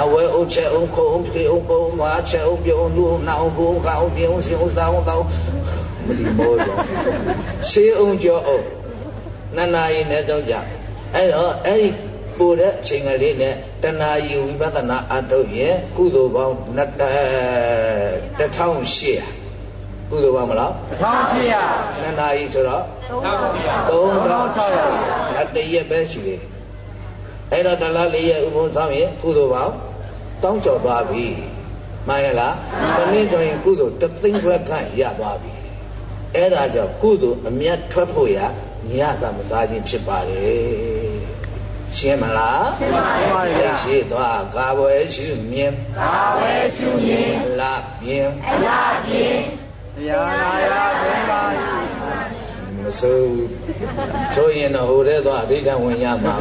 အဝဲအုပ်ချက်အုံခုံဖေအုံပုံမချက်အုံပြုံလူနာအုံကိုကောင်ပြုံစင်ဥစားအောင်တော့မလီမောရောရှေးအုံကျော်အုံနှစ်နာရီနဲ့တော့ကြအဲ့တော့အဲ့ဒီပို့တဲ့အချိန်ကလေးနဲ့တဏှာယူဝိပဿနာအထုတ်ရင်ကုသိုလ်ပေါင်း1800 ကုသိုလ်ပါမလား1800နှစ်နာရီဆိုတော့3600အတည့်ရပဲရှိသေးတယ်အဲ့တော့တလားလေးရဲ့ဥပုံဆောင်ရင်ကုသိုလ်ပေါင်းတောင်းကျော်သွားပြီမှန်ရလားတနည်းဆိုရင်ကုသိုလ်တသိန်းခွဲခန့်ရသွားပြီအဲ့ဒါကြောင့်ကုသိုလ်အမြတ်ထွက်ဖို့ရညသာမစားခြင်းဖြစ်ပါတယ်ရှင်းမလားရှင်းပါပြီရှိသွားကာဝယ်ရှုမြင်ကာဝယ်ရှုမြင်အလားပြင်းအလားပြင်း တရားနာရဘုရားမစိုးဆိုရင်တော့ဟိုတဲ့သွားအဋ္ဌံဝင်ရမှာ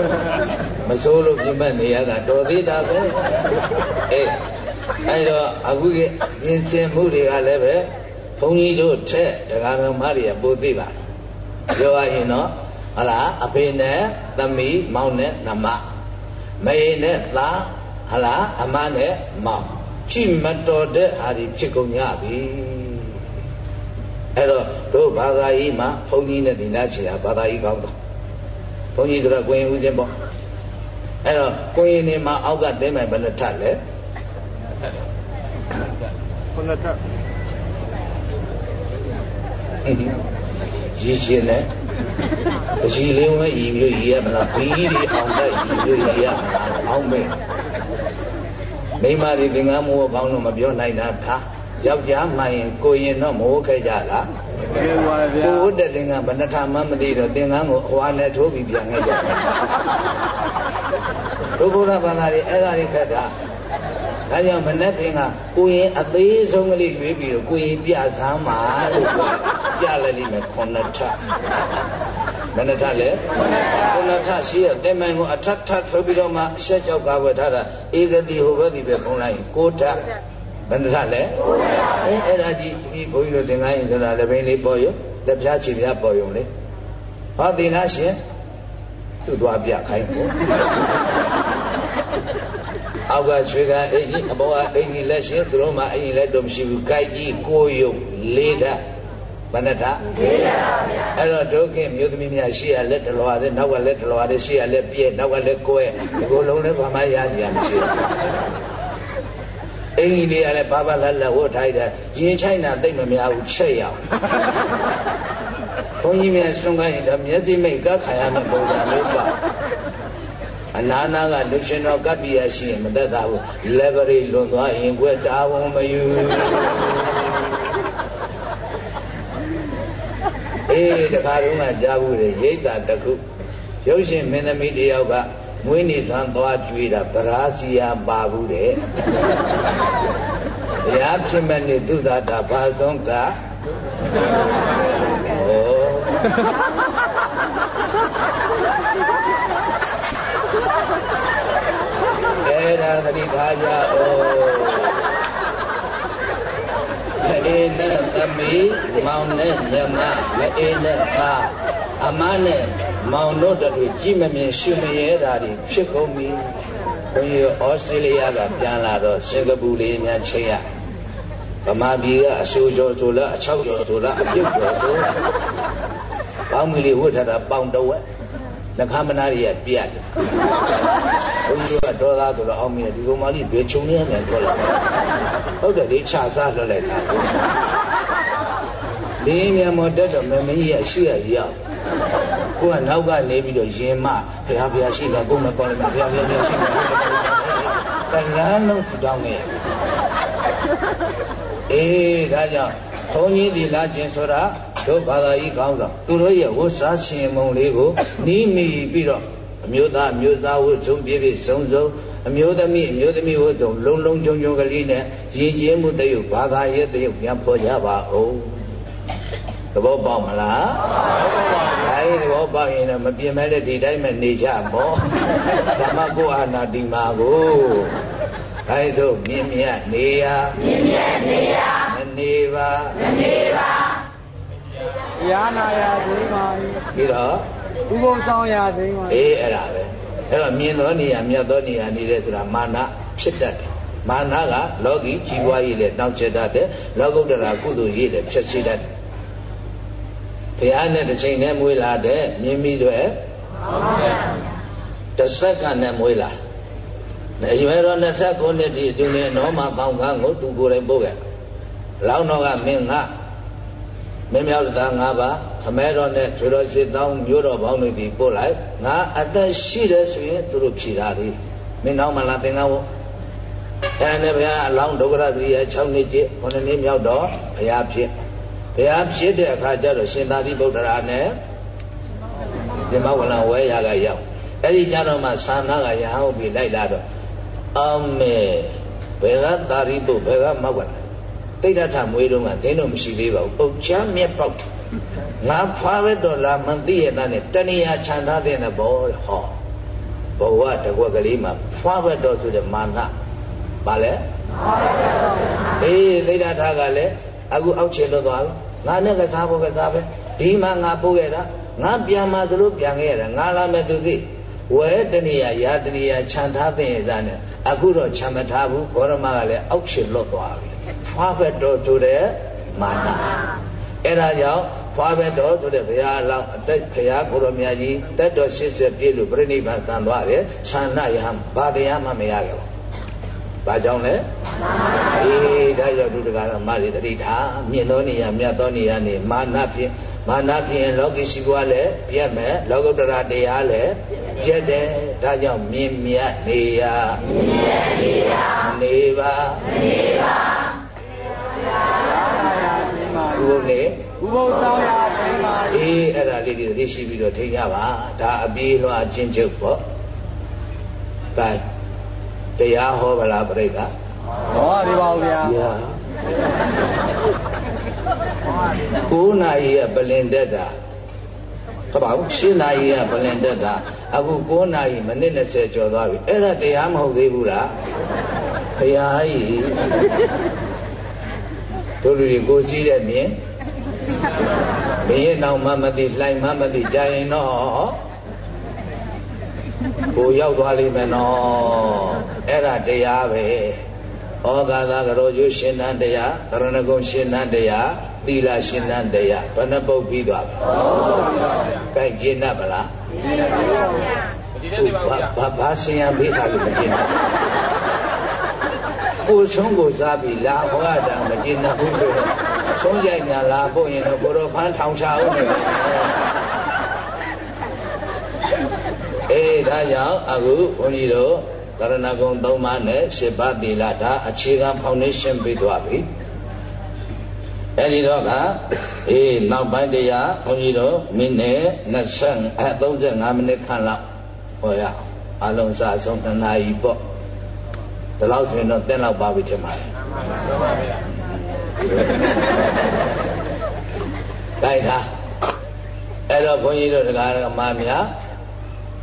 မစိုးလို့ပြတ်နေရတာတော်သေးတာပဲအေးအဲတော့အခုကပြင်ကျင်မှုတွေကလည်းပဲဘုန်းကြီးတို့ထက်တရားတော်မတွေကပိုသိပါပြောရရင်တော့ဟလားအဖေနဲ့သမီးမောင်နဲ့နမမေနဲ့သားဟလားအမနဲ့မောင်ကြည့်မတော်တဲ့ဟာဒီဖြစ်ကုန်ကြပြီ အဲ့တော့တို့ဘာသာရေးမှာဘုန်းကြီးနဲ့ဒီနာချေတာဘာသာရေးကောင်းတော့ဘုန်းကြီးဆိုတော့ကိုရင်ဦးချင်းပေါ့အဲ့တော့ကိုရင်နေမှာအောက်ကတင်းမယ်ဘယ်နှထပ်လဲခုနှစ်ထပ်ရည်ချင်းနဲ့ပကြီးလေးဝဲရည်ပြီးရည်ရမလားဘီးတွေအောင်တဲ့ရည်ပြီးရည်ရမလားအောင်မေမိမတွေသင်္ကန်းမိုးကောင်းလို့မပြောနိုင်တာထား ယောက်ျားမှန်ရင်ကိုရင်တော့မဟုတ်ခဲ့ကြလားကျေးဇူးပါဗျာကိုဝတ်တဲ့သင်္ကန်းဘယ်နှထမှမသိတော့သင်္ကန်းကိုအဟွာနဲ့ထိုးပြီးပြန်ခဲ့ကြတယ်ဒုဗုဒ္ဓဘာသာတွေအဲ့ဒါတွေခက်တာဒါကြောင့်မနေ့ကကိုရင်အသေးဆုံးကလေးရွေးပြီးတော့ကိုရင်ပြစမ်းပါလို့ပြောပြလိုက်လိမ့်မယ်ခုနှစ်ထဘယ်နှထလဲခုနှစ်ထရှိရတဲ့မိုင်ကိုအထပ်ထပ်ဆိုပြီးတော့မှအဆက်ကြောက်ကားဝယ်ထားတာဧကတိဟိုဘက်ဒီပဲဖုံးလိုက်ကိုထဘ ယ်နှထလဲအဲအဲ့ဒါကြီးဒီဘုန်းကြီးတို့သင်္ကန်းရင်ဆိုတာလည်းဘင်းလေးပေါ်ရုံလက်ပြားချီပြားပေါ်ရုံလေဟောဒီလားရှင်သူ့သွားပြခိုင်းကိုအောက်ကချွေကအိမ်ကြီးအပေါ်ကအိမ်ကြီးလက်ရှင်သူတို့မှအိမ်ကြီးလက်တော့မရှိဘူးကြိုက်ကြီးကိုယုံလေးဓာတ်ဘယ်နှထလေးဓာတ်ပါဗျာအဲ့တော့ဒုက္ခမြို့သမီးများရှေ့ရလက်တလွာတဲ့နောက်ကလက်တလွာတဲ့ရှေ့ရလက်ပြည့်နောက်ကလက်ကိုယ်ဒီကိုယ်လုံးလည်းဘာမှရကြရမရှိဘူး အင်ကြီးလေးကလည်းဘာဘာလတ်လတ်ဝတ်ထိုက်တယ်ရင်ချိုင်းတာသိမ့်မများဘူးချက်ရအောင်ဘုန်းကြီးများဆွမ်းကိုင်းရင်တော့မျက်စိမိတ်ကခါရမယ်ပုံစံမျိုးပါအနာနာကလူရှင်တော်ကပ်ပြရရှိရင်မသက်သာဘူးလက်ပရိလွန်သွားရင်ကွယ်တာဝန်မယူအေးတခါတုန်းကကြားဘူးလေရိတ်တာတစ်ခုရုပ်ရှင်မင်းသမီးတယောက်က မွေးနေသံသွားကြွေးတာဗရာစီယာပါဘူးတဲ့ဘုရားဖြစ်မဲ့နေသူသာတာဘာဆုံးကဩအဲ့ဒါသတိထားကြဩအေးနဲ့သမီးမောင်နဲ့ညမမအေးနဲ့သား အမနဲ့မောင်တို့တို့ကြည့်မမြင်ရှုမရဲတာတွေဖြစ်ကုန်ပြီဘုန်းကြီးဩစတြေးလျကပြန်လာတော့စင်ကာပူလေးများချိန်ရဗမာပြည်ကအဆိုးကျော်ဆိုလားအချောက်ကျော်ဆိုလားအပြုတ်ကျော်ဆိုပေါင်းမီလေးဝတ်ထားတာပေါင်တဝက်နှခမ်းမနာတွေကပြတ်တယ်ဘုန်းကြီးကဒေါသဆိုတော့အောင်မင်းဒီကောင်မလေးဘယ်ချုံနေရလဲပြောလိုက်ဟုတ်တယ်လေခြာစားလွတ်လိုက်တာဒီမြန်မောတက်တော့မမကြီးရဲ့ရှိရရောက် ကိုကနောက်ကနေပြီးတော့ရင်မဘုရားဘုရားရှိတာကိုမကောင်းလည်းဘုရားဘုရားဘုရားရှိတာတလန်းလုံးထတောင်းနေအေးဒါကြောင့်ဘုန်းကြီးဒီလာခြင်းဆိုတာတို့ဘာသာကြီးကောင်းဆောင်သူတို့ရဲ့ဝတ်စားရှင်မုံလေးကိုနီးမိပြီးတော့အမျိုးသားအမျိုးသားဝတ်ဆုံးပြည့်ပြည့်စုံစုံအမျိုးသမီးအမျိုးသမီးဝတ်ဆုံးလုံလုံချုံချုံကလေးနဲ့ရည်ကျင်းမှုတယုတ်ဘာသာရဲ့တယုတ်ပြန်ဖော်ကြပါဦး သဘောပေါက်မလားအဲဒီသဘောပေါက်ရင်တော့မပြင်မဲ့တဲ့ဒီတိုင်းမှနေကြမောဓမ္မကိုအာနာတိမာကိုအဲဆိုမြင်မြတ်နေရမြင်မြတ်နေရမနေပါမနေပါတရားနာရသိပါပြီးတော့ဥပုံဆောင်ရသိပါအေးအဲ့ဒါပဲအဲ့တော့မြင်သောနေရာမြတ်သောနေရာနေတဲ့ဆိုတာမာနဖြစ်တတ်တယ်မာနကလောကီကြီးပွားရေးလည်းတောင်းကျတတ်တယ်လောကုတ္တရာကုသိုလ်ရေးလည်းဖြစ်စေတတ်တယ် ဘုရားနဲ့တစ်ချိန်နဲ့မွေးလာတဲ့မြင်ပြီးတော့တစ်စက္ကန့်နဲ့မွေးလာတယ်အရွယ်တော်29နှစ်ဒီသူနဲ့နောမပေါင်းကန်းကိုသူကိုယ်တိုင်ပို့ခဲ့လောင်းတော်ကမင်းကမင်းမြောက်သား၅ပါးခမဲတော်နဲ့ကျွေတော်ရှိတောင်းမျိုးတော်ပေါင်းတွေဒီပို့လိုက်ငါအသက်ရှိတယ်ဆိုရင်သူတို့ဖြေတာသည်မင်းနောက်မှလာသင်္ကန်းဝအဲ့နဲ့ဘုရားအလောင်းဒုက္ခရသီရဲ့6နှစ်ကျ9နှစ်မြောက်တော့ဘုရားဖြစ် ဘုရားဖြစ်တဲ့အခါကျတော့ရှင်သာရိပုတ္တရာနဲ့ဇမဝလံဝဲရကရောက်အဲ့ဒီကြတော့မှသာနာကရဟန်းပြီးလိုက်လာတော့အမေဘယ်ကသာရိပုဘယ်ကမောက်ကလာတိဋ္ဌထမွေးတော့ကဒင်းတော့မရှိသေးပါဘူးပုတ်ချမ်းမြက်ပေါက်ငါဖွာပဲတော့လာမသိရတဲ့နဲ့တဏှာခြံထားတဲ့ဘောဟောဘဝတကွက်ကလေးမှာဖွာပဲတော့ဆိုတဲ့မာနပါလဲအေးသိဋ္ဌထကလည်းအခုအောက်ချေလို့သွားပြီ ငါနဲ့ကစားဖို့ကစားပဲဒီမှာငါပို့ခဲ့တာငါပြန်มาသလိုပြန်ခဲ့ရတာငါလာမဲ့သူသိဝဲတဏှာရာတဏှာခြံထားတဲ့ရစားနဲ့အခုတော့ခြံမထားဘူးဘောရမကလည်းအောက်ချေလွတ်သွားပြီဖွာဘက်တော်ဆိုတဲ့မာနအဲ့ဒါကြောင့်ဖွာဘက်တော်ဆိုတဲ့ဘုရားအလောင်းအသက်ဘုရားကိုရောမြတ်ကြီးတက်တော်80ပြည့်လို့ပြိဋိဘံသံသွားတယ်ဆန္ဒယဟံဘာတရားမှမရခဲ့ပါ ဘာကြောင့်လဲအေးဒါကြောင့်ဒုဒကာရမတွေတတိထားမြင့်သောနေရာမြတ်သောနေရာနေမာနဖြင့်မာနဖြင့်လောကီရှိဘွားလည်းပြတ်မယ်လောကုတ္တရာတရားလည်းပြတ်တယ်ဒါကြောင့်မြင့်မြတ်နေရာမြင့်မြတ်နေရာနေပါနေပါတရားနာရသိပါဒီလိုနေဥပုသ်ဆောင်ရာထိန်ပါအေးအဲ့ဒါလေးတွေသိရှိပြီးတော့ထိကြပါဒါအပြေးလွှာချင်းချုပ်ပေါ့ကဲ တရားဟောဗလားပြိဿဟောဒီပါဗျာ9နာရီကပလင်တက်တာဟုတ်ပါဘူး10နာရီကပလင်တက်တာအခု9နာရီမိနစ်20ကျော်သွားပြီအဲ့ဒါတရားမဟုတ်သေးဘူးလားခရားကြီးတို့လူတွေကိုစီးတဲ့မြင်ဘင်းရဲ့နောက်မှမသိလှိုင်မှမသိကြာရင်တော့ ကိုရောက်သွားလိမ့်မယ်နော်အဲ့ဒါတရားပဲဩဃာသကရောကျရှင်တန်တရားတရဏဂုံရှင်တန်တရားသီလရှင်တန်တရားဘယ်နှပုတ်ပြီးသွားပြီ။ကြိုက်ကျင်းတတ်ပါလား။ကျင်းတတ်ပါဗျာ။ကျင်းတတ်ပါဗျာ။ဘာဘာဆင်ရပေးတာလို့မကျင်းတတ်။ကိုဆုံးကိုစားပြီးလာဟောတာမကျင်းတတ်ဘူးဆိုတော့ဆုံးကြိုက်များလာဖို့ရင်တော့ကိုရောဖန်းထောင်ချအောင်နေတယ်။ အေးဒါကြောင့်အခုဘုန်းကြီးတို့ကရဏဂုံ၃ပါးနဲ့၈ပါးသီလဒါအခြေခံဖောင်ဒေးရှင်းပေးသွားပြီအဲဒီတော့ကအေးနောက်ပိုင်းတရားဘုန်းကြီးတို့မိနစ်20အဲ35မိနစ်ခန့်လောက်ဟောရအောင်အလုံးစားဆုံးတနာရီပေါ့ဒီလောက်ဆိုရင်တော့တက်လောက်ပါပြီထင်ပါတယ်မှန်ပါဗျာကြိုက်တာအဲ့တော့ဘုန်းကြီးတို့တရားဓမ္မများ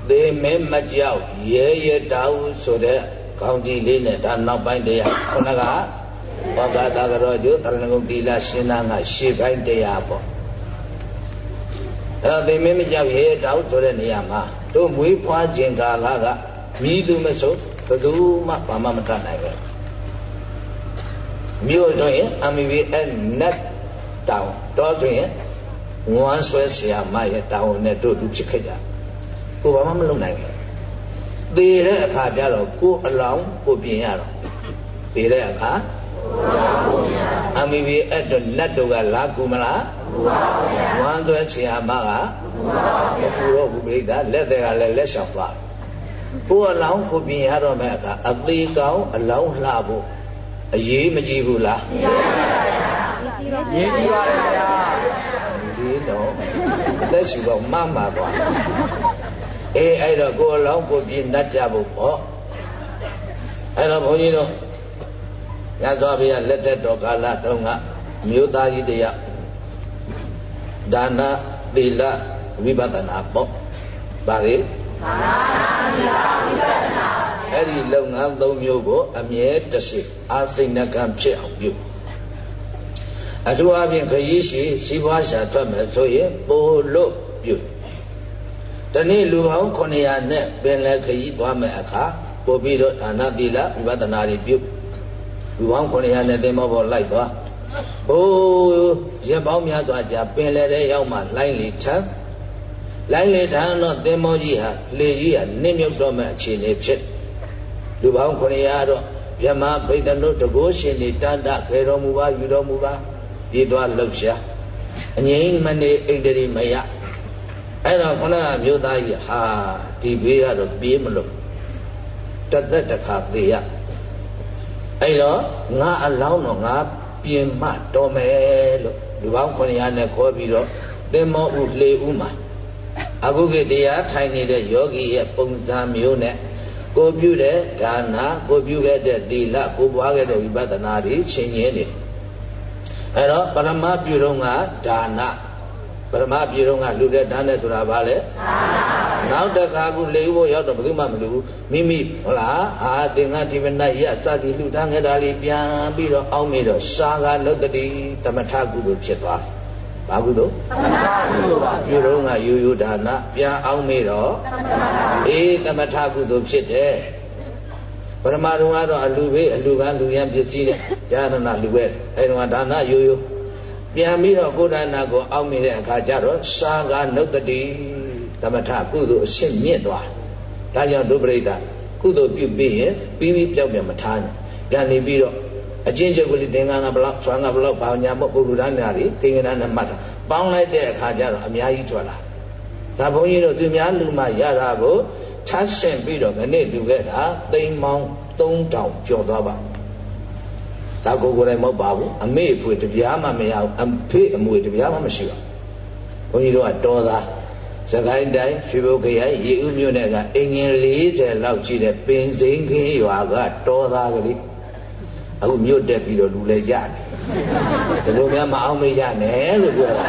သေမဲမကြောက်ရဲရဲတာဟုဆိုတဲ့ခေါင်းကြီးလေးနဲ့ဒါနောက်ပိုင်းတရားခုနကဘောဂတာကရောကျိုးတရဏဂုံသီလရှင်းနာကရှေ့ပိုင်းတရားပေါ့အဲ့တော့သေမဲမကြောက်ရဲတာဟုဆိုတဲ့နေရာမှာတို့မွေးဖွားခြင်းကာလကမိသူမဆုံးဘယ်သူမှဘာမှမတတ်နိုင်ပဲမြို့ဆိုရင် MVS နတ်တောင်တော့ဆိုရင်ငွမ်းဆွဲဆရာမရဲ့တောင်နဲ့တို့လူဖြစ်ခဲ့ကြ ကိုဘာမှမလုပ်နိုင်ဘူးသေတဲ့အခါကျတော့ကိုအလောင်းကိုပြင်ရတော့သေတဲ့အခါအမိဘအဲ့တော့လက်တို့ကလာကူမလားဝမ်းသွဲချေဟာမကမကူတော့ဘူးပြိတ္တာလက်တွေကလည်းလက်လျှောက်သွားကိုအလောင်းကိုပြင်ရတော့မဲ့အခါအသေးကောင်းအလောင်းလှဖို့အရေးမကြည့်ဘူးလားရေးကြည့်ပါဗျာဒီတော့လက်ရှိတော့မမှာသွား အေးအဲ့တော့ကိုယ်လောင်းကိုပြင်းတတ်ကြဖို့ပေါ့အဲ့တော့ဘုန်းကြီးတို့ရသော်ဘုရားလက်ထက်တော်ကာလတုန်းကမြို့သားကြီးတရားဒါနသီလဝိပဿနာပေါ့ဗါလေဒါနသီလဝိပဿနာအဲ့ဒီလုပ်ငန်း၃မျိုးကိုအမြဲတစေအာစိဏကံဖြစ်အောင်ပြုအထူးအဖြင့်ခရီးရှိစီးပွားရှာထွက်မယ်ဆိုရင်ပိုလို့ပြု တနေ့လူပေါင်း900နဲ့ပင်လယ်ခရီးသွားမဲ့အခါပို့ပြီးတော့ဒါနသီလဝိပဿနာတွေပြုလူပေါင်း900နဲ့သင်္ဘောပေါ်လိုက်သွားဘိုးရက်ပေါင်းများစွာကြာပင်လယ်ထဲရောက်မှလိုင်းလေထမ်းလိုင်းလေထမ်းတော့သင်္ဘောကြီးဟာလေကြီးဟာနစ်မြုပ်တော့မဲ့အခြေအနေဖြစ်လူပေါင်း900တော့မြမဗိဒ္ဓနုတကိုးရှင်တွေတန်တခေတော်မူပါယူတော်မူပါပြေးသွားလှုပ်ရှားအငိမ့်မနေအိန္ဒြေမယ အဲ့တော့ခொနကမြို့သားကြီးဟာဒီဘေးကတော့ပြေးမလို့တသက်တခါသေးရအဲ့တော့ငါအလောင်းတော့ငါပြင်မတော်မယ်လို့လူပေါင်း900နဲ့ခေါ်ပြီးတော့သင်္မောဥလေဥမှာအခုကတရားထိုင်နေတဲ့ယောဂီရဲ့ပုံစံမျိုးနဲ့ကိုပြုတဲ့ဒါနာကိုပြုခဲ့တဲ့သီလကိုပွားခဲ့တဲ့ဝိပဿနာတွေရှင်ရင်းနေအဲ့တော့ပရမပြုတော့ကဒါနာ ပရမပြေတော့ကလူတဲ့တန်းတဲ့ဆိုတာဘာလဲနောက်တခါခုလေဥဖို့ရောက်တော့ဘယ်သူမှမလူဘူးမိမိဟုတ်လားအာသင်္ကတိမနရစသည်လူတန်းခဲ့တာလေးပြန်ပြီးတော့အောင်းမိတော့စာကလုတ်တိတမထကုသိုလ်ဖြစ်သွားဘာကုသိုလ်သမထကုသိုလ်ပါပြုတော့ကယူယူဒါနပြန်အောင်မေတော့အေးသမထကုသိုလ်ဖြစ်တယ်ပရမတုံကတော့အလူဘေးအလူကလူရန်ပစ္စည်းနဲ့ဉာဏနာလူပဲအဲတုန်းကဒါနယူယူ ပြန်ပြီးတော့ကိုယ်ဒါနာကိုအောက်မိတဲ့အခါကျတော့စာကနုတ္တိသမထကုသိုလ်အရှင်းမြင့်သွားဒါကြောင့်ဒုပရိသကုသိုလ်ပြုပြီးရင်ပြီးပြီးပြောက်ပြန်မထားနဲ့ပြန်နေပြီးတော့အချင်းချုပ်ကလေးသင်္ကန်းကဘလောက်ဆွမ်းကဘလောက်ဘာညာမို့ပုဂ္ဂိုလ်သားညာတွေသင်္ကန်းနဲ့မှတ်တာပေါင်းလိုက်တဲ့အခါကျတော့အများကြီးထွက်လာဒါဘုန်းကြီးတို့သူများလူမှရတာကိုထပ်ဆင့်ပြီးတော့ခဏလူခဲ့တာသိမ်းမောင်း3000ကျော်သွားပါ ဇာကိုကိုယ်တိုင်မဟုတ်ပါဘူးအမေဖွေတပြားမှမရဘူးအဖေအမွေတပြားမှမရှိပါဘူးဘုန်းကြီးတို့ကတော်သားစကိုင်းတိုင်းရွှေဘုတ်ခရိုင်ရေဦးမြို့နယ်ကအင်ငင်40လောက်ရှိတဲ့ပင်စိန်ခင်းရွာကတော်သားကလေးအခုမြို့တက်ပြီးတော့လူလဲကြတယ်ဒီလိုများမအောင်မေးကြနဲ့လို့ပြောတာ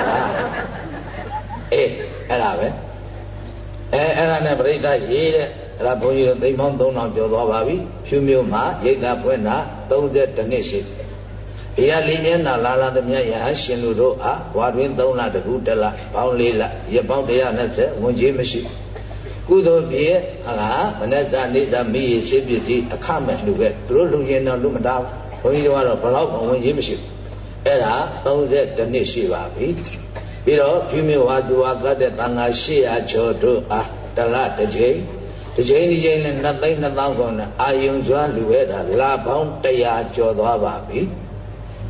အေးအဲ့ဒါပဲအဲအဲ့ဒါနဲ့ပြိဿရေးတဲ့ အဲ့ဒါဘုန်းကြီးတို့သိမ်းပေါင်း3000ကျော်သွားပါပြီဖြူမျိုးမှာရိတ်သာဖွင့်တာ32နှစ်ရှိဘုရားလေးမျက်နှာလာလာသမျှယဟန်ရှင်လူတို့အားဝါတွင်3လတကူတလပေါင်း4လရပေါင်း120ဝင်ကြီးမရှိကုသိုလ်ပြေဟာလားမနတနေတမိရစေပစ္စည်းအခမဲ့လူပဲသူတို့လူရင်တော့လူမတားဘုန်းကြီးတို့ကတော့ဘလောက်ဝင်ကြီးမရှိအဲ့ဒါ32နှစ်ရှိပါပြီပြီးတော့ဖြူမျိုးဝါသူဝါကတ်တဲ့တန်ဃာ800ကျော်တို့အားတလတစ်ချိန် တစ်ချိန်တစ်ချိန်နဲ့နှစ်သိန်းနှစ်သောင်းကောင်းနဲ့အာယုံစွာလူပဲတာလာပေါင်း100ကျော်သွားပါပြီ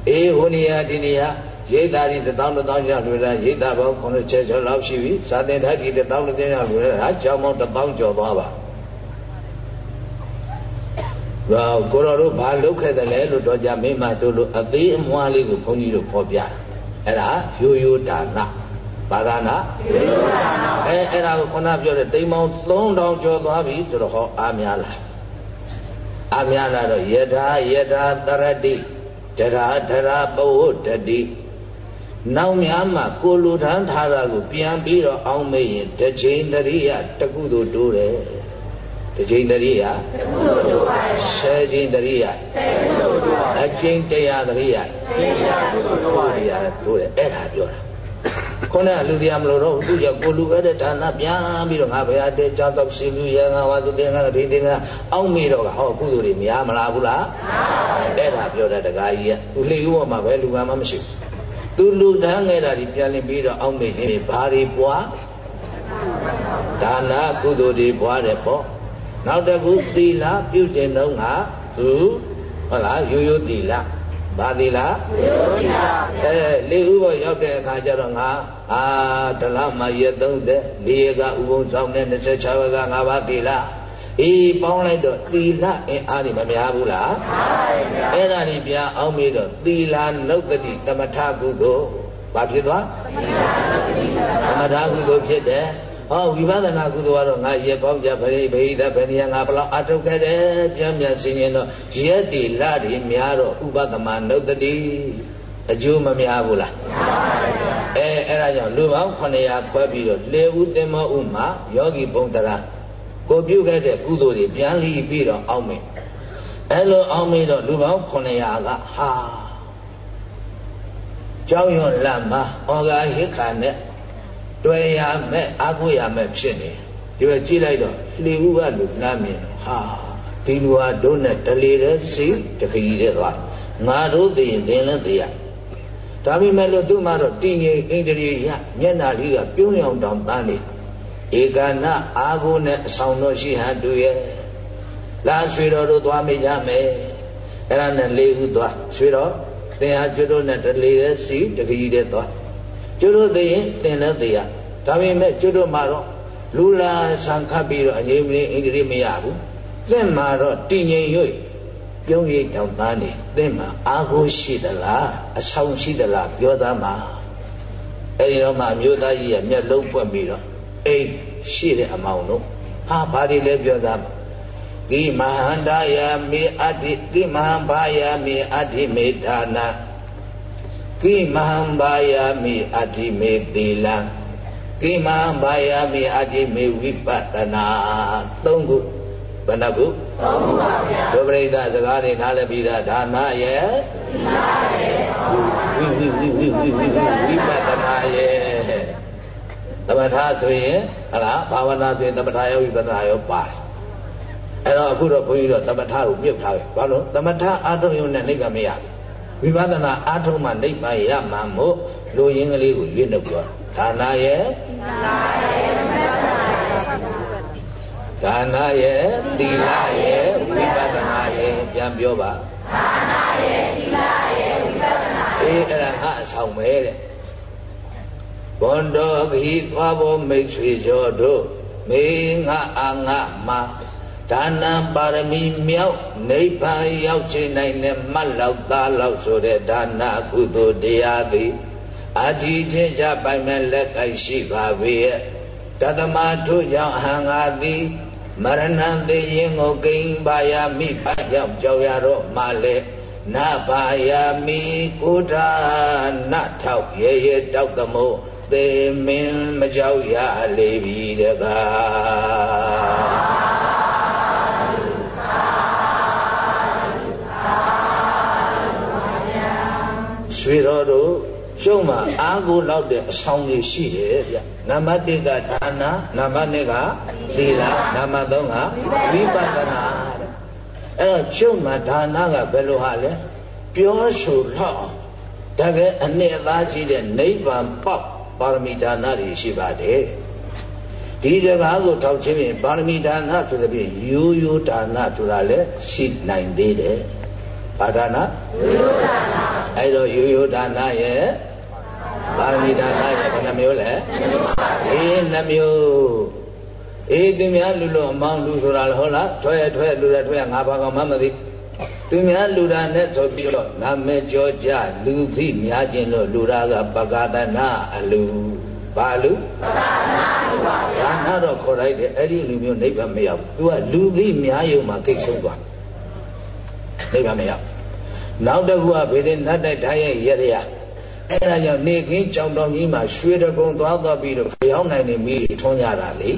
အေးဟိုနေရာဒီနေရာရိတ်သားဒီတောင်းတောင်းကြလူတာရိတ်သားပေါင်း90ကျော်လောက်ရှိပြီစာသင်ထားကြီးတောင်းတောင်းကြလူတာကျောင်းပေါင်း1000ကျော်သွားပါဘာကိုတော်တို့ဘာလုပ်ခဲ့တယ်လဲလို့တော့ကြမင်းမတို့လို့အသေးအမွှားလေးကိုဘုန်းကြီးတို့ဖော်ပြတယ်အဲ့ဒါရိုးရိုးဒါန ဘာသာနာရိုးရိုးဒါနအဲအဲ့ဒါကိုခုနပြောတဲ့တိမ်မောင်3000ကျော်သွားပြီဆိုတော့ဟောအားများလားအားများလာတော့ယထာယထာတရတိတရာတရာပဝတ္တတိနောက်များမှကိုလူထမ်းထားတာကိုပြန်ပြီးတော့အောင်းမေးရင်တစ်ချိန်တရိယတကုသိုလ်တိုးတယ်တစ်ချိန်တရိယတကုသိုလ်တိုးပါတယ်ဆယ်ချိန်တရိယဆယ်ကုသိုလ်တိုးပါအချိန်တရားတရိယတရားကုသိုလ်တိုးပါတယ်တိုးတယ်အဲ့ဒါပြောတာ ခုနကလူတရားမလို့တော့သူကကိုလူပဲတဲ့ဒါနပြန်ပြီးတော့ငါဘုရားတဲ့ကြောက်တော့ရှင်လူရငါဝါသူတင်ငါဒီတင်ငါအောက်မေတော့ကဟောကုသိုလ်တွေများမလားဘူးလားအဲ့ဒါပြောတဲ့တကားကြီးကသူလှေဥပေါ်မှာပဲလူကမှမရှိဘူးသူလူတန်းခဲ့တာဒီပြန်လင်ပြီးတော့အောက်မေရင်ဘာတွေပွားဒါနကုသိုလ်တွေပွားတယ်ပေါ့နောက်တစ်ခုသီလပြုကျင့်တော့ကသူဟုတ်လားရိုးရိုးသီလ ဘာသီလရိုးသီလအဲလေးဥပေါ်ရောက်တဲ့အခါကျတော့ငါအာတလားမရက်30လေးရကဥပုံဆောင်တဲ့26ဘကငါးပါးသီလအေးပေါင်းလိုက်တော့သီလအင်အားတွေမများဘူးလားမှန်ပါဗျာအဲ့ဒါတွေပြန်အောင်ပြီးတော့သီလနုတ်တိတမထကုသိုလ်ဘာဖြစ်သွားသမထကုသိုလ်ဖြစ်တယ် ဟောဝိပဿနာကုသိုလ်ကတော့ငါရေပေါင်းကြပရိဗေဒဗေနိယငါဘလောက်အထုတ်ခဲ့တယ်ပြန်ပြန်ဆင်ရင်တော့ရက်တီလတွေများတော့ဥပသမနုတ္တိအကျိုးမများဘူးလားမှန်ပါဗျာအဲအဲ့ဒါကြောင့်လူပေါင်း900ခွဲပြီးတော့လေဦးသင်္မောဥမှာယောဂီပုံတရာကိုပြုခဲ့တဲ့ကုသိုလ်တွေပြန်လီပြီးတော့အောင်းမယ်အဲ့လိုအောင်းမေးတော့လူပေါင်း900ကဟာကြောင်းရွံ့လမ်းမှာဩဃာဟိခာနဲ့ တွေ့ရမဲ့အာကိုရမဲ့ဖြစ်နေဒီပဲကြည့်လိုက်တော့လှေဦးကလူလမ်းမြင်တော့ဟာဒီလူဟာတို့နဲ့တလေတဲ့စိတ်တခရီးတဲ့သွားငါတို့သိရင်သင်လည်းသိရဒါပေမဲ့လို့သူ့မှာတော့တည်ငြိမ်အိန္ဒြေယမျက်နာလေးကပြုံးရောင်တောင်တန်းနေဧကနာအာကိုနဲ့အဆောင်တော်ရှိဟန်တူရဲ့လာရွှေတော်တို့သွားမိကြမယ်အဲ့ဒါနဲ့လေးဦးသွားရွှေတော်သင်ဟာကျွတ်တို့နဲ့တလေတဲ့စီတခရီးတဲ့သွား ကျွတ်တို့သိရင်သင်လည်းသိရဒါပေမဲ့ကျွတ်တို့မှာတော့လူလာဆံခတ်ပြီးတော့အငြိမ့်မင်းအင်္ဂရိမရဘူးသင်မှာတော့တည်ငြိမ်၍ပြုံးရိပ်တောင်သားနေသင်မှာအာကိုရှိသလားအဆောင်ရှိသလားပြောသားမှာအဲ့ဒီတော့မှအမျိုးသားကြီးရဲ့မျက်လုံးပွက်ပြီးတော့အိမ်ရှိတဲ့အမောင်တို့ဟာဘာတွေလဲပြောသားမှာကိမဟန္တာယမေအတ္တိကိမဟံဘာယမေအတ္တိမေဌာနာ ကိမဟံဘာယမေအတ္တိမေသီလံကိမဟံဘာယမေအတ္တိမေဝိပဿနာသုံးခုဘယ်နှခုသုံးခုပါဗျာဒုပရိသစကားတွေနားလည်ပြီးသားဒါနရဲ့သီလရဲ့ဝိဝိဝိဝိဝိဝိဝိပဿနာရဲ့သမထဆိုရင်ဟလားဘာဝနာဆိုရင်သမထရောဝိပဿနာရောပါတယ်အဲ့တော့အခုတော့ဘုန်းကြီးတို့သမထကိုမြုပ်ထားတယ်ဘာလို့သမထအာထုံရုံနဲ့နိဗ္ဗာန်မရဘူး ဝိပဿနာအာထုံမှနိဗ္ဗာန်ရမှာမို့လူရင်းကလေးကိုရွေးနှုတ်ပြောဒါနရဲ့ဒါနရဲ့သီလရဲ့ဝိပဿနာရဲ့ပြန်ပြောပါဒါနရဲ့သီလရဲ့ဝိပဿနာအေးအဲ့ဒါငါအဆောင်ပဲတဲ့ဘွန်တော်ခီသွားဖို့မိတ်ဆွေကျော်တို့မေငါအာငါမှာတ ဒါနံပါရမီမြောက်နိဗ္ဗာန်ရောက်ချင်နိုင်တဲ့မတ်လောက်သားလောက်ဆိုတဲ့ဒါနကုသိုလ်တရားသည်အတ္တိထင်ကြပိုင်မဲ့လက်ကိုက်ရှိပါပေရဲ့တသမထုကြောင့်အဟံငါသည်မရဏံသေရင်ကိုကိန်းပါယမိပါကြောင့်ကြောက်ရတော့မှလေနဘာယာမိကုဋ္ဌာနထောက်ရေရေတောက်သမို့သေမင်းမကြောက်ရလေပြီတကား ရွှေတော်တို့ကျုံမှာအာကိုလောက်တဲ့အဆောင်ကြီးရှိတယ်ဗျနံပါတ်1ကဒါနနံပါတ်2ကသီလနံပါတ်3ကဝိပဿနာတဲ့အဲ့တော့ကျုံမှာဒါနကဘယ်လိုဟာလဲပြောဆိုတော့တကယ်အနှစ်အသားရှိတဲ့နိဗ္ဗာန်ပေါက်ပါရမီဒါနတွေရှိပါတယ်ဒီစကားကိုထောက်ချင်းဖြင့်ပါရမီဒါနဆိုတဲ့ဖြင့်ရိုးရိုးဒါနဆိုတာလည်းရှိနိုင်သေးတယ် ဘာဒါနရိုးရိုးဒါနအဲ့တော့ရိုးရိုးဒါနရဲ့ပါရမီဒါနရဲ့ဘယ်နှမျိုးလဲအေးနှမျိုးအေးသူများလူလို့အမောင်းလူဆိုတာလည်းဟုတ်လားထွဲထွဲလူရထွဲငါဘာကောင်မှမသိသူများလူတာနဲ့ဆိုပြီးတော့နာမည်ကြောကြလူသိများခြင်းလို့လူတာကပကဒနာအလူဘာလူပကဒနာလူပါဗျာဒါတော့ခေါ်လိုက်တယ်အဲ့ဒီလူမျိုးနိဗ္ဗာန်မရောက်သူကလူသိများယုံမှာကိတ်ဆုံးသွားနိဗ္ဗာန်မရောက် နောက်တစ်ခုကဗေဒနတ်တိုက်ထားရဲ့ရရအဲ့ဒါကြောင့်နေခင်းကြောင်တော်ကြီးမှာရွှေတကုံသွားသွားပြီးတော့ဖျောင်းနိုင်နေမိထွန်းကြတာလေ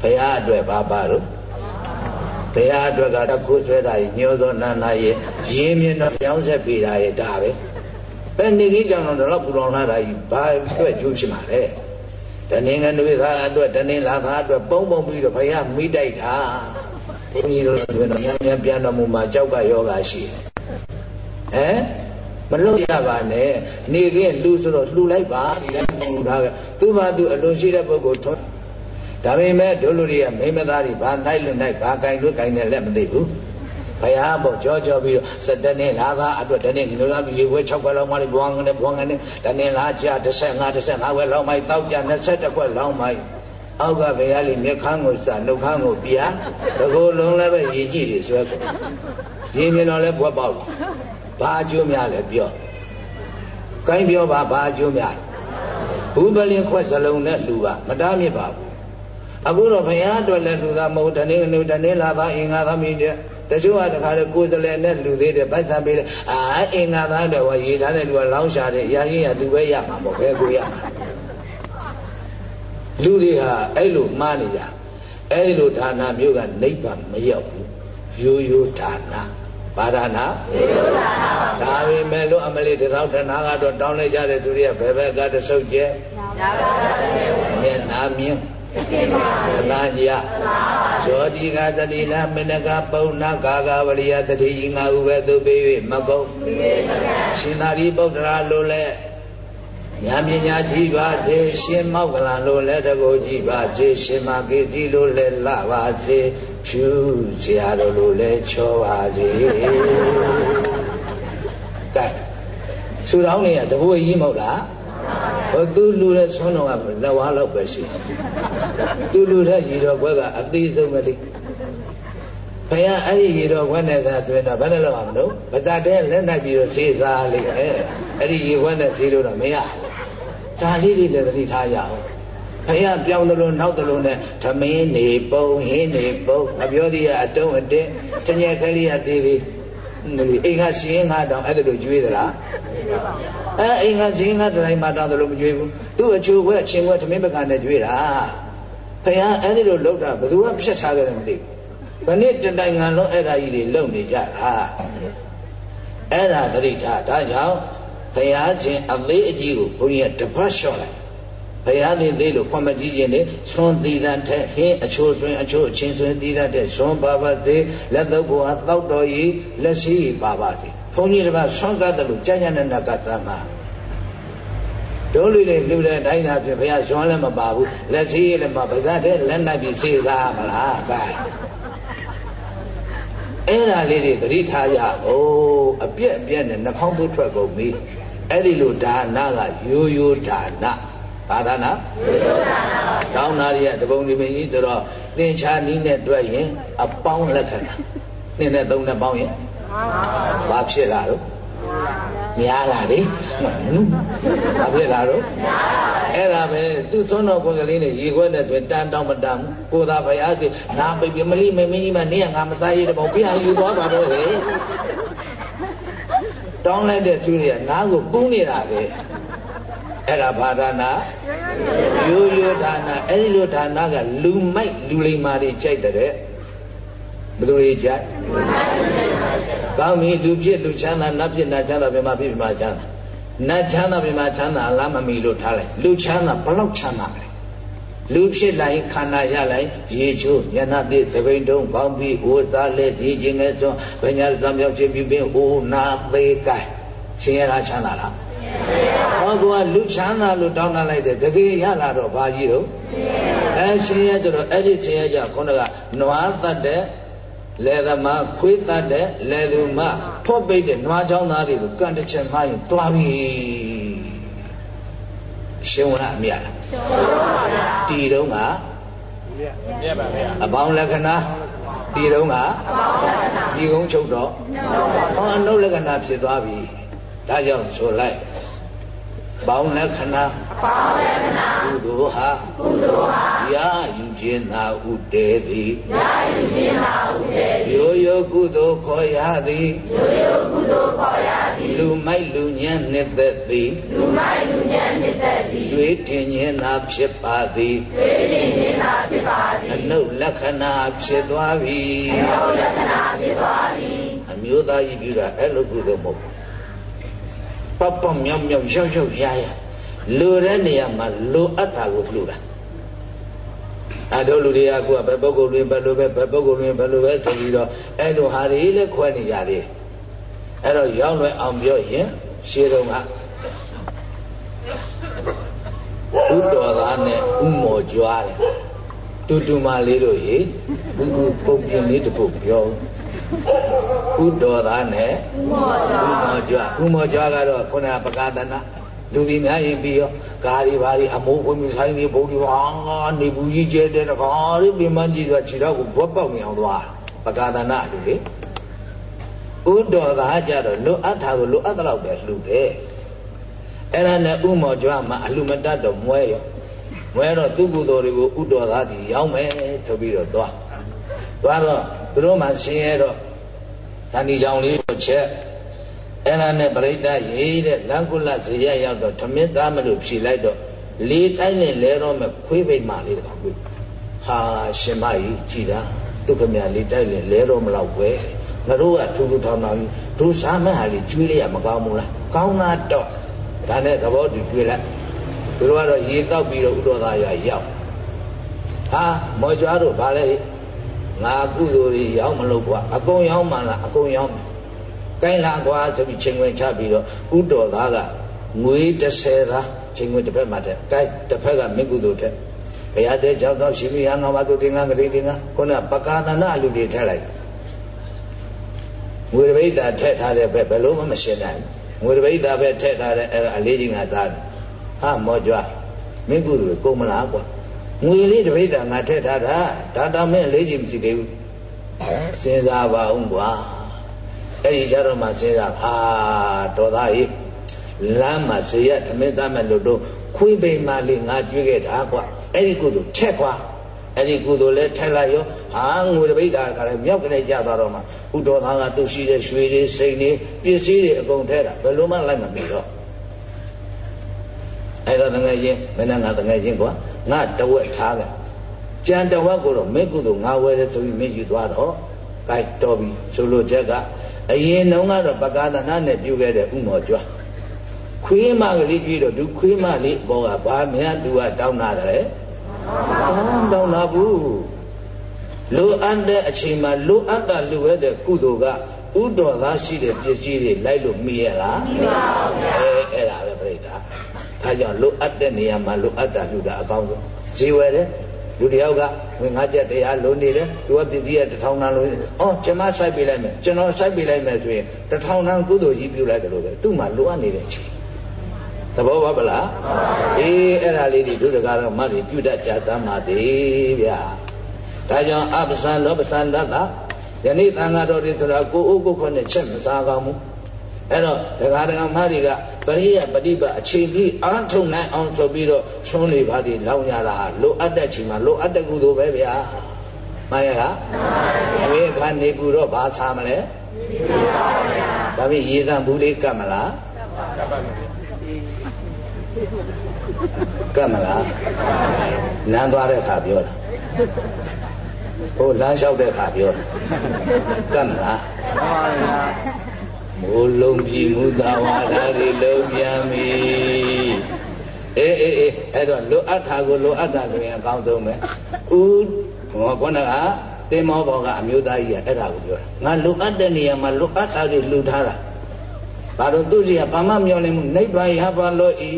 ဘုရားအတွက်ဘာပါတော့ဘုရားအတွက်ကတခုဆွဲတာကြီးညှိုးသောနာနာရဲ့ရင်းမြစ်တော့ဖျောင်းဆက်ပေးတာရဲ့ဒါပဲပဲနေခင်းကြောင်တော်တော့ပူတော်လာတာကြီးဘာအတွက်ကျိုးဖြစ်မှာလဲတနင်္ဂနွေသားအတွက်တနင်္လာသားအတွက်ပုံပုံပြီးတော့ဘုရားမိတိုက်တာ ဘုန်းကြီးတို့ဆိုရင်တော့များများပြန်တော်မူမှာကြောက်ကယောဂရှိတယ်ဟမ်မလို့ရပါနဲ့နေကင်းလှူဆိုတော့လှူလိုက်ပါဒီတိုင်းလှူထားကသူ့ဘာသူအလိုရှိတဲ့ပုဂ္ဂိုလ်ထွန်းဒါပေမဲ့တို့လူတွေကမိမသားတွေဘာနိုင်လွတ်နိုင်ဘာကင်လွတ်ကင်တယ်လည်းမသိဘူးဘုရားပေါ့ကြောကြောပြီးတော့စက်တနေ့လာကအတွက်တနေ့ငလိုလာပြီးရေခွဲ6ခွက်လောက်မှဘွားငနဲ့ဘွားငနဲ့တနေ့လာကြ15 15ခွက်လောက်မှတောက်ကြ20ခွက်လောက်မှ အောက်ကဘုရားလေးမျက်ခမ်းကိုစနှုတ်ခမ်းကိုပြာတကိုယ်လုံးလည်းပဲရေကြည့်တွေဆွဲကုန်ရေမြင်တော့လည်းဘွက်ပေါက်ဘာအကျိုးများလဲပြောကိုင်းပြောပါဘာအကျိုးများဘူးပလင်ခွက်စလုံးနဲ့လူပါမတားမြစ်ပါဘူးအခုတော့ဘုရားအတွက်လည်းလူသားမဟုတ်တနေ့နေ့တနေ့လာသားအင်္ဂါသမီးတဲ့တချို့ကတခါလေကိုယ်စလဲနဲ့လူသေးတယ်ပိုက်ဆံပေးတယ်အာအင်္ဂါသားတွေဟောရေထားတဲ့လူကလောင်းရှာတယ်ရာကြီးကသူပဲရမှာပေါ့ဘယ်ကိုရမှာ လူတွေဟာအဲ့လိုမှားနေကြအဲ့လိုဌာနမျိုးကနိဗ္ဗာန်မရောက်ဘူးရိုးရိုးဌာနဘာဌာနရိုးရိုးဌာနဒါပေမဲ့လို့အမလေးတရောဌာနကတော့တောင်းလိုက်ကြတဲ့သူတွေကဘယ်ဘက်ကတဆုပ်ကျဲညာပါပါမျက်နာမြင်အနာကြဇောတိကသတိလမနကပုံနာကာကဝရိယတတိငါဥပဲသူပေး၍မကုန်းရှင်သာရိပုတ္တရာလိုလဲ ညာပညာကြည့်ပါစေရှင်မောက္ကလံလိုလဲတကိုကြည့်ပါစေရှင်မကေတိလိုလဲလှပါစေဖြူဆရာတို့လိုလဲချောပါစေကဲဆူတောင်းနေရတဘိုးကြီးမဟုတ်လားဟိုသူလူတဲ့ဆွမ်းတော်ကလက်ဝါးလောက်ပဲရှိသူလူတဲ့ရေတော်ဘွဲကအသေးဆုံးပဲလေဘုရားအဲ့ဒီရေတော်ဘွဲနဲ့သာဆိုရင်တော့ဘယ်နဲ့လောက်အောင်မလို့ဗဇတ်တဲ့လက်နိုင်ပြီးတော့ဈေးစားလိမ့်မယ်အဲ့ဒီရေဘွဲနဲ့ဈေးလို့တော့မရ ဒါလေးတွေလည်းသတိထားရအောင်ဘုရားပြောင်းသလိုနောက်သလိုနဲ့ဓမင်းနေပုံဟင်းနေပုံမပြောသေးရအတုံးအတင်းတညက်ကလေးရသေးသေးအိမ်ကရှင်ငါတောင်အဲ့ဒါလိုကျွေးသလားအဲအိမ်ကရှင်ငါတိုင်းမှာတောင်တယ်လို့မကျွေးဘူးသူ့အချိုခွဲအချင်းခွဲသမင်းပကံနဲ့ကျွေးတာဖခင်အဲ့ဒီလိုလောက်တာဘယ်သူကဖြတ်ထားကြတယ်မသိဘူးဘယ်နှစ်တနိုင်ငံလုံးအဲ့ဒါကြီးတွေလုံနေကြတာအဲ့ဒါသတိထားဒါကြောင့် ဘုရားရှင်အသေးအကြီးကိုဘုရားတပတ်လျှော့လိုက်ဘုရားသင်သေးလို့ခွန်မကြီးခြင်းနဲ့သွန်သီးတဲ့ထက်ဟင်းအချိုးတွင်အချိုးအချင်းတွင်သီးတဲ့သွန်ပါပါသေးလက်တော့ဘုရားတောက်တော်ဤလက်ရှိပါပါသေးဘုန်းကြီးတပါဆွမ်းကတ်တယ်လို့ကြာကြာနဲ့နကသမှာဒုလူတွေလူတဲ့အတိုင်းသာဖြစ်ဘုရားဇွန်လည်းမပါဘူးလက်ရှိလည်းမပါဇတ်တဲ့လက်နိုင်ပြီးစေသားမလားကဲအဲ့ဒါလေးတွေသတိထားရအောင်အပြက်အပြက်နဲ့နှာခေါင်းသွထွက်ကုန်ပြီ အဲ့ဒီလိုဒါနကရိုးရိုးဒါနဘာသာနာတောင်းနာရတပုံဒီမင်းကြီးဆိုတော့သင်္ချာနီးနဲ့တွက်ရင် အပေါင်းလက္ခဏာနှစ်နဲ့သုံးနဲ့ပေါင်းရင်ဘာဖြစ်လာတော့များလာတယ်ဘာဖြစ်လာတော့အဲ့ဒါပဲသူ့သွန်းတော်ကိုယ်ကလေးနဲ့ရေခွက်နဲ့တွင်တန်တောင်မတန်ဘူးကိုသာဘုရားစီနာပိပြမလိမမင်းကြီးမနေရငါမသားရတဲ့ဘောပြယူသွားပါတော့လေ တောင်းလိုက်တဲ့သူတွေကနားကိုပူးနေတာပဲအဲ့ဒါဘာဒါနာရိုးရိုးဒါနာအဲ့ဒီလိုဒါနာကလူမိုက်လူလိမ္မာတွေကြိုက်တဲ့ဘယ်သူတွေကြိုက်ကောင်းပြီလူဖြစ်လူချမ်းသာနတ်ဖြစ်နတ်ချမ်းသာပြမဖြစ်ပြမချမ်းသာနတ်ချမ်းသာပြမချမ်းသာအလားမမီလို့ထားလိုက်လူချမ်းသာဘလောက်ချမ်းသာလဲ လူဖြစ်လိုက်ခန္ဓာရလိုက်ရေချိုးညနာတိသပိန်တုံးကောင်းပြီဝသားလက်ဒီခြင်းငယ်စွန်ဘညာသံပြောင်းချင်းပြီးပင်အိုနာသေးကိုင်းရှင်ရတာချမ်းသာလားဟောကွာလူချမ်းသာလို့တောင်းတလိုက်တယ်တကယ်ရလာတော့ဘာကြီးတော့အဲရှင်ရကြတော့အဲ့ဒီရှင်ရကြခုနကနွားတတ်တဲ့လေသမားခွေးတတ်တဲ့လေသူမဖော့ပိတ်တဲ့နွားချောင်းသားတွေကိုကန်တစ်ချက်မှရင်သွားပြီ ရှင်ဝရအမြတ်လားရှင်ဝရပါဗျာတီတုံးကမြတ်ပါဗျာအပေါင်းလက္ခဏာတီတုံးကအပေါင်းလက္ခဏာဒီကုန်းချုပ်တော့ဟောအနုလက္ခဏာဖြစ်သွားပြီဒါကြောင့်ဆိုလိုက် ပေါင်းလက္ခဏာပေါင်းလက္ခဏာကုသိုလ်ဟာကုသိုလ်ဟာရာယူခြင်းသာဥတေသည်ရာယူခြင်းသာဥတေသည်ယောယောကုသိုလ်ခေါ်ရသည်ယောယောကုသိုလ်ခေါ်ရသည်လူမိုက်လူညံ့နှစ်သက်သည်လူမိုက်လူညံ့နှစ်သက်သည်တွေးထင်ခြင်းသာဖြစ်ပါသည်တွေးထင်ခြင်းသာဖြစ်ပါသည်အနုလက္ခဏာဖြစ်သွားပြီအနုလက္ခဏာဖြစ်သွားပြီအမျိုးသားကြီးပြုတာအဲ့လိုကုသိုလ်မဟုတ်ဘူး ပပမြောင်မြောင်ရောက်ရောက်ရရလိုတဲ့နေရာမှာလိုအပ်တာကိုလှူတာအတို့လူတွေကကိုယ်ကဘယ်ပုဂ္ဂိုလ်တွေဘယ်လိုပဲဘယ်ပုဂ္ဂိုလ်တွေဘယ်လိုပဲဆိုပြီးတော့အဲ့လိုဟာတွေလည်းခွဲနေကြသေးအဲ့တော့ရောင်းလွယ်အောင်ပြောရင်ရှင်းတော့ကဥတော်သားနဲ့ဥမော်ကြွားတယ်တူတူမလေးတို့ရေဥဥပုံပြင်လေးတစ်ပုတ်ပြော ဥတော်သားနဲ့ဥမောကြွဥမောကြွကတော့ခုနပကာသနာလူဒီများရင်ပြီးရောကားတွေဘာတွေအမိုးဝင်ဆိုင်တွေဘုံတွေဟာနေဘူးကြီးကျဲတဲ့တခါလေးပြမကြီးဆိုခြေတော့ကိုဘွက်ပေါက်နေအောင်သွားပကာသနာလူလေဥတော်သားကြတော့လွတ်အပ်တာကိုလွတ်အပ်တော့ပဲလှူတယ်အဲ့ဒါနဲ့ဥမောကြွမှာအလှမတတ်တော့မွဲရောမွဲတော့သူကုသိုလ်တွေကိုဥတော်သားကြီးရောင်းမယ်ဆိုပြီးတော့သွားသွားတော့ သူတို့မှဆင်းရဲတော့သန္ဒီကြောင်လေးကိုချက်အဲ့ဒါနဲ့ပရိသတ်ရေးတဲ့လန်ကုလဇေယရောက်တော့ဓမင်းသားမလို့ဖြေလိုက်တော့လေတိုင်းနဲ့လဲတော့မဲ့ခွေးပိတ်မလေးတကောင်ကိုဟာရှင်မကြီးကြည်တာသူကမြလေတိုက်နဲ့လဲတော့မလောက်ပဲငါတို့ကထူထူထောင်ထောင်ကြီးတို့စားမဲ့ဟာလေးကျွေးလိုက်ရမကောင်းဘူးလားကောင်းတာတော့ဒါနဲ့သဘောတူကျွေးလိုက်သူတို့ကတော့ရေတောက်ပြီးတော့ဥတော်သားရရောက်ဟာမော်ကြွားတို့ဗာလဲ ငါကုသိုလ်တွေရောက်မလို့ကွာအကုန်ရောက်မှလားအကုန်ရောက်မယ်ကိုင်းလာကွာဆိုပြီးချိန်ဝင်ချပြီးတော့ဥတော်သားကငွေ30သားချိန်ဝင်တစ်ဖက်မှာတဲ့ကိုင်းတစ်ဖက်ကမင်းကုသိုလ်တဲ့ဘုရားတဲ့ကြောင့်တော့ရှင်မယားငါမသူတင်ငါဂရိတင်ငါခုနပကာသနာလူတွေထက်လိုက်ငွေတပိဋ္ဌာထက်ထားတဲ့ဘက်ဘယ်လို့မှမရှင်းနိုင်ငွေတပိဋ္ဌာပဲထက်ထားတဲ့အဲ့ဒါအလေးကြီးငါသားဟာမောကြွမင်းကုသိုလ်ကိုမလားကွာ ငွေလေးတပိဋ္ဌာငါထက်ထားတာဒါတောင်မင်းအလေးကြီးမရှိသေးဘူးစဉ်းစားပါဦးကွာအဲ့ဒီကြတော့မှစဉ်းစားအာတော်သားကြီးလမ်းမှာဇေယသမင်းသားမဲ့လို့တော့ခွေးပိန်မလေးငါကျွေးခဲ့တာကွာအဲ့ဒီကုသိုလ်ထက်ကွာအဲ့ဒီကုသိုလ်လဲထက်လိုက်ရောဟာငွေတပိဋ္ဌာကလည်းမြောက်ကနေကြသွားတော့မှဥတော်သားကသူ့ရှိတဲ့ရွှေတွေစိန်တွေပစ္စည်းတွေအကုန်ထဲတာဘယ်လိုမှလိုက်မပြီးတော့ အဲ့တော့တငယ်ချင်းမင်းနဲ့ငါတငယ်ချင်းကွာငါတဝက်ထားကကြံတဝက်ကိုတော့မင်းကုသိုလ်ငါဝယ်တယ်ဆိုပြီးမင်းယူသွားတော့ကြိုက်တော်ပြီဆိုလို့ချက်ကအရင်တုန်းကတော့ပကာသနာနဲ့ပြုခဲ့တဲ့ဥမောကြွားခွေးမကလေးကြည့်တော့သူခွေးမလေးဘောကဘာများသူကတောင်းတာတယ်ဘာတောင်းတာဘူးလိုအပ်တဲ့အချိန်မှာလိုအပ်တာလိုရတဲ့ကုသိုလ်ကဥတော်သားရှိတဲ့ပစ္စည်းတွေလိုက်လို့မိရလားမိပါဘူးဗျာအဲအဲ့ဒါပဲပြိတ္တာ ဒါကြောင့်လိုအပ်တဲ့နေရာမှာလိုအပ်တာလူတာအကောင်းဆုံးဇေဝယ်တယ်လူတယောက်ကဝင်ငါးချက်တရားလုံးနေတယ်သူကပစ္စည်းရတစ်ထောင်တန်းလုံးအော်ကျွန်မစိုက်ပေးလိုက်မယ်ကျွန်တော်စိုက်ပေးလိုက်မယ်ဆိုရင်တစ်ထောင်တန်းကုသိုလ်ကြီးပြုလိုက်တယ်လို့ပဲသူ့မှာလိုအပ်နေတဲ့အချိန်သဘောပါဗလားအေးအဲ့ဒါလေးတွေဒုဒကာတော့မတွေပြုတတ်ကြသမ်းပါသေးဗျာဒါကြောင့်အပ္ပစံလောပစံတတ်တာယနေ့သံဃာတော်တွေဆိုတာကိုအိုးကိုခွနဲ့ချက်မစားကောင်းဘူး အဲ့တော့ဒကာဒကာမတွေကပရိယပฏิပတ်အခြေပြီးအားထုတ်နိုင်အောင်ဆိုပြီးတော့ဆွန်းနေပါသည်လောင်ရတာလိုအပ်တဲ့ချိန်မှာလိုအပ်တဲ့ကုသိုလ်ပဲဗျာမှန်ရလားမှန်ပါဗျာဒီအခါနေပူတော့ဘာစားမလဲမှန်ပါဗျာဒါဖြင့်ရေသံဘူးလေးကတ်မလားကတ်ပါဗျာကတ်မလားလမ်းသွားတဲ့အခါပြောတာဟိုလမ်းလျှောက်တဲ့အခါပြောတာကတ်မလားမှန်ပါဗျာ မိုးလုံးပြီမူသာဝါဒတွေလုံးပြန်ပြီအေးအေးအေးအဲ့တော့လိုအပ်တာကိုလိုအပ်တာဆိုရင်အကောင်းဆုံးပဲဥဘောခေါနကတင်မောဘောကအမျိုးသားကြီးကအဲ့ဒါကိုပြောတာငါလိုအပ်တဲ့နေရာမှာလိုအပ်တာတွေလှူထားတာဘာလို့သူစီကဘာမှမျောလင်းမှုနိဗ္ဗာန်ရပါလို့ဤ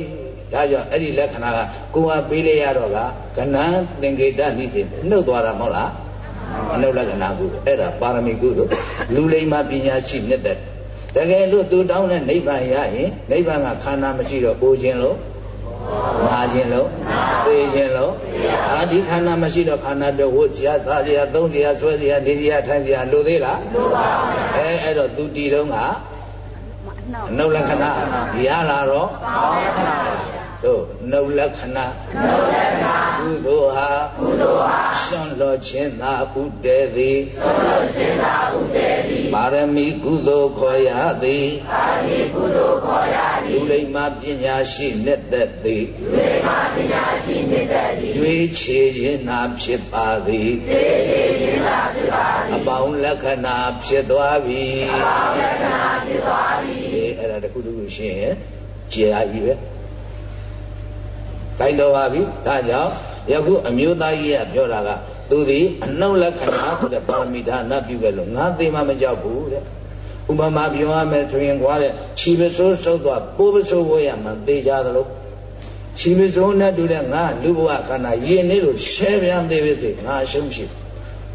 ဒါကြောင့်အဲ့ဒီလက္ခဏာကကိုယ်ဟာပေးလိုက်ရတော့ကကဏ္ဍသင်္ကေတနိတိနှုတ်သွားတာမဟုတ်လားအနုလက္ခဏာကုအဲ့ဒါပါရမီကုသိုလ်လူလိမ္မာပညာရှိမြတ်တဲ့ တကယ်လို့သူတောင်းတဲ့နိဗ္ဗာန်ရရင်နိဗ္ဗာန်ကခန္ဓာမရှိတော့အိုခြင်းလို့နာခြင်းလို့သိခြင်းလို့အာဒီခန္ဓာမရှိတော့ခန္ဓာတော့ဝတ်စရာစားစရာသုံးစရာဆွဲစရာနေစရာထိုင်စရာလိုသေးလားလိုပါဘူးအဲအဲ့တော့သူတီတုံးကအနုလက္ခဏာရလာတော့ တို့နှုတ်လက္ခဏာနှုတ်လက္ခဏာကုသိုလ်ဟာကုသိုလ်ဟာဆွန့်လွတ်ခြင်းသာဥတည်သည်ဆွန့်လွတ်ခြင်းသာဥတည်သည်ပါရမီကုသိုလ်ခေါ်ရသည်ပါရမီကုသိုလ်ခေါ်ရသည်လူလိမ္မာပညာရှိနဲ့သက်သည်လူလိမ္မာပညာရှိနဲ့သက်သည်ကျွေးချေခြင်းသာဖြစ်ပါသည်ကျွေးချေခြင်းသာဖြစ်ပါသည်အပေါင်းလက္ခဏာဖြစ်သွားပြီအပေါင်းလက္ခဏာဖြစ်သွားပြီအဲအဲ့ဒါတခုတခုရှင်းရင်ကျေအားကြီးပဲ ကိုက်တော်ပါပြီဒါကြောင့်ယခုအမျိုးသားကြီးကပြောတာကသူဒီအနှုတ်လက္ခဏာဆိုတဲ့ပါရမီဒါနပြုခဲ့လို့ငါသိမှမကြောက်ဘူးတဲ့ဥပမာပြောရမယ်ဆိုရင်ကွာတဲ့ခြီပစိုးစုပ်သွားပိုးပစိုးဝဲရမှသိကြသလိုခြီပစိုးနဲ့တူတဲ့ငါလူဘဝခန္ဓာယဉ်နေလို့ရှဲပြန်သေးပြီစေငါရှုံးရှိ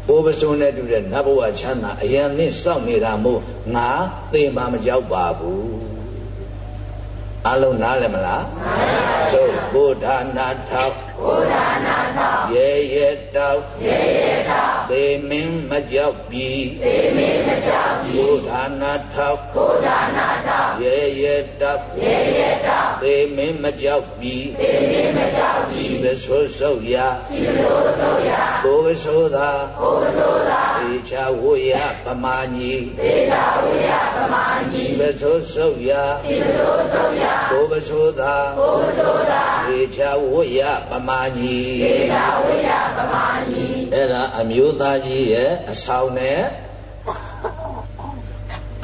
ပိုးပစိုးနဲ့တူတဲ့နတ်ဘဝချမ်းသာအရင်နဲ့စောင့်နေတာမို့ငါသိမှမကြောက်ပါဘူး အလုံးနားလည်းမလားသို့ဘုဒ္ဓနာထောက် ဘုဒ္ဓနာထောက်ရေရေတောက်ရေရေတောက်သေမင်းမကြောက်ပြီသေမင်းမကြောက်ပြီဘုဒ္ဓနာထောက်ဘုဒ္ဓနာထောက်ရေရေတောက်ရေရေတောက်သေမင်းမကြောက်ပြီသေမင်းမကြောက်ပြီရှိဘဆိုးဆုပ်ရာရှိဘဆိုးဆုပ်ရာဘုဘဆိုးသာဘုဘဆိုးသာသေချာဝရပမာညီသေချာဝရပမာညီရှိဘဆိုးဆုပ်ရာရှိဘဆိုးဆုပ်ရာကိုပဆိုသာကိုပဆိုသာေချာဝရပမာညီေချာဝရပမာညီအဲ့ဒါအမျိုးသားကြီးရဲ့အဆောင်နဲ့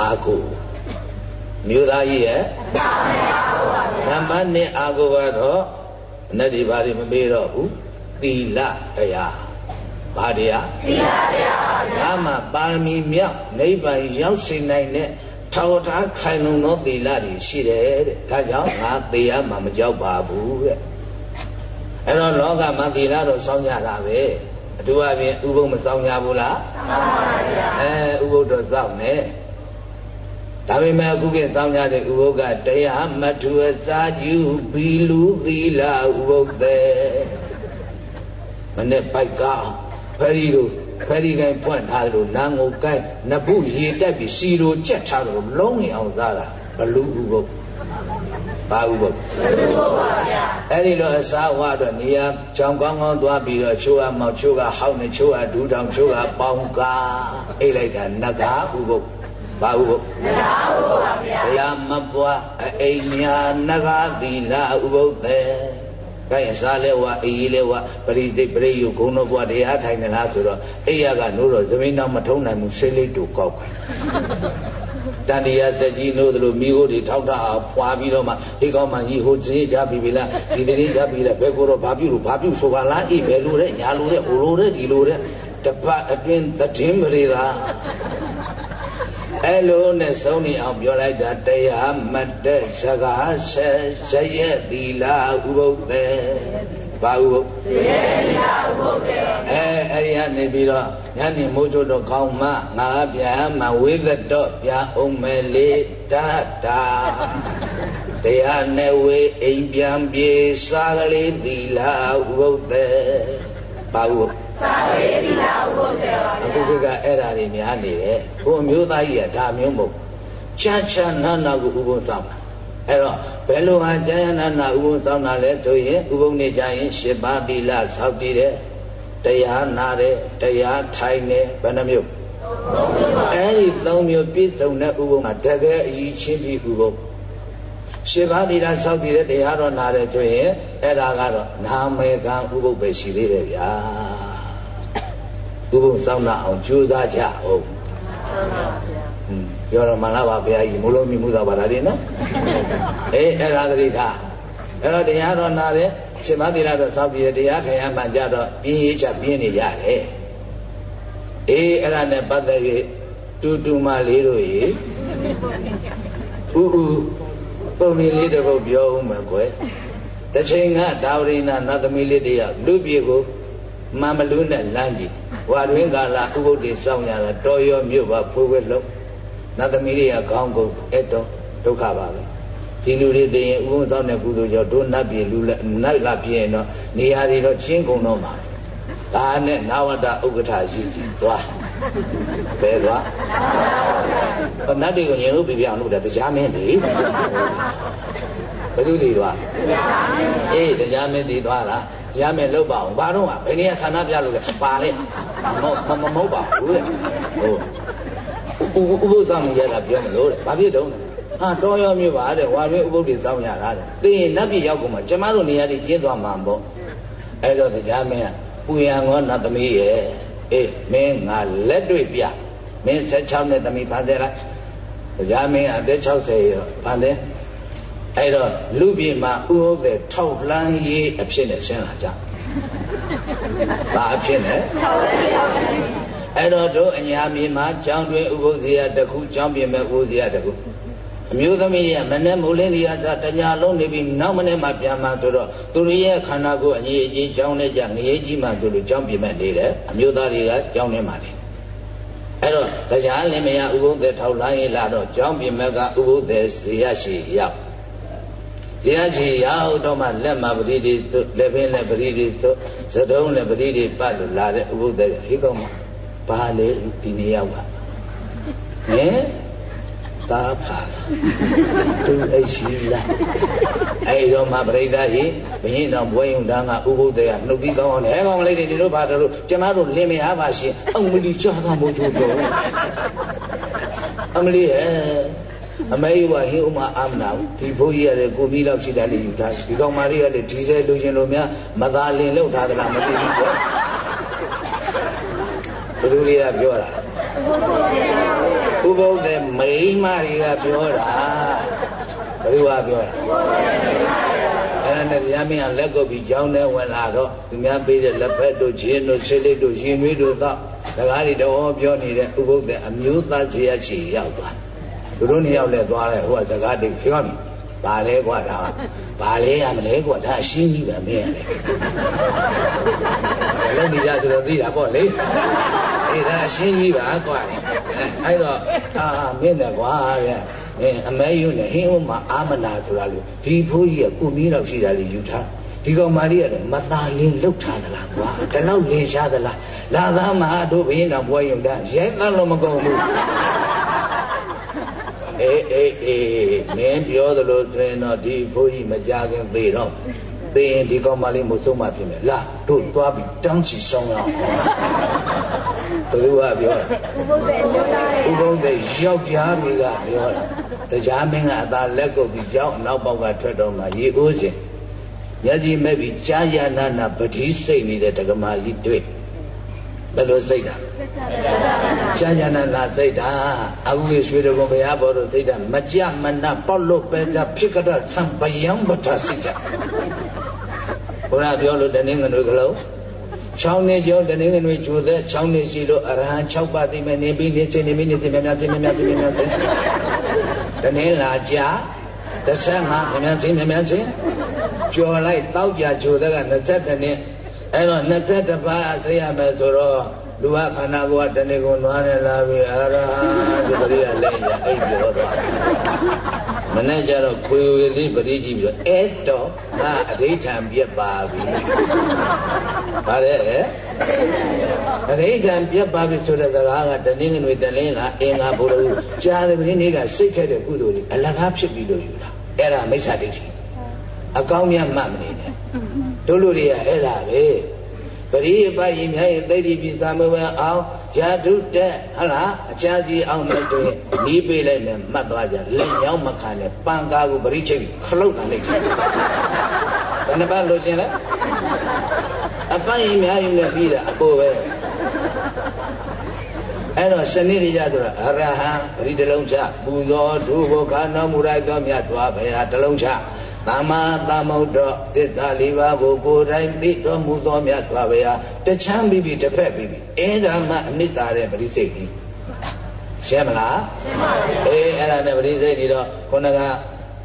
အာကိုမျိုးသားကြီးရဲ့အဆောင်နဲ့အာကိုပါဗျာနံပါတ်1အာကိုကတော့အနတ္တိဘာတွေမပေးတော့ဘူးသီလတရားဘာတရားသီလတရားပါဗျာဒါမှပါရမီမြောက်နိဗ္ဗာန်ရောက်စေနိုင်တဲ့ထာဝရခိုင်လုံသောသီလတွေရှိတယ်တဲ့ဒါကြောင့်ငါသေရမှာမကြောက်ပါဘူးတဲ့ အဲ့တော့လောကမှာသီလတော့စောင့်ကြတာပဲအထူးအပြင်ဥပုပ်မစောင့်ကြဘူးလားစောင့်ပါဗျာအဲဥပုပ်တော့စောင့်နေဒါပေမဲ့အခုကစောင့်ကြတဲ့ဥပုပ်ကတရားမထုအစာကျူဘီလူသီလဥပုပ်တဲ့မနဲ့ပိုက်ကဖရီတို့ဖရီကိုင်းဖွင့်ထားတယ်လို့နာငုတ်ကိုင်းနပုရေတက်ပြီးစီလိုကြက်ထားတယ်လို့လုံးနေအောင်သားတာဘလူဥပုပ် ဘာဥပုပ်ဘလူဥပုပ်ပါဗျာအဲ့ဒီတော့အစာဝါတော့နေရာကြောင်ကောင်းကောင်းသွားပြီးတော့ချိုးကမောက်ချိုးကဟောင်းနေချိုးကဒူးတောင်ချိုးကပေါင်ကာအိတ်လိုက်တာနဂါဥပုပ်ဘာဥပုပ်နဂါဥပုပ်ပါဗျာဘုရားမပွားအိမ်များနဂါသီလဥပုပ်တဲ့ကိုင်းအစားလဲဝအေးလဲဝပရိသိပရိယုဂုံတော်ဘွားတရားထိုင်နေလားဆိုတော့အိယာကနိုးတော့သမင်းတော့မထုံးနိုင်ဘူးဆေးလိတ်တို့ကောက်ခိုင်း တန်တရားစက်ကြီးနိုးသလိုမိဖို့တွေထောက်တာပွားပြီးတော့မှဒီကောင်းမှကြီးဟိုသတင်းကြပြီလားဒီသတင်းကြပြီလားဘယ်ကိုတော့ဘာပြုလို့ဘာပြုဆိုပါလားအေးဘယ်လိုလဲညာလိုလဲဟိုလိုလဲဒီလိုလဲတပတ်အတွင်းသတင်းမရေတာအဲ့လိုနဲ့ဆုံးနေအောင်ပြောလိုက်တာတရားမတ်တဲ့စကားဆက်ဇယက်သီလာဥပုပ်တဲ့ ဘာဥပုပ်ဇယက်သီလာဥပုပ်တဲ့အဲအဲ့ဒီကနေပြီးတော့ညနေမိုးချို့တော့ကောင်းမှငါပြန်မဝိသတော့ပြန်အောင်မယ်လေတတာတရားနဲ့ဝေအိမ်ပြန်ပြေစားကလေးသီလာဥပုပ်တဲ့ဘာဥပုပ်သာဝေသီလဥပုသ္တေပါအခုကအဲ့ဓာတွေများနေတယ်ဘုံမျိုးသားကြီးကဒါမျိုးမဟုတ်ချာချာနာနာကိုဥပုသ်ဆောင်တာ အဲ့တော့ဘယ်လိုဟာကြာယနာနာဥပုသ်ဆောင်တာလဲဆိုရင်ဥပုသ်နေကြရင်၈ပါးသီလဆောက်တည်တယ်တရားနာတယ်တရားထိုင်တယ်ဘယ်နှမျိုးအဲ့ဒီ၃မျိုးပြည့်စုံတဲ့ဥပုသ်မှာတကယ်အကြီးချင်းပြီးဥပုသ်ရှင်းပါးသီလဆောက်တည်တဲ့တရားတော်နာတယ်ဆိုရင်အဲ့ဒါကတော့နာမေကံဥပုသ်ပဲရှိသေးတယ်ဗျာဥပုသ်ဆောင်တာအောင်ကြိုးစားကြအောင် ပြောတော့မှလားပါဘုရားကြီးမလုံးမြမှုသာပါလားဒီနော်အေးအဲ့ဒါသတိထားအဲ့တော့တရားတော်နာတယ်ရှင်မသီလတော့စောက်ပြီးတရားထိုင်ရမှကြတော့ပြင်းရချပြင်းနေရတယ်အေးအဲ့ဒါနဲ့ပတ်သက်၍တူတူမလေးတို့ရေဥဥပုံလေးလေးတစ်ပုတ်ပြောဦးမယ်ကွယ်တစ်ချိန်ကဒါဝရိနာနတ်သမီးလေးတယောက်လူပြေကိုမမလူးနဲ့လမ်းကြည့်ဝါတွင်ကာလဥပုဒ်တွေစောင့်ရတာတော်ရောမြို့ပါဖိုးဝဲလုံး နတ်သမီးတွေကခေါင်းကုန်အဲ့တော့ဒုက္ခပါပဲဒီလူတွေတည်ရင်ဥပုံသောတဲ့ကုသိုလ်ကြောင့်တို့နတ်ပြည်လူနတ်လာပြည့်ရင်တော့နေရာတွေတော့ချင်းကုန်တော့မှာဒါနဲ့နဝတ္တဥက္ကဋ္ဌရည်စီသွားဘယ်သွားနတ်တွေကိုညင်ဥပြပြအောင်လုပ်တာတရားမင်းလေဘယ်သူတွေသွားအေးတရားမင်းတွေသွားလားရမယ်လုပ်ပါအောင်ဘာတော့ဘယ်နည်းဆန္ဒပြလို့လဲပါလေမမမဟုတ်ပါဘူးတဲ့ဟုတ် ဥပုသ္တမရတာပြောမလို့တဲ့ဘာဖြစ်တုံးလဲဟာတော်ရောမျိုးပါတဲ့ဝါရွေးဥပုသ္တိစောင်းရတာတဲ့သိရင်နတ်ပြည်ရောက်ကုန်မှာကျမတို့နေရာကြီးကျင်းသွားမှာပေါ့အဲ့တော့တရားမင်းကပူရန်ကောနတ်သမီးရဲ့အေးမင်းငါလက်တွေ့ပြမင်း16နှစ်သမီးဖန်တယ်လိုက်တရားမင်းအသက်60ရောဖန်တယ်အဲ့တော့လူပြည်မှာဥဟုတ်တဲ့ထောက်လှမ်းရေးအဖြစ်နဲ့ဆင်းလာကြဘာအဖြစ်နဲ့ အဲ့တော့တို့အညာမြေမှာကျောင်းတွင်ဥပုသ္ဇေယတစ်ခုကျောင်းပြင်မဲ့ဥပုသ္ဇေယတစ်ခုအမျိုးသမီးရဲ့မနဲ့မိုးလင်းဒီအသာတညာလုံးနေပြီးနောက်မနေ့မှပြန်မှဆိုတော့သူတို့ရဲ့ခန္ဓာကိုယ်အငြိအကြီးကျောင်းနဲ့ကြငရေကြီးမှသူတို့ကျောင်းပြင်မဲ့နေတယ်အမျိုးသားတွေကကျောင်းထဲမှာနေအဲ့တော့တရားလင်မယာဥပုသ္ဇေထောက်လှမ်းရေးလာတော့ကျောင်းပြင်မဲ့ကဥပုသ္ဇေဇေယရှိရောက်ဇေယချီရောက်တော့မှလက်မှာပရိဒီသုလက်ဖင်းလက်ပရိဒီသုသတုံးလက်ပရိဒီပတ်လို့လာတဲ့ဥပုသ္တေဟိကောမ ဘာလေဒီနေရောက်ကဟင်တာဖာသူအိရှိလားအဲ့တော့မှပြိဿကြီးဘယင်းတော်ဘွဲယုံတန်းကဥပုသ္တေကနှုတ်သီးကောင်းအောင်လဲကောင်းလေးတွေဒီလိုပါတို့ကျမတို့လင်မယားပါရှင်အမလီကြားတာမို့ချို့တော့အမလီရဲ့အမေဝဟိဥမအာမနာဒီဘုန်းကြီးရတယ်ကိုပြီးလောက်ရှိတယ်လေယူထားဒီကောင်မလေးကလေဒီစဲလူရှင်လိုများမသာလင်လောက်ထားသလားမသိဘူးကွာ ဘယ်သူလေးကပြောတာဥပုသ္တေမိမတွေကပြောတာဘယ်သူကပြောတာအဲ့ဒါနဲ့ဗျာမင်းကလက်ကုပ်ပြီးကြောင်းထဲဝင်လာတော့သူများပေးတဲ့လက်ဖက်တို့ခြေတို့ဆေးလေးတို့ရင်နွေးတို့တော့ဒကားတွေတော့ပြောနေတဲ့ဥပုသ္တေအမျိုးသားခြေရချီရောက်သွားသူတို့နှစ်ယောက်လည်းသွားတယ်ဟိုကစကားတိတ်ပြောပြီ ဘာလဲကွာဒါဘာလဲရမလဲကွာဒါအရှင်းကြီးပဲမင်းရတယ်လုံးနေကြဆိုတော့သိတာပေါ့လေအေးဒါအရှင်းကြီးပါကွာအဲ့တော့အာမင်းလည်းကွာဗျအဲအမဲယုနဲ့ဟင်းဦးမှာအာမနာဆိုတာလို့ဒီဖိုးကြီးကကုမီးတော့ရှိတာလေယူထားဒီကောင်မာရီကလည်းမသာလင်းလှုပ်ထားသလားကွာဒီလောက်လင်းရှားသလားလာသားမဟာတို့ဘင်းတော်ဘွဲယုံတာရဲသလို့မကုန်ဘူး အေးအေးအေးမင်းပြောသလိုဆိုရင်တော့ဒီဘိုးကြီးမကြခင်သေတော့သေရင်ဒီကောင်မလေးမဆုံးမဖြစ်မယ်လာတို့သွားပြီးတန်းချီဆောင်ရအောင်ဘယ်သူကပြောတာဥပုသေပြောတာဥပုသေယောက်ျားတွေကပြောတာတရားမင်းကအသာလက်ကုပ်ပြီးကြောင်းနောက်ပေါက်ကထွက်တော့မှရေအိုးစဉ်မျက်ကြီးမဲ့ပြီးကြာရနာနာပတိစိတ်နေတဲ့ဒကမာကြီးတွေ့ ဘယ်လိုစိတ်တာရှားရှားနာနာစိတ်တာအခုလေရွှေတော်ဘုရားဘောတို့စိတ်တာမကြမနာပေါက်လို့ပဲတာဖြစ်ကြတဲ့သံပယံပဋ္ဌစိတ်တာဘုရားပြောလို့တနင်္ဂနွေကလုံး6နှစ်ကျော်တနင်္ဂနွေကျိုသက်6နှစ်ရှိလို့အရဟံ6ပါးသိမဲ့နေပြီးနေချင်းနေပြီးနေချင်းများများချင်းများများချင်းများချင်းတနင်္လာကြာ35များများချင်းများများချင်းကျော်လိုက်တောက်ကြကျိုသက်က22နှစ် အဲ့တော့21ပါးသိရမယ်ဆိုတော့လူကခန္ဓာကိုယ်ကတဏှိကိုနွားနေလာပြီအရဟံဒီပရိယလည်းရအိပ်ပြောသွားမနေ့ကျတော့ခွေဝေလေးပရိကြည့်ပြီးတော့အဲ့တော့ငါအဋိဌံပြက်ပါပြီဗါတဲ့အဋိဌံပြက်ပါပြီဆိုတဲ့စကားကတနင်္ဂနွေတလင်းလားအင်္ဂါဘုရားကြားတဲ့ပရိနေကစိတ်ခဲ့တဲ့ကုသိုလ်တွေအလကားဖြစ်ပြီးလို့ယူတာအဲ့ဒါမိစ္ဆာဒိဋ္ဌိအကောင်းမြတ်မှတ်မနေနဲ့ တို့လူတွေကအဲ့ဒါပဲပရိယပိုင်မြတ်ရဲ့သိတိပိသမဝံအောင်ယာတုတက်ဟလားအချာစီအောင်မဲ့ဆိုရင်နီးပေးလိုက်မယ်မှတ်သွားကြလက်ညောင်းမခံနဲ့ပန်ကားကိုပရိချိတ်ခလုတ်တန်လိုက်တယ်ဘယ်နှပတ်လို့ရှင်လဲအပိုင်မြတ်ရင်လည်းပြီးတာအကိုပဲအဲ့တော့စနစ်ရဆိုတာအရဟံပရိတလုံးချပူဇော်ဒုဘောခဏမူရိုက်သောမြတ်သွားဘယ်ဟာတလုံးချ သမ္မာသမုဒ္ဒောသစ္စာလေးပါးကိုကိုယ်တိုင်သိတော်မူသောမြတ်စွာဘုရားတချမ်းပြီးပြီတစ်ဖက်ပြီးပြီအဲ့ဒါမှအနိစ္စတဲ့ပရိစိတ်ကြီးရှင်းမလားရှင်းပါပြီအေးအဲ့ဒါနဲ့ပရိစိတ်ကြီးတော့ခုနက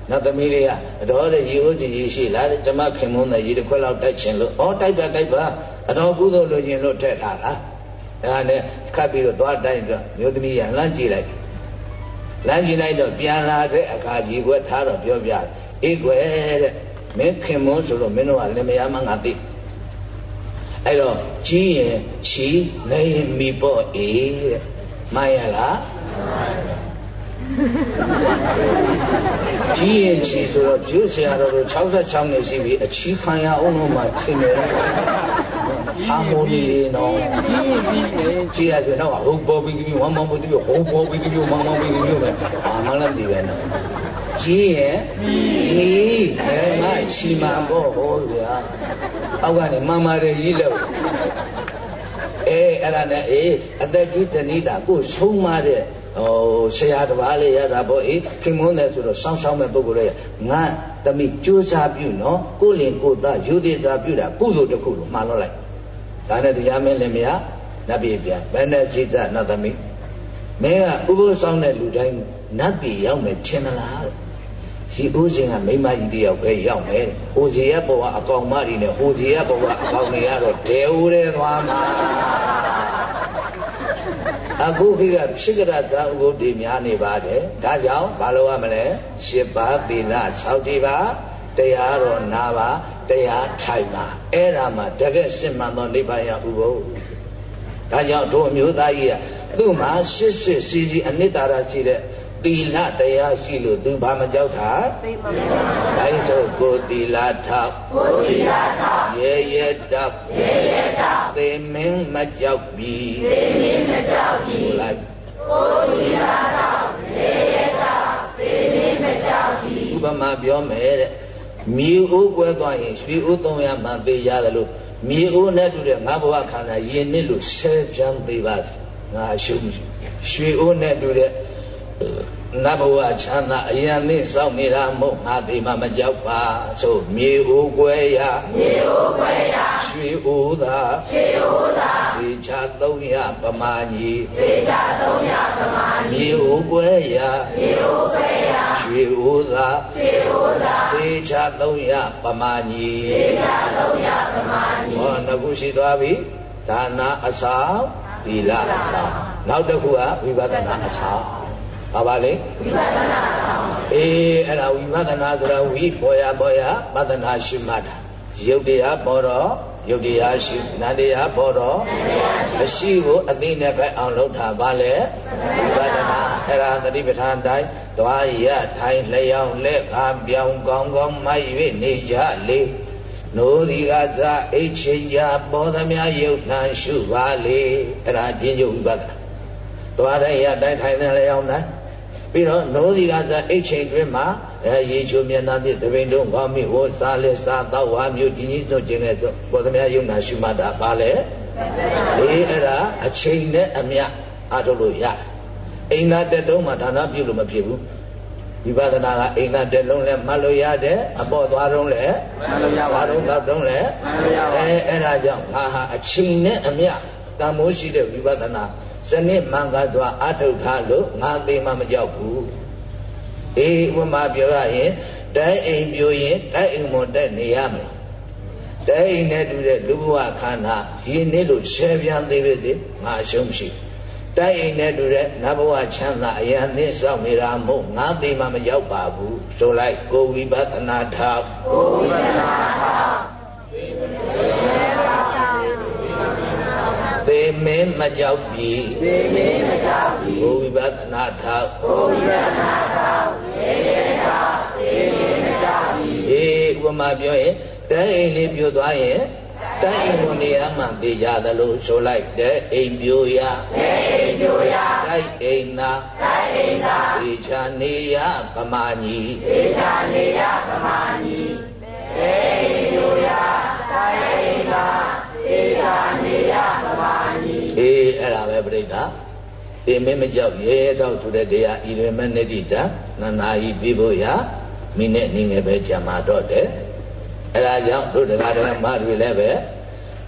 နတ်သမီးလေးကအတော်တဲ့ရေဦးကြီးရေရှိလာတယ်ကျမခင်မုန်းတဲ့ရေတစ်ခွက်လောက်တိုက်ချင်လို့ဩတိုက်ပါတိုက်ပါအတော်ကုသိုလ်လိုချင်လို့ထက်ထားလားအဲ့ဒါနဲ့ခတ်ပြီးတော့သွားတိုက်တော့မျိုးသမီးကလမ်းကြည့်လိုက်လမ်းကြည့်လိုက်တော့ပြန်လာတဲ့အခါကြီးကွယ်ထားတော့ပြောပြတယ် အေးကွယ်တဲ့မင်းခင်မွန်းဆိုတော့မင်းတို့ကလည်းမရမငါသိအဲ့တော့ကြီးရင်ချီနေရင်မိပေါ့အေးတဲ့မှန်ရလားကြီးရင်ချီဆိုတော့ကျိုးဆရာတော်တို့66နှစ်ရှိပြီအချီခံရအောင်လို့မှသင်တယ်ဟာမိုနီနော်ကြည့်ရဆိုတော့ဟုတ်ပေါ်ပြီးပြီးဝမ်းမောင်းပြီးပြီးဟုတ်ပေါ်ပြီးပြီးဝမ်းမောင်းပြီးပြီးပဲဘာမှလည်းမသိပဲနော် ကြီးရဲ့ကြီးဘယ်မှချီမှန်ဖို့ဟောဗျာအောက်ကနေမမရဲကြီးလို့အဲအဲ့ဒါနဲ့အေးအသက်ကြီးတဏိတာကိုဆုံးမတဲ့ဟိုဆရာတပါးလေးရတာပေါ့အေးခင်မွန်းတယ်ဆိုတော့စောင်းစောင်းမဲ့ပုဂ္ဂိုလ်ရဲ့ငါတမိကြိုးစားပြုနော်ကိုလင်ကိုသားယူသေးစားပြုတာကုသိုလ်တစ်ခုလို့မှားလို့လိုက်ဒါနဲ့တရားမင်းလည်းမရနတ်ပြည်ပြန်ဘယ်နဲ့จิตနတ်သမီးမင်းကဥပုသ်ဆောင်တဲ့လူတိုင်းနတ်ပြည်ရောက်မယ်ထင်မလားတဲ့ ဒီဦးစင်ကမိမကြီးတယောက်ပဲရောက်မယ်ဟိုစီရဲ့ဘဝအကောင်မကြီးနဲ့ဟိုစီရဲ့ဘဝအကောင်တွေကတော့ဒဲဦးတဲ့သွားမှာအခုခေတ်ကဖြစ်ကြတာဥပုဒ်တွေများနေပါတယ်ဒါကြောင့်ဘာလို့ရမလဲရှစ်ပါးသီလ၆တိပါတရားတော်နာပါတရားထိုင်ပါအဲ့ဒါမှတကယ်စစ်မှန်သောနိဗ္ဗာန်ရဥပုဒ်ဒါကြောင့်တို့အမျိုးသားကြီးကသူ့မှာရှစ်စစ်စီစီအနိတ္တရာရှိတဲ့ သီလတရားရှိလို့သူဘာမကြောက်တာသိပါဘူး။ဒါဆိုကိုသီလထောက်ကိုသီလထောက်ရေရဲတောက်ရေရဲတောက်သေမင်းမကြောက်ပြီသေမင်းမကြောက်ပြီလိုက်ကိုသီလထောက်ရေရဲတောက်သေမင်းမကြောက်ပြီဥပမာပြောမယ်တဲ့မြေအိုးကွဲသွားရင်ရွှေအိုးသုံးရမှသေရတယ်လို့မြေအိုးနဲ့တူတဲ့ငါဘဝခန္ဓာယဉ်နစ်လို့ဆဲပြန်သေးပါငါရှုံးရွှေအိုးနဲ့တူတဲ့ နတ်ဘဝချမ်းသာအယံသိစောင့်နေတာမဟုတ်ငါဒီမှာမကြောက်ပါဆိုမြေအိုးကွယ်ရမြေအိုးကွယ်ရရွှေအိုးသာရွှေအိုးသာဒီချ300ပမာကြီးဒီချ300ပမာကြီးမြေအိုးကွယ်ရမြေအိုးကွယ်ရရွှေအိုးသာရွှေအိုးသာဒီချ300ပမာကြီးဒီချ300ပမာကြီးဟောနှစ်ခုရှိသွားပြီဒါနာအဆောင်သီလအဆောင်နောက်တစ်ခုကဝိပဿနာအဆောင် ဘာပါလဲဝိပဿနာဆောင်အေးအဲ့ဒါဝိပဿနာဆိုတာဝိပေါ်ရပေါ်ရပဿနာရှိမှတ်တာယုတ်တရားပေါ်တော့ယုတ်တရားရှိနန္တရားပေါ်တော့အရှိကိုအသိနဲ့ပဲအောင်လုပ်တာပါလေဝိပဿနာအဲ့ဒါသတိပဋ္ဌာန်တိုင်းသွားရထိုင်လျောင်းလက်ခါပြောင်းကောင်းကောင်းမိုက်၍နေကြလေနိုးဒီကသာအိတ်ချိန်ကြပေါ်သမျှယုတ်နှံရှုပါလေအဲ့ဒါကျင့်ကြဝိပဿနာသွားတဲ့ရတိုင်းထိုင်နေလျောင်းတိုင်း ပြီးတော့နိုးဒီကသာအိတ်ချိန်တွင်မှာအဲရေချိုမျက်နှာသည့်သပင်တုံးကောင်းမိဝစားလက်စားတော့ဝါမျိုးဒီနည်းစွန့်ခြင်းနဲ့ပေါ်သမျှယုံနာရှုမှတ်တာပါလေအေးအဲ့ဒါအချိန်နဲ့အမျှအားထုတ်လို့ရတယ်အိမ်သာတက်တုံးမှာဒါနပြုလို့မဖြစ်ဘူးဝိပဿနာကအိမ်သာတက်လုံးလဲမှတ်လို့ရတယ်အပေါ်သွားတုံးလဲမှတ်လို့ရပါဘူးသွားတုံးလဲမှတ်လို့ရပါအဲအဲ့ဒါကြောင့်ငါဟာအချိန်နဲ့အမျှတန်မိုးရှိတဲ့ဝိပဿနာ စနစ်မှန်ကသွားအထုတ်ထားလို့ငါသိမှမကြောက်ဘူးအေးဥပမာပြောရရင်တိုင်းအိမ်ပြိုရင်တိုင်းအိမ်မွန်တက်နေရမလားတိုင်းအိမ်နဲ့တူတဲ့လူဘဝခန္ဓာရင်းနေလို့ဆဲပြန်သေးပဲစေငါအရှုံးရှိတတိုက်အိမ်နဲ့တူတဲ့နဘဝချမ်းသာအယံသင်းဆောင်နေတာမို့ငါသိမှမရောက်ပါဘူးဆိုလိုက်ကိုဝိပဿနာထားကိုဝိပဿနာထား သေမင်းမကြောက်ပြီသေမင်းမကြောက်ပြီကိုဝိပဿနာထားကိုဝိပဿနာထားသေမင်းမကြောက်သေမင်းမကြောက်ပြီအေးဥပမာပြောရင်တိုက်အိမ်လေးပြိုသွားရင်တိုင်းအိမ်ကိုနေရမှသိကြသလိုဆိုလိုက်တဲ့အိမ်ပြိုရတဲ့အိမ်ပြိုရတိုင်းအိမ်သာတိုင်းအိမ်သာေချာနေရပမာညီေချာနေရပမာညီတဲ့အိမ်ပြိုရတိုင်းအိမ်သာေချာနေရပမာညီ အေးအဲ့ဒါပဲပြိတ္တာအေးမင်းမကြောက်ရဲတော့ဆိုတဲ့တရားဤရမနတိတနာနာဤပြဖို့ရမိနဲ့နေငယ်ပဲကြာမှာတော့တယ်အဲဒါကြောင့်တို့တရားဓမ္မတွေလည်းပဲ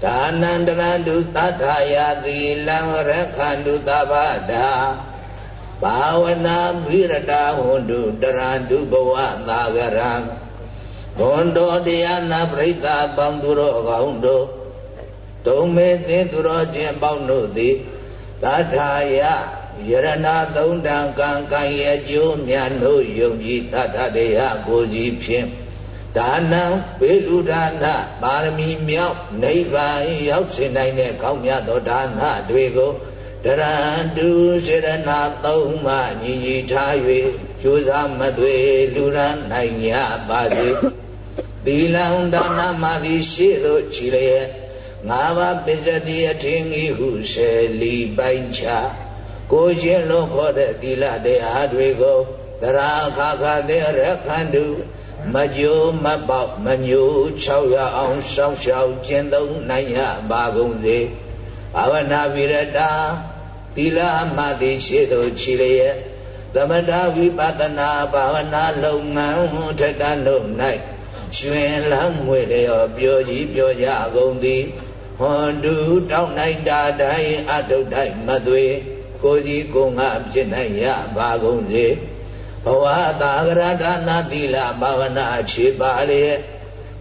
ဒါနန္တရန္တုသတ္ထာယသီလံရခန္တုသဗ္ဗတာဘာဝနာမိရတာဟွန်တုတရန္တုဘဝသာဂရံဘွန်တော်တရားနာပရိသတ်ပေါင်းသူတော်ကောင်းတို့ ဒုံမေသင်သူတော်ချင်းပေါင်းတို့သည်သတ္ထာယယရဏသုံးတံကံကံရဲ့ကျိုးမြတ်တို့ယုံကြည်သတ္ထတရားကိုစီဖြင့်ဒါနံပေလူဒါနပါရမီမြောက်နိဗ္ဗာန်ရောက်စေနိုင်တဲ့ကောင်းမြတ်သောဒါနတွေကိုတရံတုစေရနာသုံးမှညီညီထား၍ကျိုးစားမသွေလူရန်နိုင်ကြပါစေသီလံဒါနမသည်ရှေ့သို့ခြိလျက် ငါးပါးပစ္စတိအထင်ကြီးဟုဆယ်လီပိုင်းချကိုရှင်လုံးခေါ်တဲ့သီလတရားတွေကိုတရာခါခါတဲ့ရခန္တုမကြိုးမပေါက်မညို600အောင်ရှောင်းရှောင်းကျင့်သုံးနိုင်ရပါကုန်စေဘာဝနာဝိရတာသီလမတိရှိသို့ချီလျက်သမထဝိပဿနာဘာဝနာလုပ်ငန်းထက်တလို့၌ရွှင်လန်းငွေလျော်ပြောကြီးပြောကြကုန်သည် ဟွန်တူတောက်နိုင်တာတိုင်းအတုတ်တိုင်းမသွေကိုကြီးကိုငါဖြစ်နိုင်ရပါကုန်စေဘဝသာဂရဒါနသီလဘာဝနာအခြေပါလျက်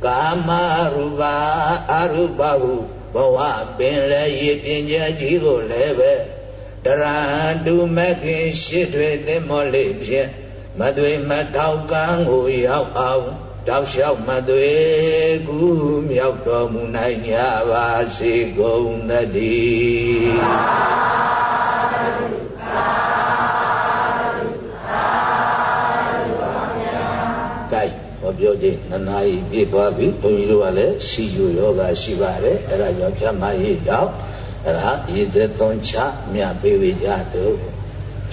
ကာမရူပအရူပဟုဘဝပင်လည်းရည်ပညာကြီးကိုလည်းပဲတရံတုမခင်ရှိတွေသင်မောလေးဖြင့်မသွေမထောက်ကံကိုရောက်အောင် တောက်လျှောက်မသွေကူမြောက်တော်မူနိုင်ကြပါစေကုန်သတည်းဟောပြောခြင်းနနာရီပြည့်သွားပြီဘုန်းကြီးတို့ကလည်းစီယူယောဂရှိပါတယ်အဲ့ဒါကြောင့်ဖြတ်မရေးတော့အဲ့ဒါရည်သက်သွန်ချမြပေးဝေကြတို့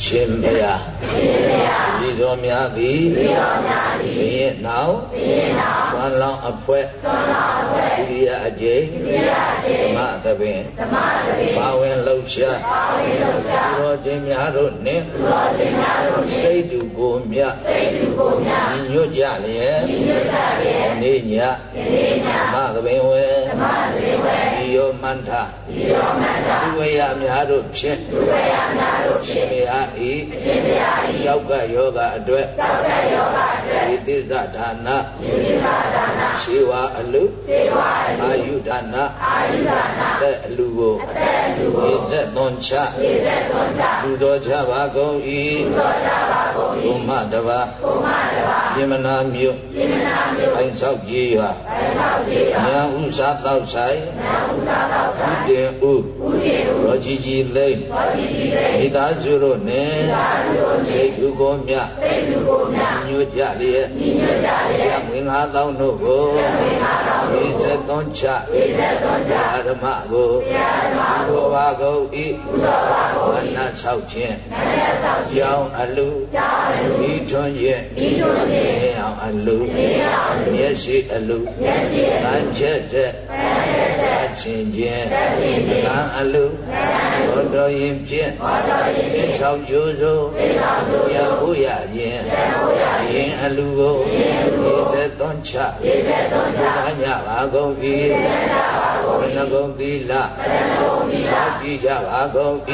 ရှင်မယရှင်မယဤတော်များသည်ဤတော်များသည်ဘိရဲ့နောက်ဘိရဲ့နောက်သွန်လောင်းအဖွဲသွန်လောင်းအဖွဲဒုတိယအကျိန်ဒုတိယအကျိန်ဓမ္မသဘင်ဓမ္မသဘင်ဘာဝင်လှုပ်ရှားဘာဝင်လှုပ်ရှားသူတော်ချင်းများတို့နှင့်သူတော်ချင်းများတို့နှင့်စိတ်တူကိုမြတ်စိတ်တူကိုမြတ်ညီညွတ်ကြလျက်ညီညွတ်ကြလျက်နေညနေညဓမ္မသဘင်ဝေဓမ္မသဘင်ဝေဒီယောမန္ထဒီယောမန္ထသူဝေယများတို့ဖြင့်သူဝေယများတို့ဖြင့်ရှင်မဤအရှင်ဘုရားဤရောက်ကယောဂအတွက်ရောက်ကယောဂအတွက်ဒီသစ္စာဒါနဒီသစ္စာဒါနရှိဝအလူရှိဝအလူအာယုဒါနအာယုဒါနအသက်အလူကိုအသက်အလူကိုဣဇက်သွန်ချဣဇက်သွန်ချလူတော်ချပါကုန်၏လူတော်ချပါကုန်၏ဘုမတပါဘုမတပါပြမနာမြို့ပြမနာမြို့အိုင်ဆောက်ကြီးရွာအိုင်ဆောက်ကြီးရွာညာဥစားတောက်ဆိုင်ညာဥစားတောက်ဆိုင်ဥတင်ဥဥတင်ဥရောကြီးကြီးလိမ့်ရောကြီးကြီးလိမ့်မိသားစုတို့နှင့်စိတ်ကူကိုမြစိတ်ကူကိုမြညွတ်ကြလျက်ညွတ်ကြလျက်ဝင်းငါးသောင်းတို့ကိုဝင်းငါးသောင်းတို့ကိုသွန်ချဝိဇ္ဇသွန်ချဓမ္မကိုဓမ္မကိုဘာကုန်ဤဘုရားဘာကုန်ဤနတ်ဆောက်ခြင်းနတ်ဆောက်ခြင်းကြောင်းအလူကြောင်းအလူဤထွန်းရဲ့ဤထွန်းခြင်းနေအောင်အလူနေအောင်အလူမျက်စိအလူမျက်စိအလူတန်ချက်ချက်တန်ချက်ချက်ချင်းချင်းတန်ချင်းချင်းကံအလူကံအလူဘောတော်ရင်ဖြင့်ဘောတော်ရင်ဖြင့်ဆောက်ကျိုးစို့သိဆောင်ကျိုးစို့ဖို့ရရင်ဖို့ရရင်အလူကိုရင်အလူကိုသက်သွန်ချရေသက်သွန်ချဘုရားညပါကုန်၏ဘုရားညပါကုန်၏ဘုရားကုန်သီလဘုရားကုန်သီလဆောက်ကြည့်ကြပါကုန်၏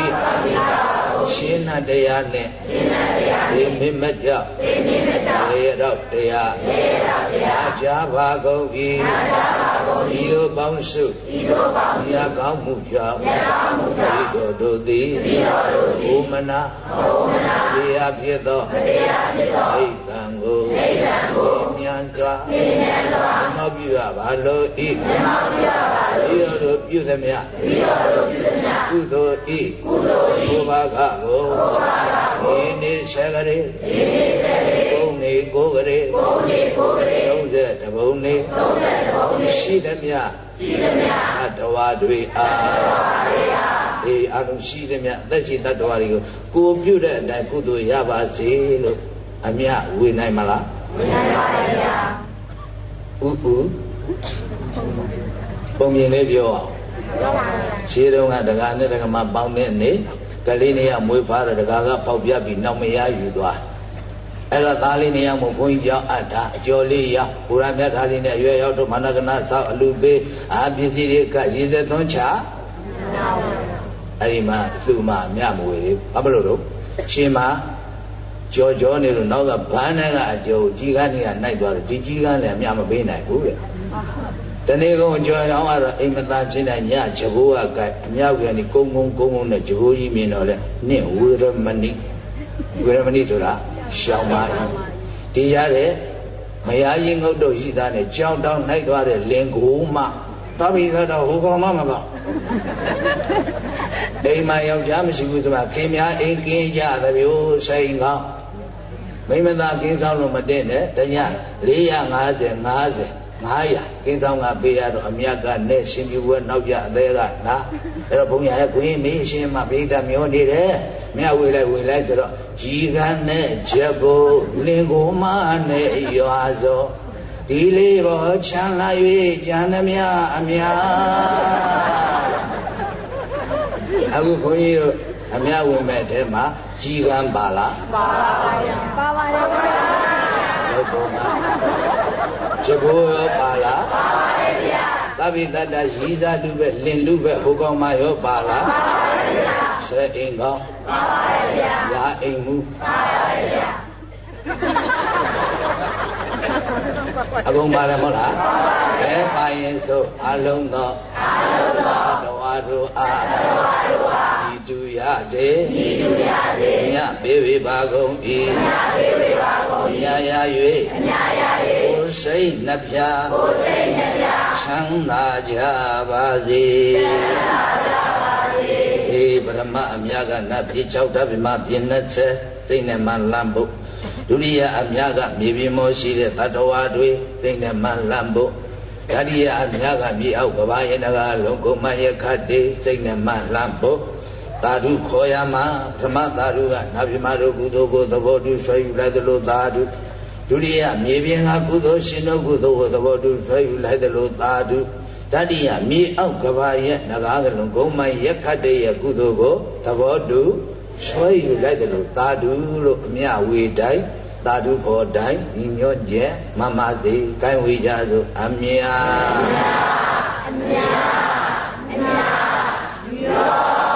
ရှင်းနာတရားနဲ့ရှင်းနာတရားေမိမကြောင့်ေမိမကြောင့်ရေတော့တရားရေတော့တရားအကြပါကုန်၏အကြပါကုန်၏ဤသို့ပေါင်းစုဤသို့ပေါင်းစုရာကောင်းမှုကြောင့်ရာကောင်းမှုကြောင့်ဤတို့တို့သည်ဤတို့တို့သည်ဘုမနာဘုမနာတရားဖြစ်သောတရားဖြစ်သောဣဒံကိုဣဒံကိုဉာဏ်စွာဉာဏ်စွာမောပြုရပါလိုဤမောပြုရပါလိုဤတို့ပြုသမျှဤတို့ပြုသမျှကုသိုလ်ဤကုသိုလ်ဤဘုဘာကကိုဘုဘာကကိုဤနေဆက်ကြရေဤနေဆက်ကြရေဘုံနေကိုကြရေဘုံနေကိုကြရေ30တဘုံနေ30တဘုံနေရှိသမျှရှိသမျှအတဝါတွေအားအတဝါတွေအား အေးအလုံးရှိသမျှအသက်ရှိတတ္တဝါတွေကိုကိုပြုတဲ့အတိုင်းကုသိုလ်ရပါစေလို့အမြဝေနိုင်မလားဝေနိုင်ပါရဲ့ဗျာဥဥပုံမြင်လေးပြောအောင်ပြောပါဗျာရှင်းတော့ကဒကာနဲ့ဒကာမပေါင်းတဲ့နေ့ကလေးနေရမွေးဖားတော့ဒကာကပေါက်ပြပြီးနောက်မရယူသွားအဲ့တော့သားလေးနေရမို့ဘုန်းကြီးကြောင့်အထာအကျော်လေးရောက်ဘုရားမြတ်သားလေးနဲ့ရွယ်ရောက်တော့မနကနာဆောက်အလူပေးအာပစ္စည်းတွေကရေစက်သွန်းချ အဲ့ဒီမှာလူမမြမဝေဘာဖြစ်လို့တော့ရှင်မကြော်ကြော်နေလို့နောက်ကဘန်းနဲ့ကအကျော်ကြီးကန်းနေကနိုင်သွားတယ်ဒီကြီးကန်းလည်းအမြမပေးနိုင်ဘူးတဲ့တနေ့ကုန်ကြော်အောင်ကတော့အိမ်မသားချင်းတိုင်းညဂျဘိုးကကဲအမြောက်ပြန်ဒီကုန်းကုန်းကုန်းကုန်းနဲ့ဂျဘိုးကြီးမြင်တော့လေနင့်ဝေရမဏိဝေရမဏိဆိုတာရှောင်းပါ၏ဒီရတဲ့မယားရင်ငုတ်တို့ရှိသားနဲ့ကြောင်းတောင်းနိုင်သွားတဲ့လင်ကိုမှ သွားပြီဆိုတော့ဟိုကောင်မှမပေါ့အိမ်မှာယောက်ျားမရှိဘူးသူကခင်များအိမ်ကင်းကြသမျိုးဆိုင်ကောင်းမိမသားကင်းဆောင်လို့မတင်နဲ့တည450 50 900ကင်းဆောင်ကပေးရတော့အမြတ်ကနဲ့ရှင်ပြဝဲနောက်ပြအသေးကနာအဲ့တော့ဘုန်းကြီးရဲ့ခွင်းမင်းရှင်မပိဋကမျောနေတယ်မြတ်ဝေလိုက်ဝေလိုက်ဆိုတော့ရီကနဲ့ချက်ကိုလင်ကိုမနဲ့ရွာစော ဒီလေးဘောချမ်းလာ၍ကြံသမျှအများအခုခွန်ကြီးတို့အများဝင်မဲ့အဲမှာရီကံပါလားပါပါဗျာပါပါရဲ့ဗျာဟုတ်ပါမှာချက်ကိုရောပါလားပါပါရဲ့ဗျာသဗ္ဗိတ္တရီသာလူပဲလင်လူပဲဟိုကောင်မရောပါလားပါပါရဲ့ဗျာဆဲအိမ်ကောင်းပါပါရဲ့ဗျာရာအိမ်မူပါပါရဲ့ဗျာ အကုန်ပါတယ်မဟုတ်လားအဲပါရင်ဆိုအလုံးသောအလုံးသောတဝါတို့အားတဝါတို့အားဤတူရတဲ့ဤတူရတဲ့မြတ်ပေးဝေပါကုန်၏မြတ်ပေးဝေပါကုန်၏ညာရ၍ညာရ၍ကိုယ်စိတ်နှပြကိုယ်စိတ်နှပြချမ်းသာကြပါစေချမ်းသာကြပါစေေပရမအမြကနတ်ပြေ၆ဓဗ္ဗမပြင်းနဲ့စိတ်နဲ့မှလမ်းဖို့ ဒုတိယအမြကမြေပြင်မောရှိတဲ့တတဝါတွေစိတ်နဲ့မှလမ်းဖို့တတိယအမြကမြေအောက်ကဘာယနကလုံးကုမယခတ်တေစိတ်နဲ့မှလမ်းဖို့သာဓုခေါ်ရမှာဓမ္မသာဓုကနာပြမတို့ကုသိုလ်ကိုသဘောတူဆွဲယူလိုက်သလိုသာဓုဒုတိယမြေပြင်ကကုသိုလ်ရှင်တို့ကုသိုလ်ကိုသဘောတူဆွဲယူလိုက်သလိုသာဓုတတိယမြေအောက်ကဘာရဲ့နဂါကလုံးဂုံမိုင်းရက်ခတ်တဲ့ရဲ့ကုသိုလ်ကိုသဘောတူဆွဲယူလိုက်တယ်လို့သာဓုလို့အမြဝေတိုင်း သာဓုဘောတိုင်းညီညွတ်ကျက်မမသိကိုင်းဝေကြစို့အမြအမြအမြယောစိတ်ဝမ်းငြိမ်းချမ်းပါရ